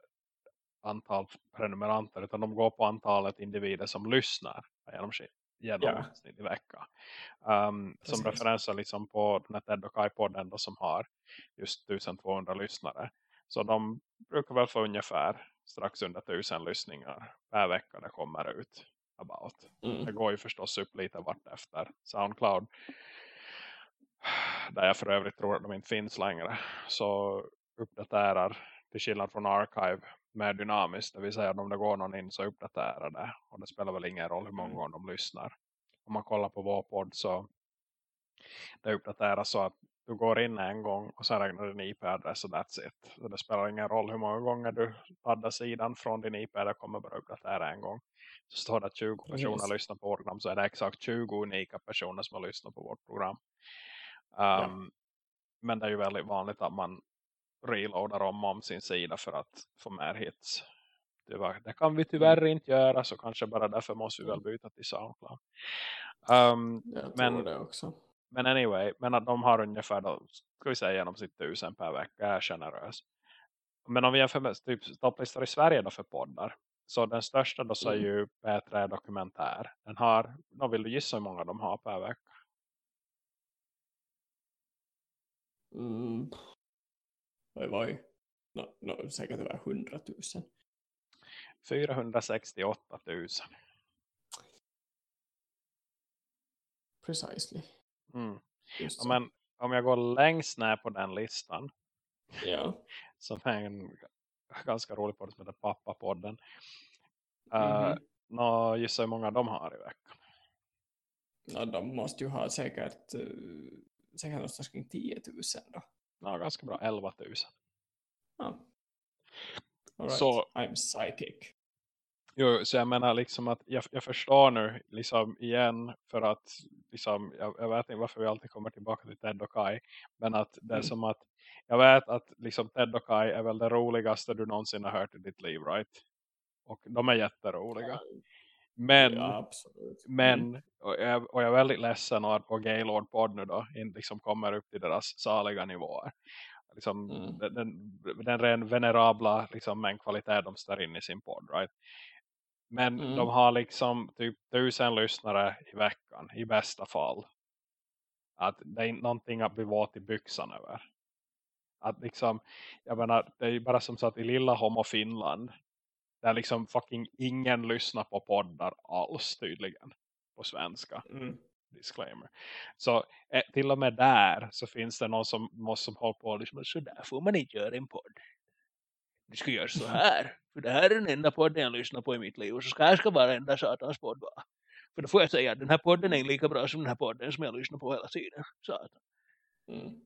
Speaker 1: antal prenumeranter utan de går på antalet individer som lyssnar genom genomsnitt i vecka. Um, som
Speaker 2: Precis.
Speaker 1: referenser liksom på den här Ted och Kai-podden som har just 1200 lyssnare. Så de brukar väl få ungefär strax under tusen lyssningar per vecka det kommer ut. About.
Speaker 2: Mm.
Speaker 1: Det går ju förstås upp lite vart efter Soundcloud. Där jag för övrigt tror att de inte finns längre. Så uppdaterar till skillnad från Archive mer dynamiskt. Det vill säga att om det går någon in så uppdaterar det. Och det spelar väl ingen roll hur många
Speaker 2: Mm.
Speaker 1: gånger de lyssnar. Om man kollar på vår podd så det uppdateras så att du går in en gång och sen räknar din IP-adress och that's it. Så det spelar ingen roll hur många gånger du laddar sidan från din IP. Det kommer bara uppdatera en gång. Så står det att 20 personer
Speaker 2: Precis.
Speaker 1: lyssnar på vårt program så är det exakt 20 unika personer som har lyssnat på vårt program.
Speaker 2: Ja.
Speaker 1: Um, Men det är ju väldigt vanligt att man reloadar om om sin sida för att få mer hits. Tyvärr. Det kan vi tyvärr inte göra så kanske bara därför måste vi väl byta till Soundcloud. Um, Men-
Speaker 2: det
Speaker 1: men anyway, men att de har ungefär då, ska vi säga genom sitt tusen per vecka, är generös. Men om vi jämför med typ topplistor i Sverige då för poddar. Så den största då så är
Speaker 2: Mm.
Speaker 1: ju P3 Dokumentär. Den har, då vill du gissa hur många de har per vecka?
Speaker 2: Mm. Oj, oj. No, no, säkert över 100 000.
Speaker 1: 468 000.
Speaker 2: Precisely.
Speaker 1: Mm.
Speaker 2: Just
Speaker 1: men om jag går längst ner på den listan.
Speaker 2: Ja.
Speaker 1: Som är en ganska rolig podd som heter Pappa-podden. Uh,
Speaker 2: Mhm.
Speaker 1: nå, gissa hur många de har i veckan.
Speaker 2: Ja, de måste ju ha säkert, uh, säkert någonstans kring 10 000 då.
Speaker 1: Ja, ganska bra, 11 000.
Speaker 2: Ja. All right.
Speaker 1: Så-
Speaker 2: I'm psychic.
Speaker 1: Jo, så jag menar liksom att jag, jag förstår nu liksom igen för att liksom, jag, jag vet inte varför vi alltid kommer tillbaka till Ted och Kai men att det är
Speaker 2: Mm.
Speaker 1: som att jag vet att liksom Ted och Kai är väl det roligaste du någonsin har hört i ditt liv, right? Och de är jätteroliga. Men,
Speaker 2: ja,
Speaker 1: men
Speaker 2: Mm.
Speaker 1: och, jag, och jag är väldigt ledsen att vår Gaylord podd nu då liksom kommer upp till deras saliga nivåer. Liksom,
Speaker 2: Mm.
Speaker 1: den, den, den ren venerabla liksom, mängdkvalitet de står in i sin podd, right? Men
Speaker 2: Mm.
Speaker 1: de har liksom typ tusen lyssnare i veckan i bästa fall. Att det är inte någonting att bli våt i byxan över. Att liksom, jag menar, det är bara som så att i lilla Homo Finland där liksom fucking ingen lyssnar på poddar alls tydligen på svenska.
Speaker 2: Mm.
Speaker 1: Disclaimer. Så eh, till och med där så finns det någon som måste som hålla på liksom, så där får man inte göra en podd. Du ska göra så här. För det här är den enda podden jag lyssnar på i mitt liv. Och så ska här ska vara enda satans podd vara. För då får jag säga att den här podden är lika bra som den här podden som jag lyssnar på hela tiden. Satan.
Speaker 2: Mm.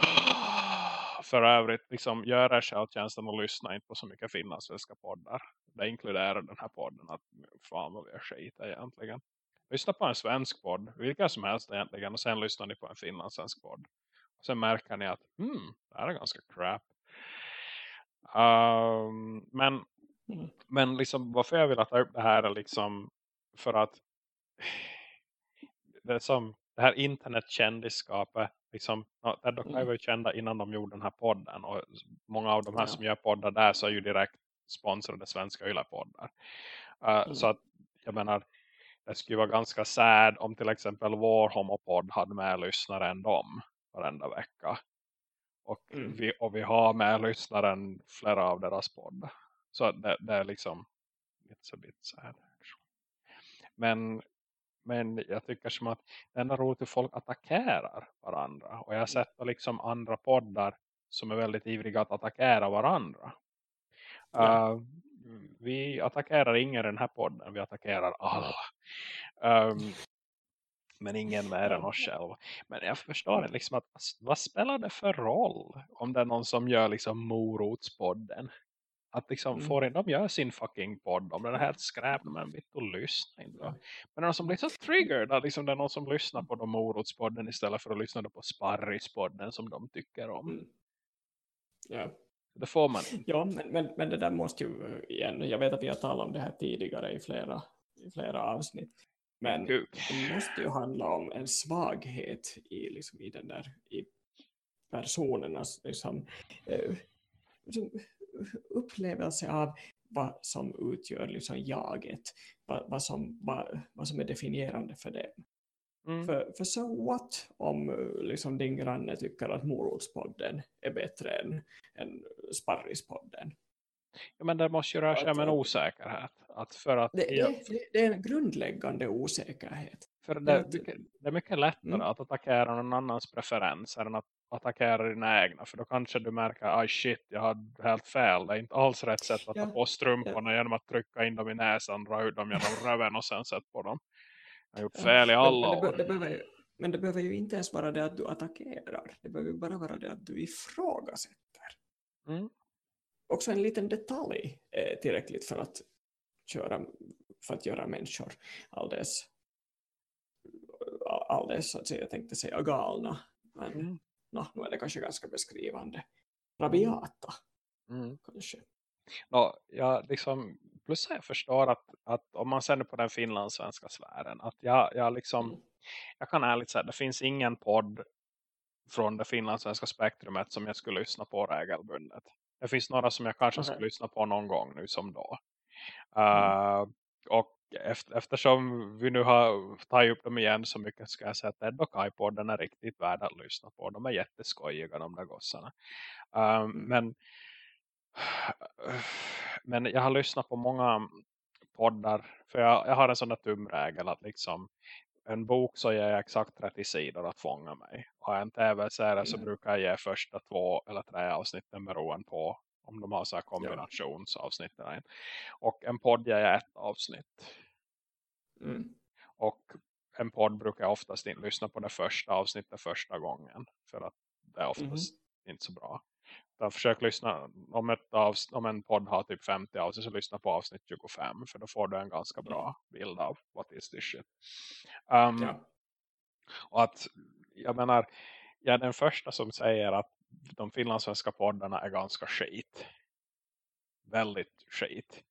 Speaker 1: För övrigt, liksom, gör er självtjänsten och lyssna inte på så mycket finlandssvenska poddar. Det inkluderar den här podden. Att, fan vad vi är skit egentligen. Lyssna på en svensk podd, vilka som helst egentligen. Och sen lyssnar ni på en finlandssvensk podd. Och sen märker ni att, hmm, det här är ganska crap. Um, men,
Speaker 2: Mm.
Speaker 1: men liksom, varför jag vill ta upp det här är liksom för att det som det här internetkändisskapet liksom, Ted och Kai var ju kända innan de gjorde den här podden och många av de här
Speaker 2: Ja.
Speaker 1: som gör poddar där så är ju direkt sponsrade svenska yllepoddar. Uh,
Speaker 2: Mm.
Speaker 1: Så att jag menar det skulle vara ganska sad om till exempel vår homopodd hade mer lyssnare än dem varenda vecka. Och,
Speaker 2: Mm.
Speaker 1: vi, och vi har mer lyssnare än flera av deras poddar. Så det, det är liksom it's a bit sad. Men, men jag tycker som att det ändå roligt hur folk attackerar varandra. Och jag har sett liksom andra poddar som är väldigt ivriga att attackera varandra.
Speaker 2: Ja.
Speaker 1: Uh, vi attackerar ingen i den här podden. Vi attackerar alla. Um, men ingen mer än oss själva. Men jag förstår inte liksom att vad spelar det för roll om det är någon som gör liksom morotspodden? Att liksom
Speaker 2: Mm.
Speaker 1: får de gör sin fucking podd om den är helt skräp men vitt och lyssna inte.
Speaker 2: Ja.
Speaker 1: Men någon som blir så triggered att liksom det är någon som lyssnar på de morotspodden istället för att lyssna på sparrispodden som de tycker om.
Speaker 2: Mm. Ja.
Speaker 1: Det får man.
Speaker 2: Ja, men, men, men det där måste ju igen, jag vet att vi har talat om det här tidigare i flera, i flera avsnitt. Men
Speaker 1: Kuk.
Speaker 2: det måste ju handla om en svaghet i, liksom, i den där i personernas liksom, eh, liksom, upplevelse av vad som utgör liksom, jaget, vad, vad, som, vad, vad som är definierande för det.
Speaker 1: Mm.
Speaker 2: För, för so what om eh, liksom din granne tycker att morotspodden är bättre än, än sparrispodden?
Speaker 1: Ja, men det måste ju röra sig om en osäkerhet. Att för att,
Speaker 2: Det,
Speaker 1: ja,
Speaker 2: det, det, är en grundläggande osäkerhet.
Speaker 1: för det, det, det är mycket lättare
Speaker 2: Mm.
Speaker 1: att attackera någon annans preferenser än att attackera dina egna. För då kanske du märker, aj shit, jag hade helt fel. Det är inte alls rätt sätt att
Speaker 2: Ja.
Speaker 1: ta på strumporna genom att trycka in dem i näsan, dra ut dem genom röven och sen sätta på dem. Jag har gjort
Speaker 2: Ja,
Speaker 1: fel i
Speaker 2: men-
Speaker 1: alla
Speaker 2: men det,
Speaker 1: år.
Speaker 2: det behöver ju, men det behöver ju inte ens vara det att du attackerar. Det behöver ju bara vara det att du ifrågasätter.
Speaker 1: Mm.
Speaker 2: Också en liten detalj är tillräckligt för att, köra, för att göra människor alldeles, alldeles så att säga, jag tänkte säga galna. Men
Speaker 1: Mm.
Speaker 2: Nå, nu är det kanske ganska beskrivande. Rabiata
Speaker 1: Mm.
Speaker 2: kanske.
Speaker 1: Ja, jag liksom, plus jag förstår att, att om man ser på den finlandssvenska sfären att jag, jag liksom
Speaker 2: Mm.
Speaker 1: jag kan ärligt säga det finns ingen podd från det finlandssvenska spektrumet som jag skulle lyssna på regelbundet. Det finns några som jag kanske
Speaker 2: Okej.
Speaker 1: skulle lyssna på någon gång nu som då.
Speaker 2: Mm.
Speaker 1: Uh, och eftersom vi nu har tagit upp dem igen så mycket ska jag säga att Ted och Kai-podden är riktigt värda att lyssna på. De är jätteskojiga de där gossarna. Um. Men men jag har lyssnat på många poddar för jag, jag har en sån där tumregel att liksom en bok så ger jag exakt 30 sidor att fånga mig. Och en tv-serie så brukar jag ge första två eller tre avsnitten beroende på om de har så här kombinationsavsnitt. inte. Och en podd ger jag ett avsnitt.
Speaker 2: Mm.
Speaker 1: Och en podd brukar jag oftast inte lyssna på det första avsnittet första gången. För att det är oftast inte så bra. Jag försöker lyssna, om, ett avs, om en podd har typ 50 avsnitt så lyssna på avsnitt 25. För då får du en ganska bra bild av what is this shit. Um,
Speaker 2: Ja.
Speaker 1: och att, jag menar, jag är den första som säger att de finlandssvenska poddarna är ganska skit. Väldigt skit.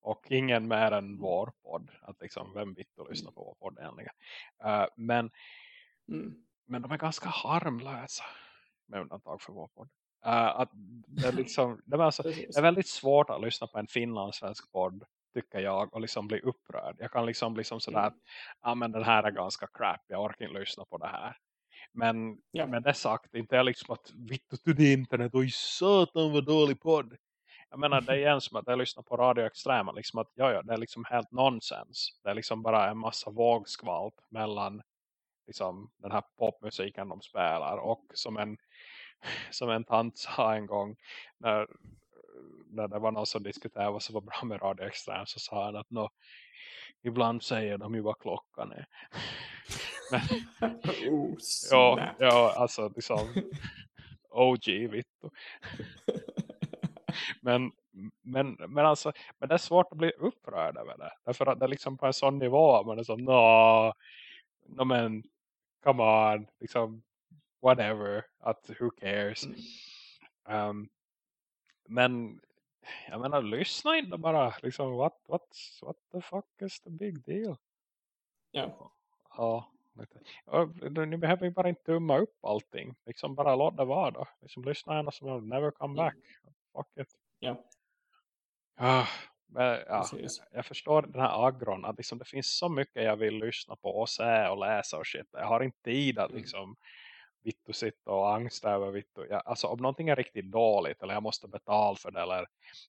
Speaker 1: Och ingen mer än vår podd. Att liksom, vem vitt att lyssna på vår podd egentligen. Uh, men,
Speaker 2: Mm.
Speaker 1: men de är ganska harmlösa. Med undantag för vår podd. Uh, att det, är liksom, det, är alltså, det är väldigt svårt att lyssna på en finlandssvensk podd tycker jag och liksom bli upprörd. Jag kan liksom bli som sådär
Speaker 2: Mm.
Speaker 1: att ja men den här är ganska crap, jag orkar inte lyssna på det här. Men
Speaker 2: Ja.
Speaker 1: med det sagt, inte är liksom att vitt till det internet, oj satan vad dålig podd. Jag menar det är igen som att jag lyssnar på Radio Extrema, liksom att ja, ja, det är liksom helt nonsens. Det är liksom bara en massa vågskvalp mellan liksom den här popmusiken de spelar och som en som en tant sa en gång när, när det var någon som diskuterade vad som var bra med Radio Extrem så sa han att ibland säger de ju vad klockan är.
Speaker 2: Oh,
Speaker 1: ja, ja, alltså liksom OG vittu. Men, men, men alltså, men det är svårt att bli upprörd över det. Därför att det är liksom på en sån nivå man är så, nå, no, men, come on, liksom, whatever, att who cares.
Speaker 2: Mm.
Speaker 1: Um, men jag menar, lyssna inte bara liksom, what, what, what the fuck is the big deal?
Speaker 2: Ja.
Speaker 1: Ja, ni behöver ju bara inte tumma upp allting. Liksom bara låt det vara då. Liksom lyssna gärna som never come
Speaker 2: Mm.
Speaker 1: back. Fuck it.
Speaker 2: Ja.
Speaker 1: Ah, men, ja, jag förstår den här agron. Att liksom, det finns så mycket jag vill lyssna på och se och läsa och shit. Jag har inte tid att
Speaker 2: Mm.
Speaker 1: liksom vittu sitta och angsta över vittu. Jag, alltså om någonting är riktigt dåligt eller jag måste betala för det eller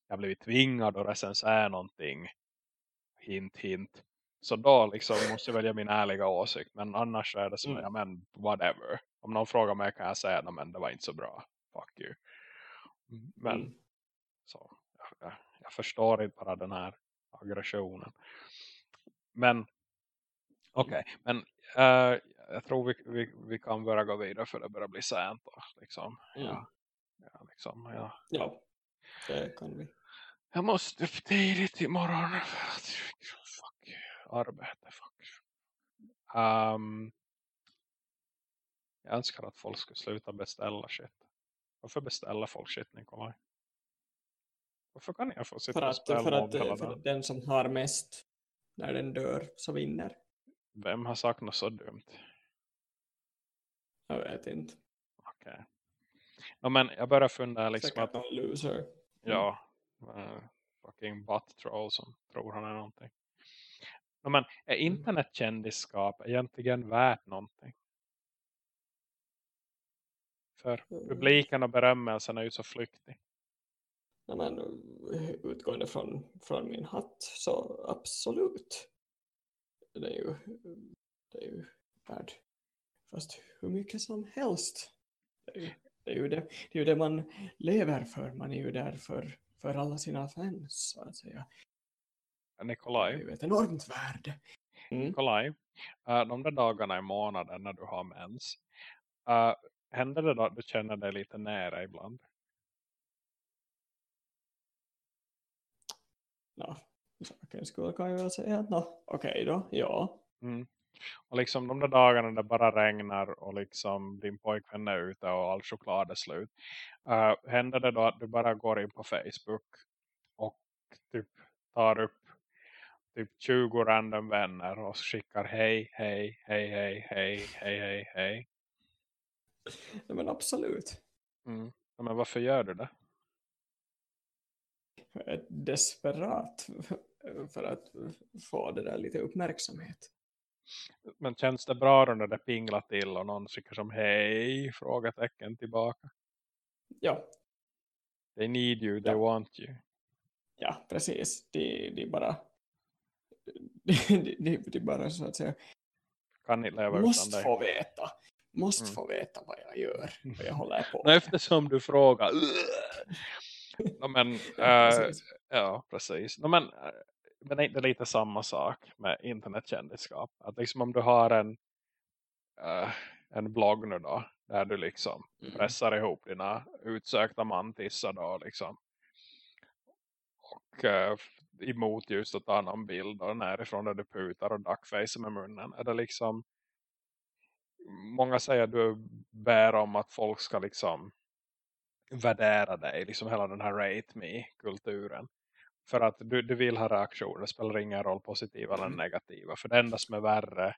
Speaker 1: jag blivit tvingad att recensera någonting. Hint, hint. Så då liksom måste jag välja min ärliga åsikt. Men annars är det som,
Speaker 2: Mm.
Speaker 1: ja men whatever. Om någon frågar mig kan jag säga, "Nej, men det var inte så bra. Fuck you. Men
Speaker 2: Mm.
Speaker 1: så, jag, jag, förstår inte bara den här aggressionen. Men okej, men eh, jag tror vi, vi, vi kan börja gå vidare för det börjar bli sent. Då, liksom.
Speaker 2: Mm.
Speaker 1: Ja, ja, liksom, ja.
Speaker 2: Ja, det kan vi.
Speaker 1: Jag måste upp tidigt imorgon för att arbete, fuck. Um, jag önskar att folk skulle sluta beställa shit. Varför beställer folk shit, Nikolaj? Varför kan jag få sitta
Speaker 2: För
Speaker 1: och
Speaker 2: att,
Speaker 1: spela
Speaker 2: för, att, för att den som har mest när den dör så vinner.
Speaker 1: Vem har sagt något så dumt?
Speaker 2: Jag vet inte.
Speaker 1: Okej. No, men jag börjar fundera liksom
Speaker 2: Säkert
Speaker 1: att
Speaker 2: loser.
Speaker 1: ja, uh, fucking butt troll som tror han är någonting. Men är internetkändisskap egentligen värt någonting? För
Speaker 2: Mm.
Speaker 1: publiken och berömmelsen är ju så flyktig.
Speaker 2: Ja, men, eh, utgående från, från min hatt så absolut. Det är ju, det är ju värd fast hur mycket som helst. Det är, ju, det, är ju det, det är ju det man lever för. Man är ju där för, för alla sina fans så att säga. Det är
Speaker 1: Nikolaj,
Speaker 2: ett enormt värde. Mm.
Speaker 1: Nikolaj uh, de där dagarna i månaden när du har mens. Uh, händer det då att du känner dig lite nära ibland?
Speaker 2: No, saken skulle kan jag väl säga att no, okej då, ja.
Speaker 1: Mm. Och liksom de där dagarna det bara regnar och liksom din pojkvän är ute och all choklad är slut. Uh, händer det då att du bara går in på Facebook och typ tar upp typ 20 random vänner och skickar hej, hej, hej, hej, hej, hej, hej, hej.
Speaker 2: Ja, men absolut.
Speaker 1: Mm. Ja, Men varför gör du det?
Speaker 2: Desperat för att få det där lite uppmärksamhet.
Speaker 1: Men känns det bra då när det pinglar till och någon skickar som hej, frågetecken tillbaka.
Speaker 2: Ja,
Speaker 1: They need you, they
Speaker 2: Ja.
Speaker 1: want you.
Speaker 2: ja precis. De, de bara de, de, de bara så att säga
Speaker 1: Kan inte leva utan
Speaker 2: måste
Speaker 1: dig.
Speaker 2: få veta. Måste
Speaker 1: Mm.
Speaker 2: få veta vad jag gör. Vad jag håller på
Speaker 1: Nej, eftersom du frågar. no, men,
Speaker 2: Ja,
Speaker 1: äh,
Speaker 2: precis.
Speaker 1: ja, precis. No, men, äh, men är inte lite samma sak med internetkändisskap? Att liksom om du har en, äh, en blogg nu då, där du liksom
Speaker 2: Mm.
Speaker 1: pressar ihop dina utsökta mantissar då liksom. Och äh, emot just att ta någon bild och närifrån där du putar och duckface med munnen. Är det liksom många säger att du bär om att folk ska liksom värdera dig, liksom hela den här rate me-kulturen. För att du, du vill ha reaktioner, det spelar ingen roll positiva eller
Speaker 2: Mm.
Speaker 1: negativa. För det enda som är värre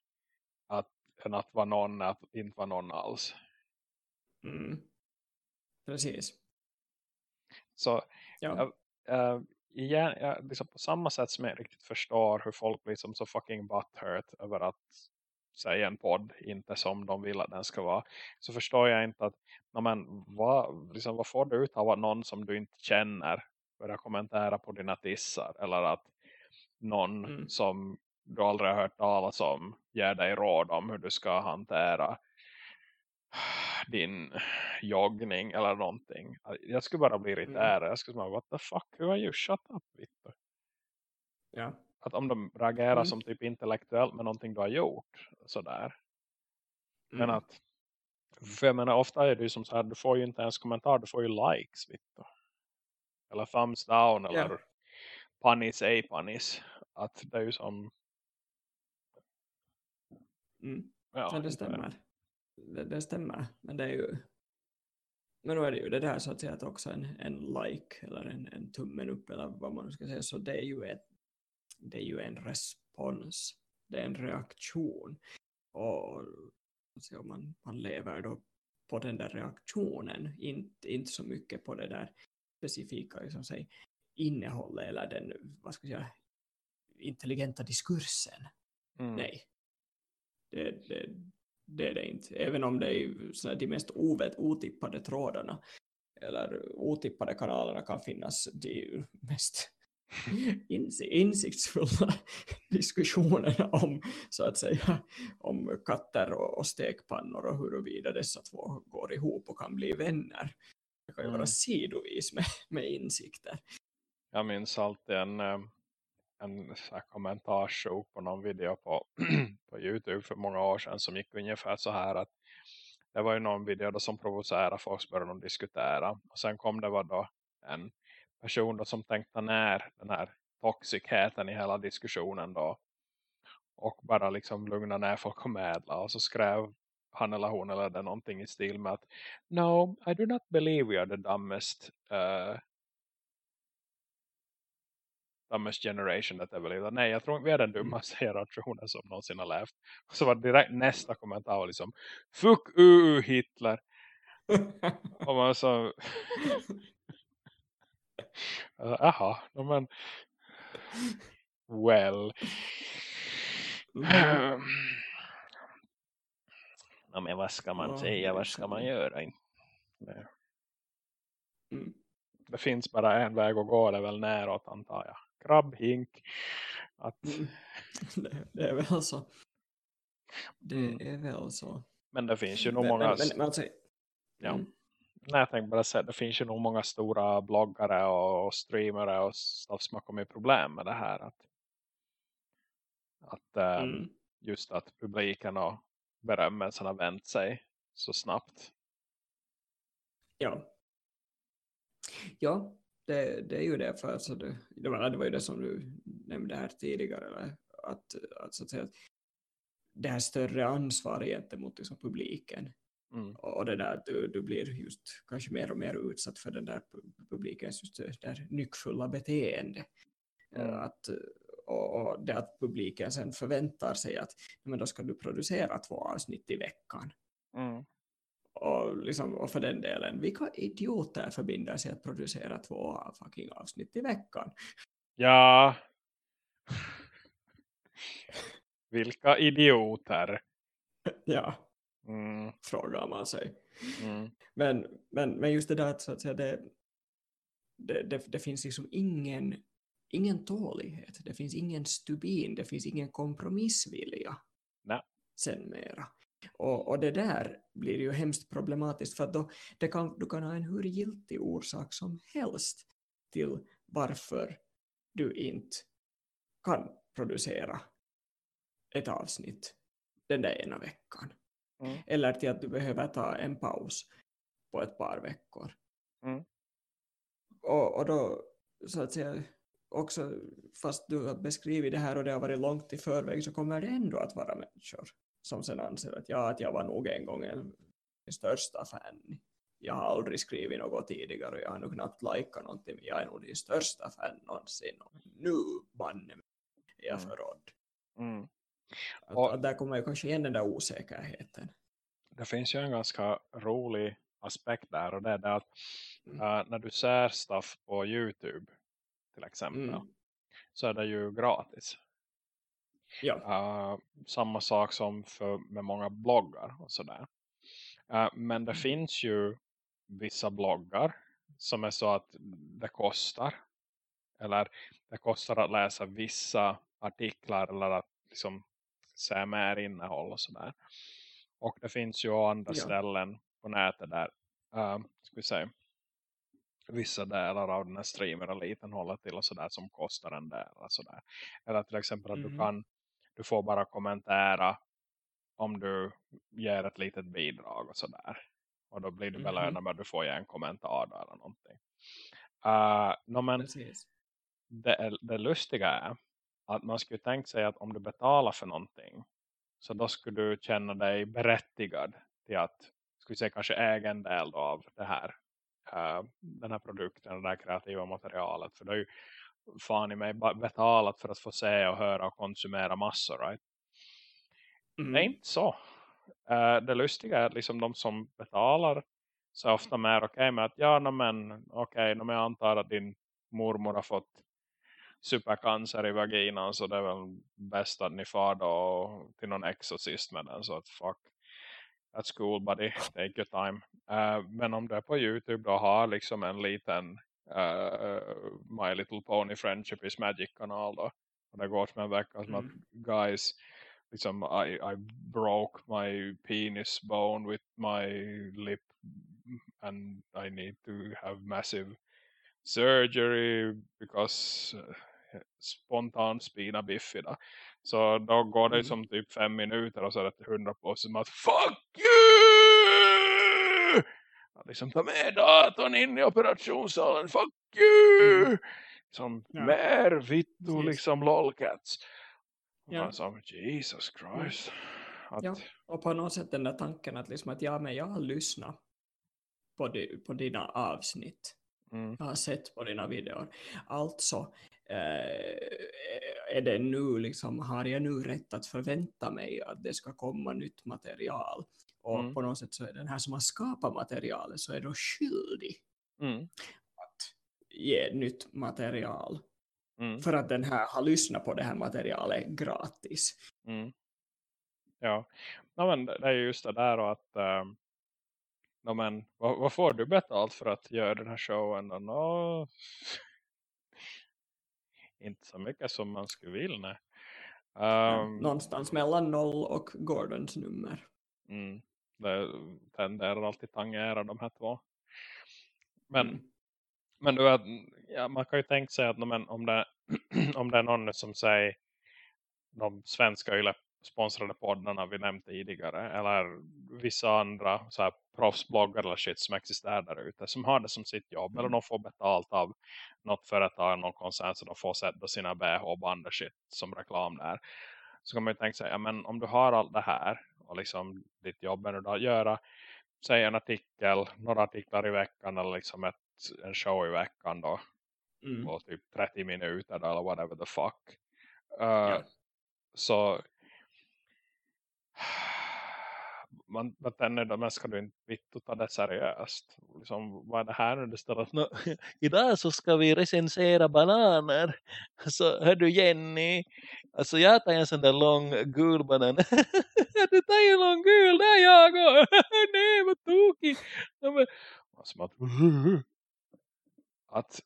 Speaker 1: att, än att vara någon är att inte vara någon alls.
Speaker 2: Mm. Precis.
Speaker 1: Så
Speaker 2: Ja.
Speaker 1: uh, igen, jag, liksom på samma sätt som jag riktigt förstår hur folk blir som så fucking butthurt över att säga en podd inte som de vill att den ska vara. Så förstår jag inte att men, vad, liksom, vad får du ut av att någon som du inte känner börjar kommentera på dina tissar. Eller att någon
Speaker 2: Mm.
Speaker 1: som du aldrig har hört talas om ger dig råd om hur du ska hantera din joggning eller någonting. Jag skulle bara bli irriterad. Jag skulle säga, what the fuck, hur are you? Shut up, Victor.
Speaker 2: ja.
Speaker 1: Att om de reagerar
Speaker 2: Mm.
Speaker 1: som typ intellektuellt med någonting du har gjort. Sådär. Men
Speaker 2: Mm.
Speaker 1: att, för jag menar, ofta är det ju som så här, du får ju inte ens kommentar, du får ju likes, Victor. Eller thumbs down,
Speaker 2: Ja.
Speaker 1: eller panis, ej panis. Att det är ju som,
Speaker 2: Mm.
Speaker 1: ja,
Speaker 2: Ja, det stämmer. Det, det stämmer. Men det är ju men nu är det ju det där så att säga att också en, en like eller en, en tummen upp eller vad man nu ska säga så det är ju ett, det är ju en respons. Det är en reaktion. Och alltså, man, man lever då på den där reaktionen, inte, inte så mycket på det där specifika liksom, säg, innehållet eller den vad ska jag säga, intelligenta diskursen.
Speaker 1: Mm.
Speaker 2: Nej. Det, det, det är det inte. Även om det är såna de mest ovet, otippade trådarna eller otippade kanalerna kan finnas de mest insi- insiktsfulla diskussionerna om så att säga om katter och, och stekpannor och huruvida dessa två går ihop och kan bli vänner. Det kan ju
Speaker 1: Mm.
Speaker 2: vara sidovis med, med insikter.
Speaker 1: Jag minns alltid en, eh, en så här kommentarshow på någon video på, på Youtube för många år sedan som gick ungefär så här att det var ju någon video då som provocerade folk började de diskutera. Och sen kom det var då en person då som tänkte ner den här toxikheten i hela diskussionen då och bara liksom lugna ner folk och medla. Och så skrev han eller hon eller det någonting i stil med att No, I do not believe we are the dumbest uh, dumbest generation that ever lived. Nej, jag tror vi är den dummaste generationen som någonsin har levt. Och så var det direkt nästa kommentar var liksom Fuck UU Hitler. Och man så Jaha, no, men Well
Speaker 2: Mhm.
Speaker 1: Ja, men vad ska man
Speaker 2: Ja,
Speaker 1: säga, vad ska man göra? Det,
Speaker 2: Mm.
Speaker 1: det finns bara en väg att gå, det är väl näråt antar jag. Krabbhink. Att,
Speaker 2: Mm. Det, det är väl så. Det
Speaker 1: Mm.
Speaker 2: är väl så.
Speaker 1: Men det finns ju nog många...
Speaker 2: men, men, men alltså,
Speaker 1: Ja.
Speaker 2: mm.
Speaker 1: Nej, jag tänkte bara säga, det finns ju nog många stora bloggare och, och streamare och stuff som har kommit problem med det här. Att, att eh,
Speaker 2: Mm.
Speaker 1: just att publiken och berömmelsen har vänt sig så snabbt.
Speaker 2: Ja. Ja, det, det är ju det. För alltså det, det, var, det var ju det som du nämnde här tidigare. Eller? Att, att, så att säga, det här större ansvar gentemot liksom, publiken.
Speaker 1: Mm.
Speaker 2: Och det där att du, du blir just kanske mer och mer utsatt för den där pu- publikens just det där nyckfulla beteende.
Speaker 1: Mm.
Speaker 2: Eh, Att, och, och det att publiken sen förväntar sig att men då ska du producera två avsnitt i veckan.
Speaker 1: Mm.
Speaker 2: Och, liksom, och för den delen, vilka idioter förbinder sig att producera två fucking avsnitt i veckan?
Speaker 1: Ja. Vilka idioter.
Speaker 2: ja,
Speaker 1: Mm.
Speaker 2: frågar man sig.
Speaker 1: Mm.
Speaker 2: Men, men, men just det där att, så att säga, det, det, det, det finns liksom ingen, ingen tålighet, det finns ingen stubin, det finns ingen kompromissvilja.
Speaker 1: Nej.
Speaker 2: Sen mera. Och, och det där blir ju hemskt problematiskt för att då, det kan, du kan ha en hur giltig orsak som helst till varför du inte kan producera ett avsnitt den där ena veckan.
Speaker 1: Mm.
Speaker 2: Eller till att du behöver ta en paus på ett par veckor.
Speaker 1: Mm.
Speaker 2: Och, och då så att säga också fast du har beskrivit det här och det har varit långt i förväg så kommer det ändå att vara människor som sen anser att ja, att jag var nog en gång en, en största fan. Jag har aldrig skrivit något tidigare och jag har nog knappt likat någonting men jag är nog din största fan någonsin och nu banne mig är jag
Speaker 1: Mm.
Speaker 2: förrådd.
Speaker 1: Mm. Och-
Speaker 2: att där kommer ju kanske igen den där osäkerheten.
Speaker 1: Det finns ju en ganska rolig aspekt där och det är det att
Speaker 2: Mm.
Speaker 1: eh, när du ser stuff på Youtube till exempel
Speaker 2: Mm.
Speaker 1: så är det ju gratis.
Speaker 2: Ja.
Speaker 1: Uh, samma sak som för, med många bloggar och sådär. Uh, men det
Speaker 2: Mm.
Speaker 1: finns ju vissa bloggar som är så att det kostar. Eller det kostar att läsa vissa artiklar eller att liksom se mer innehåll och sådär. Och det finns ju andra
Speaker 2: Ja.
Speaker 1: ställen på nätet där uh, ska vi säga, vissa delar av den här streamer-eliten håller till och sådär som kostar en del. Och sådär. Eller till exempel att du
Speaker 2: Mhm.
Speaker 1: kan du får bara kommentera om du ger ett litet bidrag och sådär. Och då blir du
Speaker 2: Mhm.
Speaker 1: belönad med att du får en kommentar där eller någonting. Uh, no, men det, det lustiga är att man skulle tänka sig att om du betalar för någonting så då skulle du känna dig berättigad till att skulle säga kanske egen del då av det här eh, den här produkten det här kreativa materialet för det är ju fan i mig betalat för att få se och höra och konsumera massor right?
Speaker 2: Mm.
Speaker 1: det är inte så Eh, det lustiga är att liksom de som betalar så är ofta mer okej med att ja no, men okej men jag antar att din mormor har fått supercancer i vaginan så det är väl bäst att ni far då till någon exorcist med den så att fuck that's cool buddy, take your time Eh, men om du är på Youtube då har liksom en liten eh, My Little Pony Friendship is Magic kanal då och det går som en vecka som
Speaker 2: Mm.
Speaker 1: att guys liksom I, I broke my penis bone with my lip and I need to have massive surgery because uh, spontan spina biffida. Så då går det
Speaker 2: Mm.
Speaker 1: som typ fem minuter och så är det till hundra på som att fuck you! Ja, liksom ta med datorn in i operationssalen, fuck you!
Speaker 2: Mm.
Speaker 1: Som
Speaker 2: Ja.
Speaker 1: mer vittu liksom lolcats.
Speaker 2: Ja.
Speaker 1: man sa, Jesus Christ. Att,
Speaker 2: Ja. Och på något sätt den där tanken att, liksom att ja, men jag har lyssnat på, di, på dina avsnitt.
Speaker 1: mm,
Speaker 2: Jag har sett på dina videor. Alltså, eh, är det nu liksom, har jag nu rätt att förvänta mig att det ska komma nytt material? Och
Speaker 1: Mm.
Speaker 2: på något sätt så är den här som har skapat materialet så är då skyldig
Speaker 1: mm,
Speaker 2: att ge nytt material
Speaker 1: Mm.
Speaker 2: För att den här har lyssnat på det här materialet gratis.
Speaker 1: Mm. Ja, no, men det är just det där och att um, no, men, vad, vad, får du betalt för att göra den här showen? No, inte så mycket som man skulle vilja. Um,
Speaker 2: ja, någonstans mellan noll och Gordons nummer.
Speaker 1: Mm, det tenderar alltid tangera de här två. Men, mm. men du ja, man kan ju tänka sig att men, om, det, om det är någon som säger de svenska yle sponsrade poddarna vi nämnt tidigare eller vissa andra så här proffsbloggar eller shit som existerar där ute som har det som sitt jobb mm. eller de får betalt av något företag, någon koncern så de får sätta sina BH-band och shit som reklam där så kan man ju tänka sig, ja men om du har allt det här och liksom ditt jobb är att göra säg en artikel, några artiklar i veckan eller liksom ett, en show i veckan då mm. på typ 30 minuter eller whatever the fuck uh, ja. så man, man tänner då, men ska du inte vitt ta det seriöst? Liksom, vad är det här nu? Det står att, no, idag så ska vi recensera bananer. Så hör du Jenny, alltså jag tar en sån där lång gul banan. du tar en lång gul, där jag går. Nej, vad tokigt. Som att, att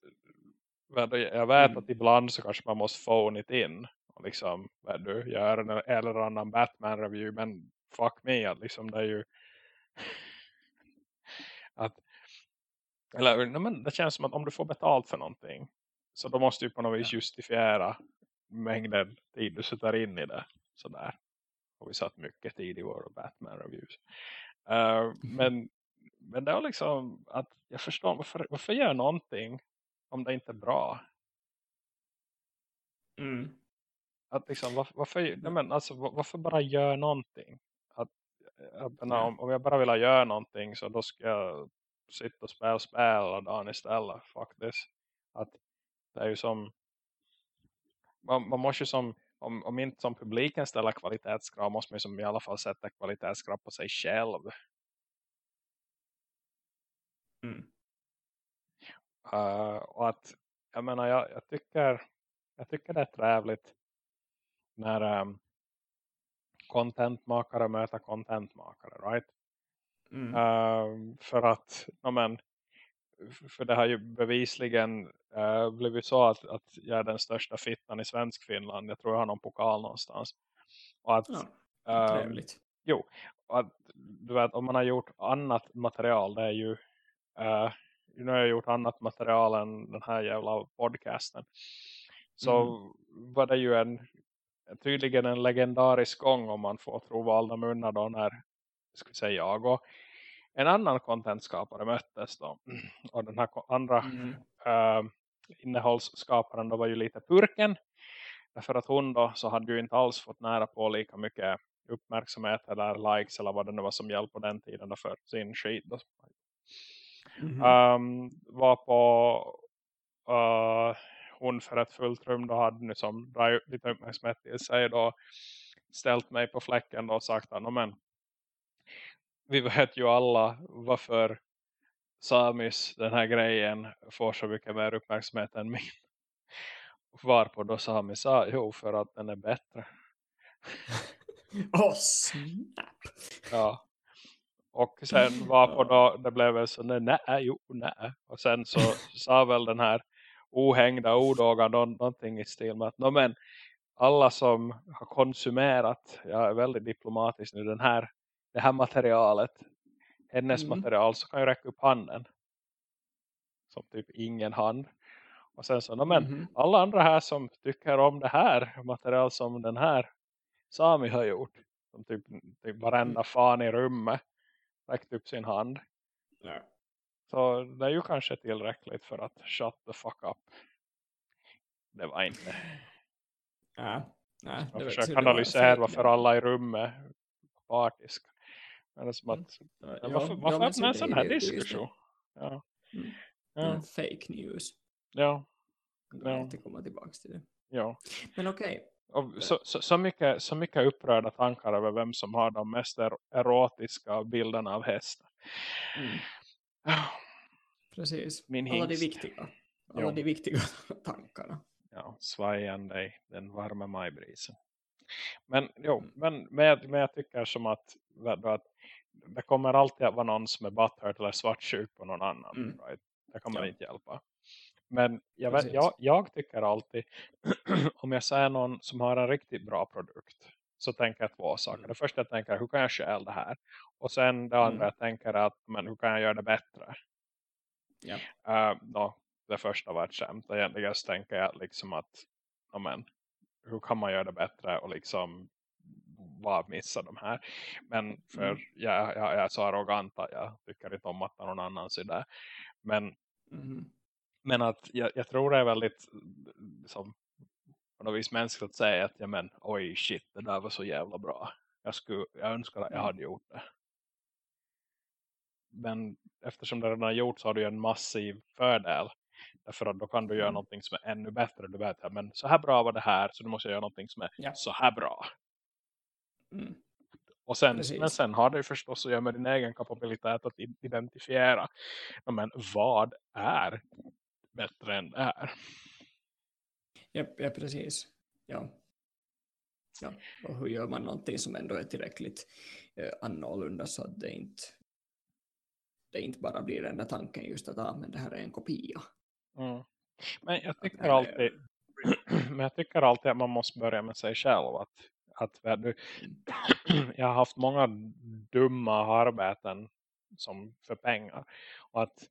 Speaker 1: jag vet mm. att ibland så kanske man måste phone it in och liksom, du, gör en eller annan Batman-review men fuck me, att liksom det är ju att eller men det känns som att om du får betalt för någonting så då måste du på något vis justifiera mängden tid du sätter in i det sådär. Och vi satt mycket tid i våra Batman reviews. Uh, men men det är liksom att jag förstår varför, varför gör någonting om det inte är bra?
Speaker 2: Mm.
Speaker 1: att liksom varför, varför, nej men alltså, varför bara gör någonting jag menar, om, om jag bara vill göra någonting så då ska jag sitta och spela spel och dagen istället. This. Att det är ju som man, man måste ju som om, om inte som publiken ställer kvalitetskrav måste man ju som i alla fall sätta kvalitetskrav på sig själv.
Speaker 2: Mm.
Speaker 1: Uh, och att jag menar jag, jag tycker jag tycker det är trevligt när um, contentmakare möta contentmakare, right?
Speaker 2: Mm.
Speaker 1: Uh, för att, ja men, för det har ju bevisligen uh, blivit så att, att jag är den största fittan i svensk Finland. Jag tror jag har någon pokal någonstans. Och att,
Speaker 2: ja, trevligt. Uh,
Speaker 1: jo, att, du vet, om man har gjort annat material, det är ju uh, nu har jag gjort annat material än den här jävla podcasten. Så mm. var det ju en tydligen en legendarisk gång om man får tro valda munnar då när ska vi säga jag och en annan contentskapare möttes då. Och den här andra mm. äh, innehållsskaparen då var ju lite purken. Därför att hon då så hade ju inte alls fått nära på lika mycket uppmärksamhet eller likes eller vad det nu var som gällde på den tiden då för sin skit. Mm. Um, var på uh, hon för ett fullt rum då hade nu som dragit lite uppmärksamhet till sig då ställt mig på fläcken och sagt att men vi vet ju alla varför Samis den här grejen får så mycket mer uppmärksamhet än min. Varpå då Sami sa, jo för att den är bättre.
Speaker 2: Åh, oh, snap!
Speaker 1: Ja. Och sen var på då, det blev väl så, nej, jo, nej. Och sen så sa väl den här ohängda ordågar någonting i stil med att no, men, alla som har konsumerat, jag är väldigt diplomatisk nu, den här, det här materialet, hennes mm. material så kan jag räcka upp handen. Som typ ingen hand. Och sen så, no, men, mm. alla andra här som tycker om det här material som den här Sami har gjort. Som typ, typ varenda mm. fan i rummet räckt upp sin hand.
Speaker 2: Ja.
Speaker 1: Så det är ju kanske tillräckligt för att shut the fuck up. Det var inte.
Speaker 2: Ja, nej.
Speaker 1: Jag försöker analysera varför alla i rummet partiska. Men det är som att, ja, ja, varför, varför ja, öppna en sån här diskussion? Ja.
Speaker 2: Mm. ja. Fake news.
Speaker 1: Ja.
Speaker 2: Jag ja. inte komma tillbaka till det.
Speaker 1: Ja.
Speaker 2: Men okej.
Speaker 1: Okay. Så, så, så, mycket, så mycket upprörda tankar över vem som har de mest erotiska bilderna av hästar.
Speaker 2: Mm. Precis.
Speaker 1: Min
Speaker 2: Alla de viktiga. Alla jo. de viktiga tankarna.
Speaker 1: ja, svajande den varma majbrisen. Men, jo,
Speaker 2: Mm.
Speaker 1: men, men, jag, men jag tycker som att, att det kommer alltid att vara någon som är butthurt eller svartsjuk på någon annan.
Speaker 2: Mm.
Speaker 1: Right? Det kommer
Speaker 2: Ja.
Speaker 1: inte hjälpa. Men jag, vet, jag, jag tycker alltid, om jag säger någon som har en riktigt bra produkt, så tänker jag två saker.
Speaker 2: Mm.
Speaker 1: Det första jag tänker, hur kan jag stjäla det här? Och sen det andra
Speaker 2: Mm.
Speaker 1: jag tänker att, men hur kan jag göra det bättre?
Speaker 2: Ja.
Speaker 1: Uh, då, det första var ett skämt. Egentligen tänker jag liksom att, ja, men, hur kan man göra det bättre och liksom vad missa de här. Men för
Speaker 2: Mm.
Speaker 1: jag, jag, jag är så arrogant att jag tycker inte om att någon annan sådär. Men
Speaker 2: Mhm.
Speaker 1: men att jag, jag tror det är väldigt som på något vis mänskligt att säga att ja men oj shit det där var så jävla bra. Jag, skulle, jag önskar att jag
Speaker 2: Mm.
Speaker 1: hade gjort det. Men eftersom det redan har gjort så har du ju en massiv fördel. Därför att då kan du göra
Speaker 2: Mm.
Speaker 1: någonting som är ännu bättre. Du vet, men så här bra var det här så du måste göra någonting som är
Speaker 2: Ja.
Speaker 1: så här bra.
Speaker 2: Mm.
Speaker 1: Och sen,
Speaker 2: Precis.
Speaker 1: men sen har det förstås att göra med din egen kapabilitet att identifiera men vad är bättre än det här.
Speaker 2: Ja, ja, precis. Ja. ja. Och hur gör man någonting som ändå är tillräckligt eh, annorlunda så att det inte, det inte bara blir den där tanken just att ah, men det här är en kopia.
Speaker 1: Mm. Men jag tycker alltid men jag tycker alltid att man måste börja med sig själv att, att du, jag har haft många dumma arbeten som för pengar och att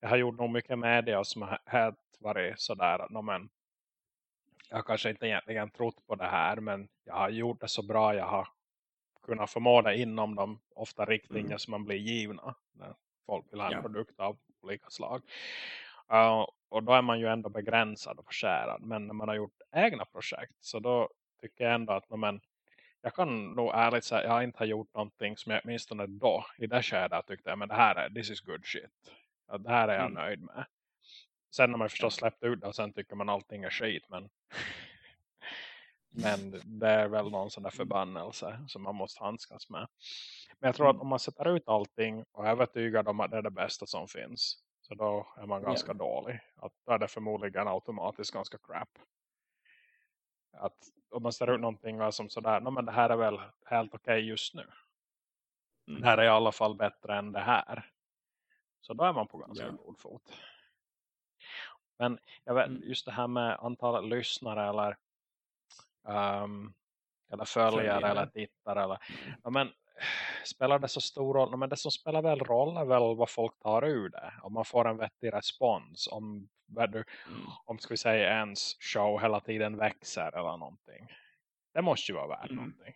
Speaker 1: jag har gjort nog mycket media som har helt varit sådär att men, jag har kanske inte egentligen trott på det här men jag har gjort det så bra jag har kunnat förmå det inom de ofta riktlinjer
Speaker 2: Mm.
Speaker 1: som man blir givna när folk vill ha en
Speaker 2: Ja.
Speaker 1: produkt av olika slag. Uh, och då är man ju ändå begränsad och förskärad. Men när man har gjort egna projekt så då tycker jag ändå att men, jag kan nog ärligt säga att jag inte har gjort någonting som jag åtminstone då i det skedet tyckte jag men det här är this is good shit. Att det här är jag
Speaker 2: Mm.
Speaker 1: nöjd med. Sen har man förstås släppt ut det och sen tycker man allting är skit men men det är väl någon sån där förbannelse som man måste handskas med. Men jag tror att
Speaker 2: Mm.
Speaker 1: om man sätter ut allting och är övertygad om att det är det bästa som finns. Så då är man ganska dålig. Att då är det förmodligen automatiskt ganska crap. Att om man sätter ut någonting som sådär. No, men det här är väl helt okej just nu.
Speaker 2: Mm.
Speaker 1: Det här är i alla fall bättre än det här. Så då är man på ganska
Speaker 2: Ja.
Speaker 1: god fot. Men jag vet,
Speaker 2: Mm.
Speaker 1: just det här med antalet lyssnare eller ehm, eller följare,
Speaker 2: Följare.
Speaker 1: eller tittare eller,
Speaker 2: Mm.
Speaker 1: ja, men spelar det så stor roll? Ja, men det som spelar väl roll är väl vad folk tar ur det. Om man får en vettig respons. Om,
Speaker 2: Mm.
Speaker 1: om ska vi säga ens show hela tiden växer eller någonting. Det måste ju vara värt
Speaker 2: Mm.
Speaker 1: någonting.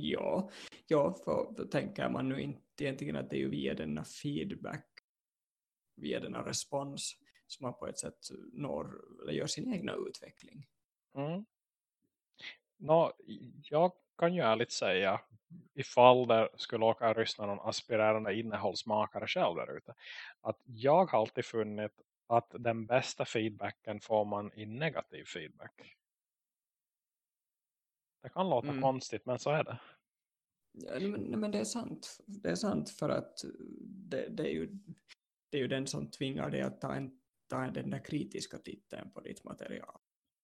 Speaker 2: Ja, ja för då tänker man nu inte egentligen att det är ju via denna feedback, via denna respons som man på ett sätt når, eller gör sin egna utveckling.
Speaker 1: Mm. Nå, jag kan ju ärligt säga ifall det skulle åka lyssna någon aspirerande innehållsmakare själv där ute. Att jag har alltid funnit att den bästa feedbacken får man i negativ feedback. Det kan låta
Speaker 2: Mm.
Speaker 1: konstigt men så är det.
Speaker 2: Ja, men, men det är sant. Det är sant för att det, det, är, ju, det är ju den som tvingar dig att ta, en, ta den där kritiska titeln på ditt material.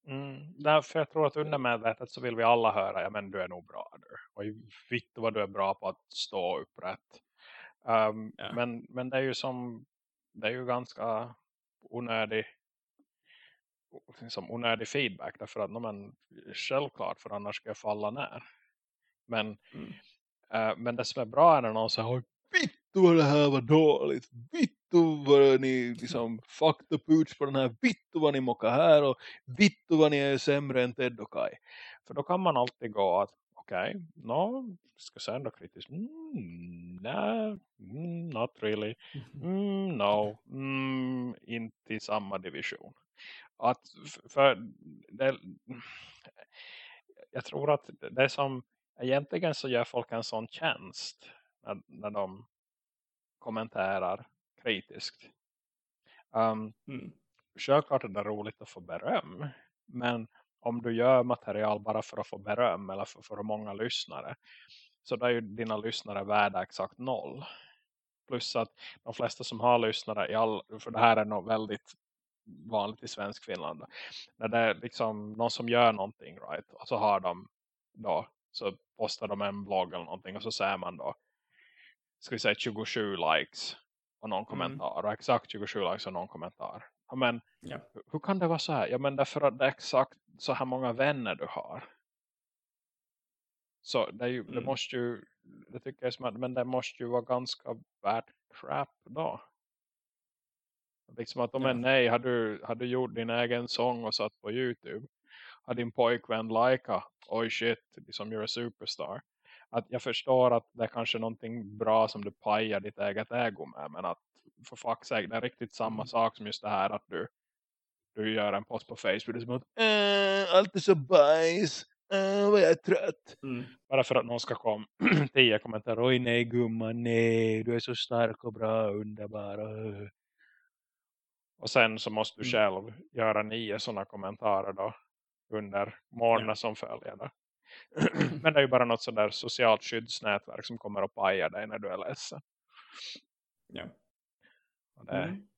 Speaker 1: Mm. Därför jag tror att undermedvetet så vill vi alla höra ja men du är nog bra du. Och vitt vad du är bra på att stå upprätt. Um,
Speaker 2: Ja.
Speaker 1: men, men det är ju som det är ju ganska onödig som onödig feedback därför att men, självklart för annars ska jag falla ner. Men,
Speaker 2: Mm.
Speaker 1: eh, men det som är bra är när någon säger Vittu vad det här var dåligt. Vittu vad ni liksom fucked the pooch på den här. Vittu vad ni mockar här. Och vittu vad ni är sämre än Ted och Kai. För då kan man alltid gå att okej, okay, no, ska säga ändå kritiskt. Mm, nej, mm, not really. Mm, no, mm, inte i samma division. Att för det, jag tror att det som egentligen så gör folk en sån tjänst när, när de kommenterar kritiskt. Um,
Speaker 2: Mm.
Speaker 1: självklart är det roligt att få beröm. Men om du gör material bara för att få beröm eller för, för många lyssnare. Så då är ju dina lyssnare värda exakt noll. Plus att de flesta som har lyssnare i all, för det här är nog väldigt vanligt i svensk Finland. När det är liksom någon som gör någonting right. Och så har de då så postar de en blogg eller någonting och så säger man då ska vi säga 27 likes och någon kommentar. Och exakt 27 likes och någon kommentar. Ja, men
Speaker 2: Ja.
Speaker 1: hur kan det vara så här? Ja men därför att det är exakt så här många vänner du har. Så det, ju, det
Speaker 2: Mm.
Speaker 1: måste ju, det tycker jag är smart, men det måste ju vara ganska värt crap då. Liksom att om
Speaker 2: Ja.
Speaker 1: en nej, har du, har du gjort din egen sång och satt på Youtube? Har din pojkvän lika? Oj shit, liksom you're a superstar. Att jag förstår att det är kanske någonting bra som du pajar ditt eget ego med. Men att för fuck's sake, det är riktigt samma
Speaker 2: Mm.
Speaker 1: sak som just det här att du, du gör en post på Facebook. Det är som att äh, allt är så bajs. Äh, vad jag är trött.
Speaker 2: Mm.
Speaker 1: Bara för att någon ska komma tio kommentarer. Oj nej gumman, nej. Du är så stark och bra och underbar. öh." Och sen så måste du
Speaker 2: Mm.
Speaker 1: själv göra nio sådana kommentarer då. Under morgonen
Speaker 2: Ja.
Speaker 1: som följer. Men det är ju bara något sådär socialt skyddsnätverk som kommer att paja dig när du är ledsen.
Speaker 2: Ja.
Speaker 1: Och det,
Speaker 2: Mm.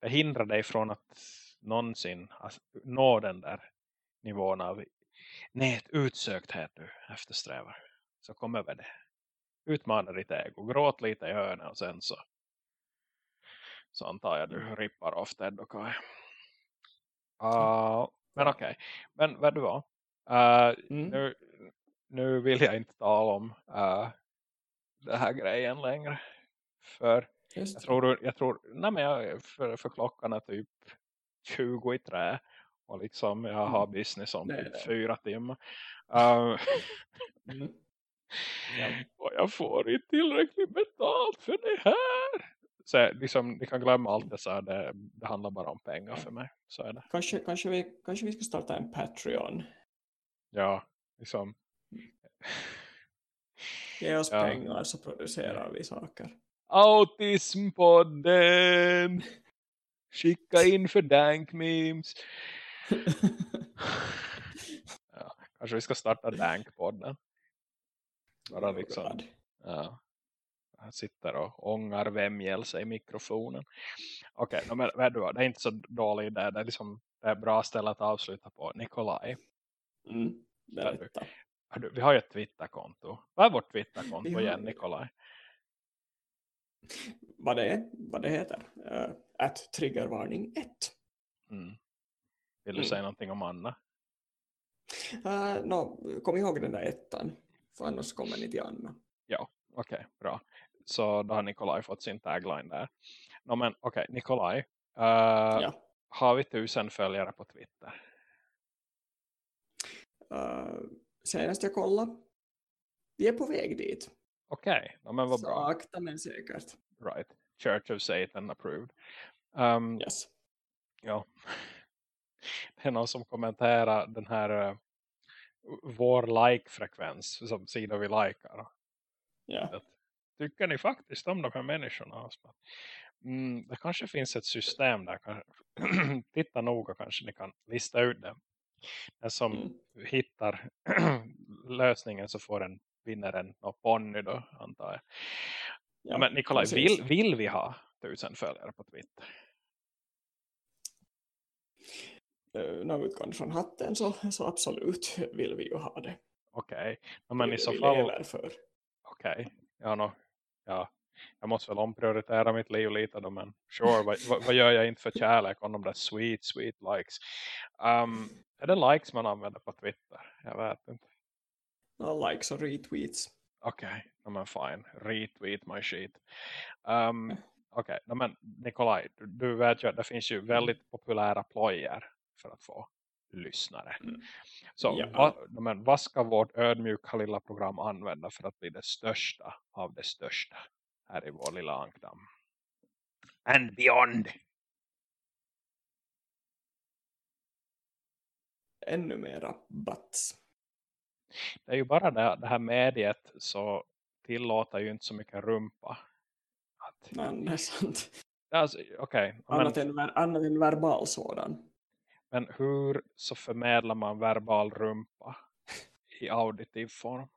Speaker 1: det hindrar dig från att någonsin nå den där nivån av nät utsökthet du eftersträvar. Så kom över det. Utmana ditt ego. Gråt lite i hörnet och sen så så antar jag du
Speaker 2: Mm.
Speaker 1: rippar av Ted och Kai. Uh, men okej. Men vad du var. Uh,
Speaker 2: Mm.
Speaker 1: nu, nu vill jag inte tala om uh, det här grejen längre. För jag
Speaker 2: det.
Speaker 1: tror, jag tror nej men jag, för, för klockan är typ 20 i trä. Och liksom jag har business om
Speaker 2: Det
Speaker 1: typ
Speaker 2: det.
Speaker 1: fyra timmar. Uh,
Speaker 2: Mm. Ja.
Speaker 1: och jag får inte tillräckligt betalt för det här. Så liksom, ni kan glömma allt jag sa. Det, det handlar bara om pengar för mig. Så är det.
Speaker 2: Kanske, kanske, vi, kanske vi ska starta en Patreon.
Speaker 1: Ja, liksom.
Speaker 2: Ge oss
Speaker 1: Ja.
Speaker 2: pengar så producerar vi saker.
Speaker 1: Autismpodden! Skicka in för dank memes. Ja, kanske vi ska starta dankpodden. Bara liksom. Ja. Han sitter och ångar vämjelse i mikrofonen. Okej, okay, men vad du, det är inte så dålig idé. Det är, liksom, det är bra ställe att avsluta på. Nikolaj,
Speaker 2: Mm. Berätta.
Speaker 1: Vi har ju ett Twitterkonto. Vad är vårt Twitterkonto igen, Nikolaj?
Speaker 2: Vad det, vad det heter. Uh, att triggervarning 1.
Speaker 1: Mm. Vill du
Speaker 2: Mm.
Speaker 1: säga någonting om Anna?
Speaker 2: Uh, no, kom ihåg den där ettan. För annars kommer ni till Anna.
Speaker 1: Okej, bra. Så då har Nikolaj fått sin tagline där. No, men okej, Nikolaj. Uh,
Speaker 2: Ja.
Speaker 1: Har vi tusen följare på Twitter?
Speaker 2: Uh, senast jag kollade. Vi är på väg dit.
Speaker 1: Okej, no, men vad bra.
Speaker 2: Sakta men säkert.
Speaker 1: Right. Church of Satan approved. Um,
Speaker 2: Yes.
Speaker 1: Ja. Det är någon som kommenterar den här uh, vår like-frekvens som sidor vi likar.
Speaker 2: Ja.
Speaker 1: Tycker ni faktiskt om de här människorna? Mm, det kanske finns ett system där. Titta noga kanske ni kan lista ut det. Den som
Speaker 2: Mm.
Speaker 1: hittar lösningen så får en vinner en och ponny då antar jag.
Speaker 2: Ja,
Speaker 1: Men Nikolaj, vill, vill vi ha tusen följare på Twitter?
Speaker 2: Uh, no, utgående från hatten så, så absolut vill vi ju ha det.
Speaker 1: Okej, okay. men i så fall... Okej, ja, no, ja. Jag måste väl omprioritera mitt liv lite då, men sure, vad, vad, vad gör jag inte för kärlek om de där sweet, sweet likes? Um, är det likes man använder på Twitter? Jag vet inte.
Speaker 2: No, likes och retweets.
Speaker 1: Okej, okay, men fine. Retweet my shit. Um, Okej, okay. men Nikolaj, du, du vet ju att det finns ju väldigt populära plöjer för att få lyssnare.
Speaker 2: Mm.
Speaker 1: Så
Speaker 2: Ja.
Speaker 1: va, men, vad ska vårt ödmjuka lilla program använda för att bli det största av det största här i vår lilla ankdam? And beyond.
Speaker 2: Ännu mera butts.
Speaker 1: Det är ju bara det, det här mediet så tillåter ju inte så mycket rumpa. Att,
Speaker 2: Nej, det är sant.
Speaker 1: alltså, men,
Speaker 2: Annat, än, ver- annat än verbal sådan.
Speaker 1: men hur så förmedlar man verbal rumpa i auditiv form?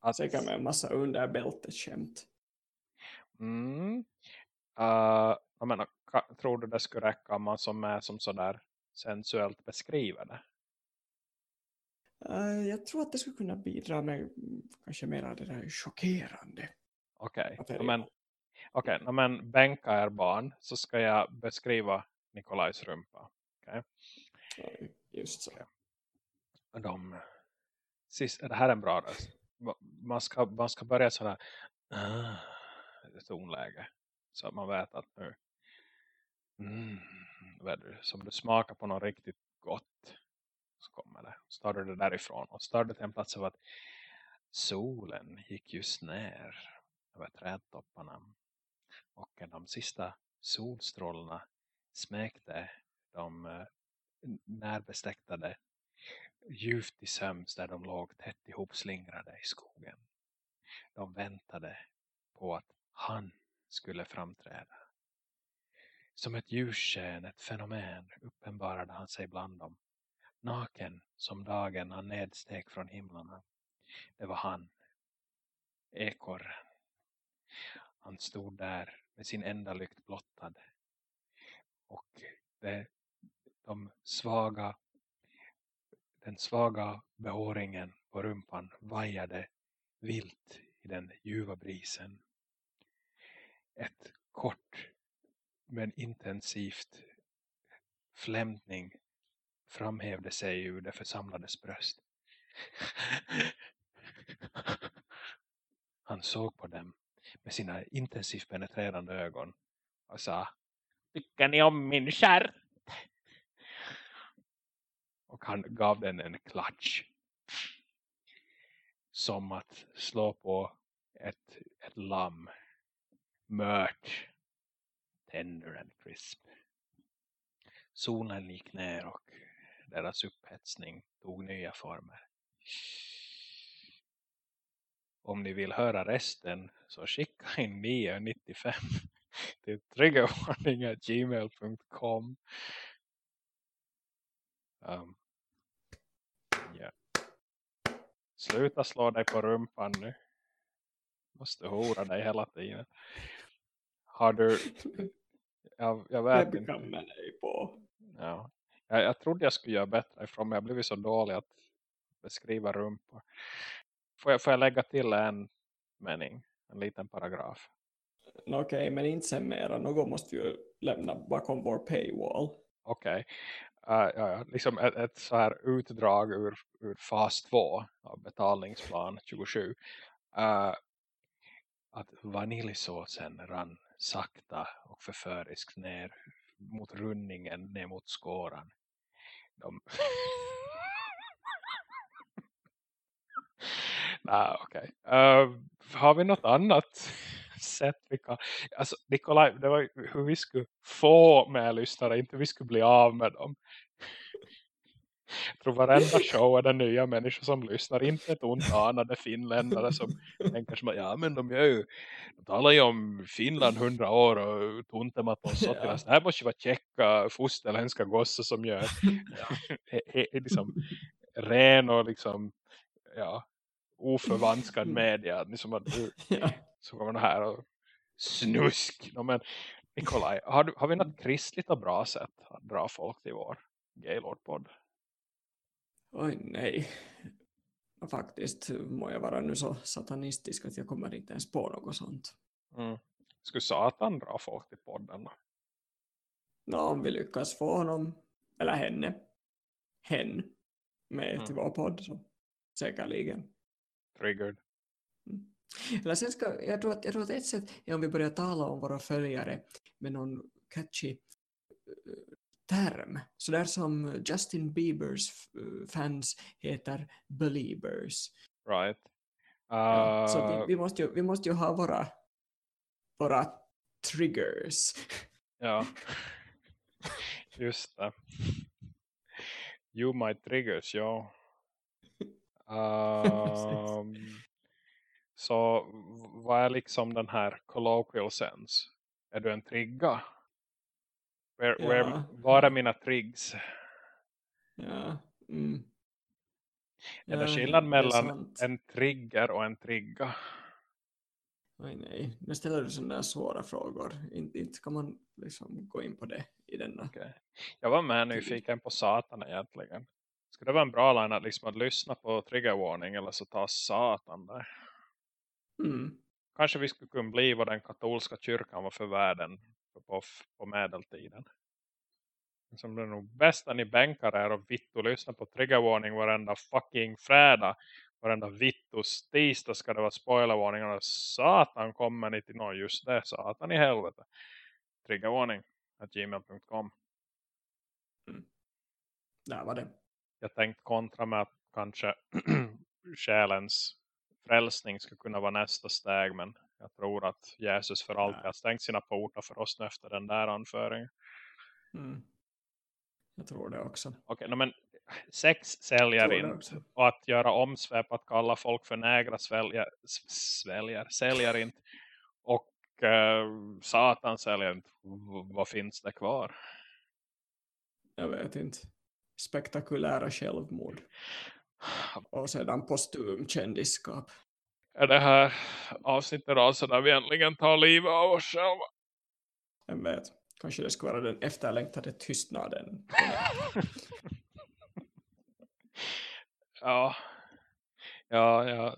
Speaker 1: Att,
Speaker 2: Säkert med en massa underbältesskämt.
Speaker 1: Mm. Uh, jag menar, tror du det skulle räcka om man som är som sådär sensuellt beskriver det?
Speaker 2: Eh, jag tror att det skulle kunna bidra med mm, kanske mer av det där chockerande.
Speaker 1: Okej,
Speaker 2: material.
Speaker 1: men, okay. no, men bänka er barn så ska jag beskriva Nikolajs rumpa. Okay?
Speaker 2: Ja, Just så.
Speaker 1: Och De, sist, det här är en bra röst. Ma- Man ska, man ska börja sådär uh, tonläge. Så att man vet att nu mm, som du smakar på något riktigt gott så kommer det. Så tar du det därifrån och så tar du till en plats av att solen gick just ner över trädtopparna och de sista solstrålarna smekte de eh, närbesläktade djupt i söms där de låg tätt ihopslingrade i skogen. De väntade på att han skulle framträda. Som ett ljussken, eh, ett fenomen uppenbarade han sig bland dem. Naken som dagen han nedsteg från himlarna. Det var han, ekorren. Han stod där med sin enda lykt blottad. Och det, de svaga, den svaga behåringen på rumpan vajade vilt i den ljuva brisen. Ett kort men intensivt flämtning framhävde sig ur det församlades bröst. Han såg på dem med sina intensivt penetrerande ögon och sa Tycker ni om min kärt? Och han gav den en klatsch. Som att slå på ett, ett lamm. Mört. Tender and crisp. Solen gick ner och deras upphetsning tog nya former. Om ni vill höra resten så skicka in 995 till triggervarning.gmail.com um, yeah. Sluta slå dig på rumpan nu. Måste hora dig hela tiden. Har du... Jag, jag vet inte.
Speaker 2: man ej på.
Speaker 1: Ja. Jag, jag trodde jag skulle göra bättre ifrån men jag blivit så dålig att beskriva rumpor. Får jag, får jag lägga till en mening? En liten paragraf.
Speaker 2: Okej, men inte sen mera. Något måste ju lämna bakom vår paywall.
Speaker 1: Okej. Uh, ja, ja. liksom ett, ett så här utdrag ur, ur fas 2 av betalningsplan 27. Uh, att vaniljsåsen rann sakta och förföriskt ner mot runningen ner mot skåran. De... nah, okay. Uh, har vi något annat sätt vi kan... Alltså, Nikolaj, det var hur vi skulle få med lyssnare, inte hur vi skulle bli av med dem. Jag tror varenda show är det nya människor som lyssnar, inte ett ont anade finländare som tänker som att ja men de gör ju, de talar ju om Finland hundra år och Tuntematon så till
Speaker 2: Ja.
Speaker 1: oss. Det här måste ju vara tjecka fosterländska gossar som gör he, liksom ren och liksom ja, oförvanskad media. Liksom att
Speaker 2: Ja.
Speaker 1: så kommer det här och snusk. No, men Nikolaj, har, du, har vi något kristligt och bra sätt att dra folk till vår Gaylord-podd?
Speaker 2: Oj, nej. Och faktiskt må jag vara nu så satanistisk att jag kommer inte ens på något sånt.
Speaker 1: Mm. Skulle Satan dra folk till podden?
Speaker 2: Nå, om vi lyckas få honom, eller henne, hen, med
Speaker 1: Mm.
Speaker 2: till vår podd så säkerligen.
Speaker 1: Triggered.
Speaker 2: Eller sen ska, jag, tror att, jag tror att ett sätt är om vi börjar tala om våra följare med någon catchy term. Så där som Justin Biebers eh, fans heter believers.
Speaker 1: Right.
Speaker 2: Ja, så
Speaker 1: Uh,
Speaker 2: vi, vi, måste ju, vi måste ju ha våra, våra triggers.
Speaker 1: Ja. Just det. You my triggers, ja. Um, så vad är liksom den här colloquial sense? Är du en trigga? Where,
Speaker 2: Ja.
Speaker 1: where, var är mina triggs?
Speaker 2: Ja, mm.
Speaker 1: Är det skillnad mellan
Speaker 2: sant.
Speaker 1: en trigger och en trigga?
Speaker 2: Oj, nej. Nu ställer du sådana där svåra frågor. Inte, inte ska man liksom gå in på det i denna.
Speaker 1: Okay. Jag var med nyfiken på Satan egentligen. Skulle det vara en bra line att, liksom att lyssna på trigger warning eller så ta Satan där?
Speaker 2: Mm.
Speaker 1: Kanske vi skulle kunna bli vad den katolska kyrkan var för världen på, på medeltiden. Som det nog bästa ni bänkar är och vitt och lyssna på trigger warning varenda fucking fredag varenda vittus tisdag ska det vara spoilervarningar och satan kommer ni till någon just det, satan i helvete triggervarning at gmail.com
Speaker 2: mm. där var det
Speaker 1: jag tänkte kontra med att kanske själens frälsning ska kunna vara nästa steg men jag tror att Jesus för alltid har stängt sina portar för oss efter den där anföringen
Speaker 2: mm. jag tror det också
Speaker 1: okej, okay, men sex säljer inte. Och att göra omsväp att kalla folk för nägra sväljer, sväljer, säljer inte. Och eh, satan säljer inte. vad finns det kvar?
Speaker 2: Jag vet inte. Spektakulära självmord. Och sedan postum kändisskap.
Speaker 1: Är det här avsnittet alltså där vi äntligen tar livet av oss själva?
Speaker 2: Jag vet. Kanske det ska vara den efterlängtade tystnaden.
Speaker 1: Ja, ja, ja,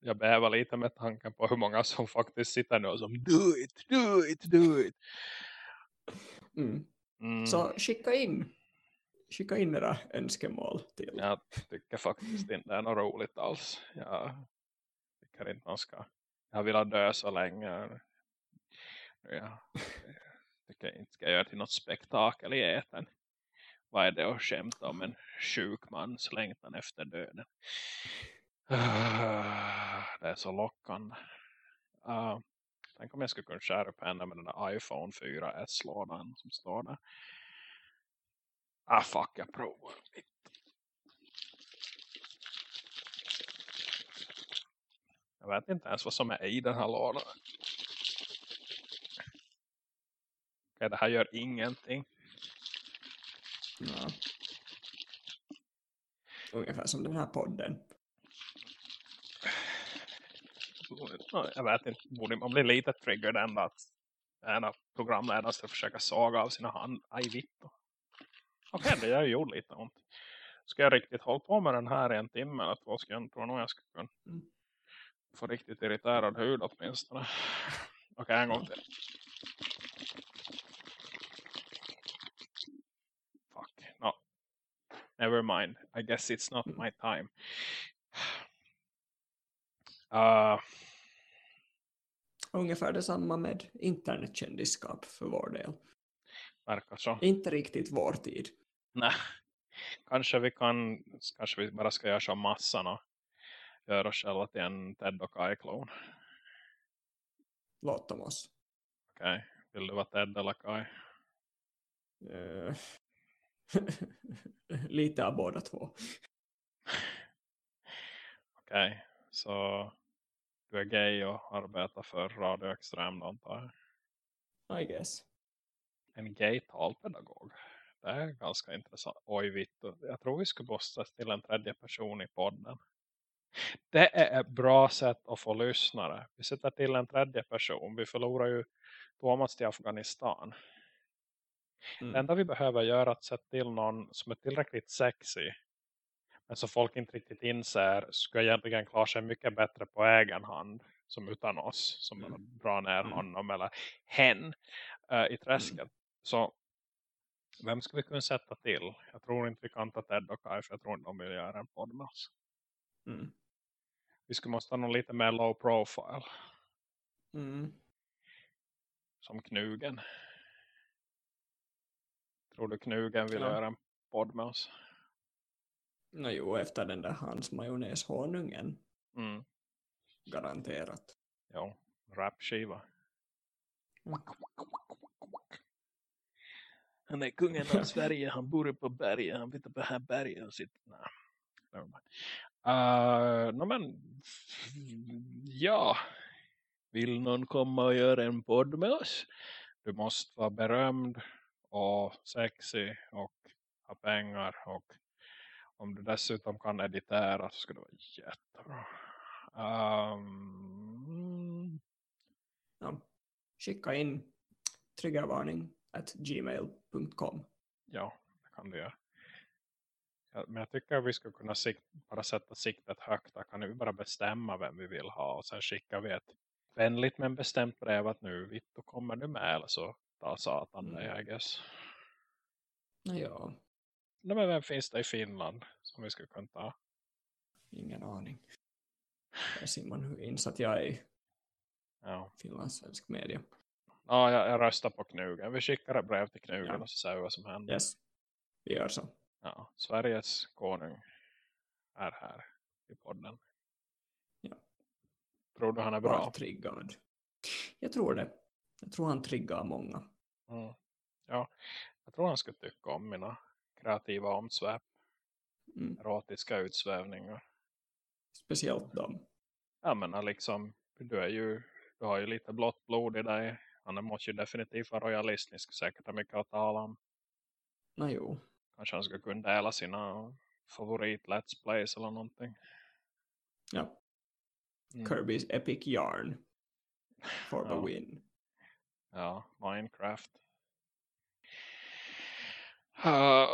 Speaker 1: jag bävar lite med tanken på hur många som faktiskt sitter nu och som do it, do it, do it.
Speaker 2: Mm. Mm. Så skicka in skicka in era önskemål till.
Speaker 1: Jag tycker faktiskt inte det är något roligt alls. Jag tycker inte man ska jag vill ha dö så länge. Ja. tycker jag inte ska göra till något spektakel i eten vad är det att skämta om en sjuk mans längtan efter döden? Ah, det är så lockande. Uh, tänk om jag skulle kunna skära upp henne med den där iPhone 4S-lådan som står där. Ah fuck, jag provar. Jag vet inte ens vad som är i den här lådan. Okej, det här gör ingenting.
Speaker 2: Ja. Ungefär som den här podden.
Speaker 1: Jag vet inte, borde man bli lite triggered ändå att en av programledarna ska försöka saga av sina hand. Aj vitt. Okej, okay, det har ju lite ont. Ska jag riktigt hålla på med den här en timme eller två ska jag tror nog jag ska kunna mm. få riktigt irriterad hud åtminstone. Okej, okay, en gång till. never mind. I guess it's not my time. Uh,
Speaker 2: Ungefär detsamma med internetkändisskap för vår del.
Speaker 1: Verkar så.
Speaker 2: Inte riktigt vår tid.
Speaker 1: Nej. Kanske vi kan, kanske vi bara ska göra som massan och göra oss själva till en Ted och Kai-klon.
Speaker 2: Låt dem oss.
Speaker 1: Okej, okay. vill du vara Ted eller Kai?
Speaker 2: Uh, Lite av båda två.
Speaker 1: Okej, okay. så du är gay och arbetar för Radio Extrem antar
Speaker 2: jag? I guess.
Speaker 1: En gay talpedagog. Det är ganska intressant. Oj vitt. Jag tror vi ska bossas till en tredje person i podden. Det är ett bra sätt att få lyssnare. Vi sätter till en tredje person. Vi förlorar ju Thomas till Afghanistan. Mm. Det enda vi behöver göra är att sätta till någon som är tillräckligt sexy. Men så folk inte riktigt inser ska egentligen klara sig mycket bättre på egen hand. Som utan oss. Som mm. drar ner mm. honom eller hen uh, i träsket. Mm. Så vem ska vi kunna sätta till? Jag tror inte vi kan ta Ted och Kai för jag tror inte de vill göra en podd med oss. Mm. Vi skulle måste ha någon lite mer low profile.
Speaker 2: Mm.
Speaker 1: Som knugen. Tror du Knugen vill ja. göra en podd med oss?
Speaker 2: No, jo, efter den där hans majonnäshonungen.
Speaker 1: Mm.
Speaker 2: Garanterat.
Speaker 1: Ja, rapskiva. Mm. Han är kungen av Sverige, han bor på berget, han vet på här berget och sitter... Nej, uh, no, men ja, vill någon komma och göra en podd med oss? Du måste vara berömd och sexy och ha pengar och om du dessutom kan editera så skulle det vara jättebra. Um,
Speaker 2: ja, skicka in triggervarning at gmail.com.
Speaker 1: Ja, det kan du göra. Men jag tycker att vi skulle kunna bara sätta siktet högt. Där kan vi bara bestämma vem vi vill ha. Och sen skickar vi ett vänligt men bestämt brev att nu vitt och kommer du med. Eller så tar satan
Speaker 2: Mm.
Speaker 1: dig, I guess.
Speaker 2: Ja,
Speaker 1: Nej, men vem finns det i Finland som vi skulle kunna ta?
Speaker 2: ingen aning. Där ser man hur insatt jag är i
Speaker 1: Ja,
Speaker 2: finlandssvensk media.
Speaker 1: ja jag, jag röstar på Knugen. Vi skickar ett brev till Knugen
Speaker 2: Ja.
Speaker 1: och så säger vi vad som händer.
Speaker 2: Yes, vi gör så.
Speaker 1: Ja, Sveriges konung är här i podden.
Speaker 2: Ja.
Speaker 1: Tror du han är
Speaker 2: Var
Speaker 1: bra?
Speaker 2: triggad. Jag tror det. Jag tror han triggar många.
Speaker 1: Mm. Ja, jag tror han skulle tycka om mina kreativa omsväp,
Speaker 2: Mm.
Speaker 1: erotiska utsvävningar.
Speaker 2: Speciellt dem.
Speaker 1: Jag menar liksom, du är ju, du har ju lite blått blod i dig. Han måste ju definitivt vara royalistisk, säkert har mycket att tala om.
Speaker 2: Nå jo.
Speaker 1: Kanske han skulle kunna dela sina favorit let's plays eller någonting.
Speaker 2: Ja.
Speaker 1: Mm.
Speaker 2: Kirby's Epic Yarn. For the
Speaker 1: Ja.
Speaker 2: win.
Speaker 1: Ja, Minecraft. Uh,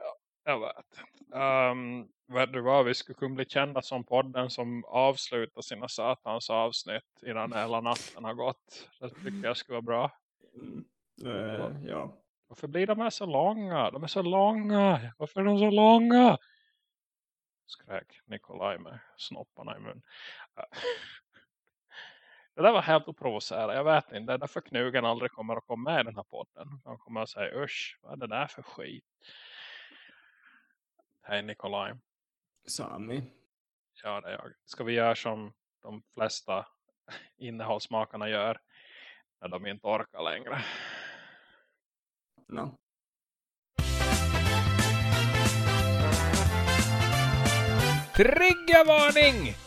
Speaker 1: ja, jag vet. Um, vet du vad, vi skulle kunna bli kända som podden som avslutar sina satans avsnitt innan hela natten har gått. Det tycker jag skulle vara bra.
Speaker 2: Mm. Eh, ja.
Speaker 1: Varför blir de här så långa? De är så långa. Varför är de så långa? Skrek Nikolaj med snopparna i mun. Det där var helt oprovocerande. Jag vet inte. Det är därför knugen aldrig kommer att komma med i den här podden. Han kommer att säga, usch, vad är det där för skit? Hej Nikolaj.
Speaker 2: Sami.
Speaker 1: Ja, det är jag. Ska vi göra som de flesta innehållsmakarna gör när de inte orkar längre?
Speaker 2: No.
Speaker 3: Triggervarning!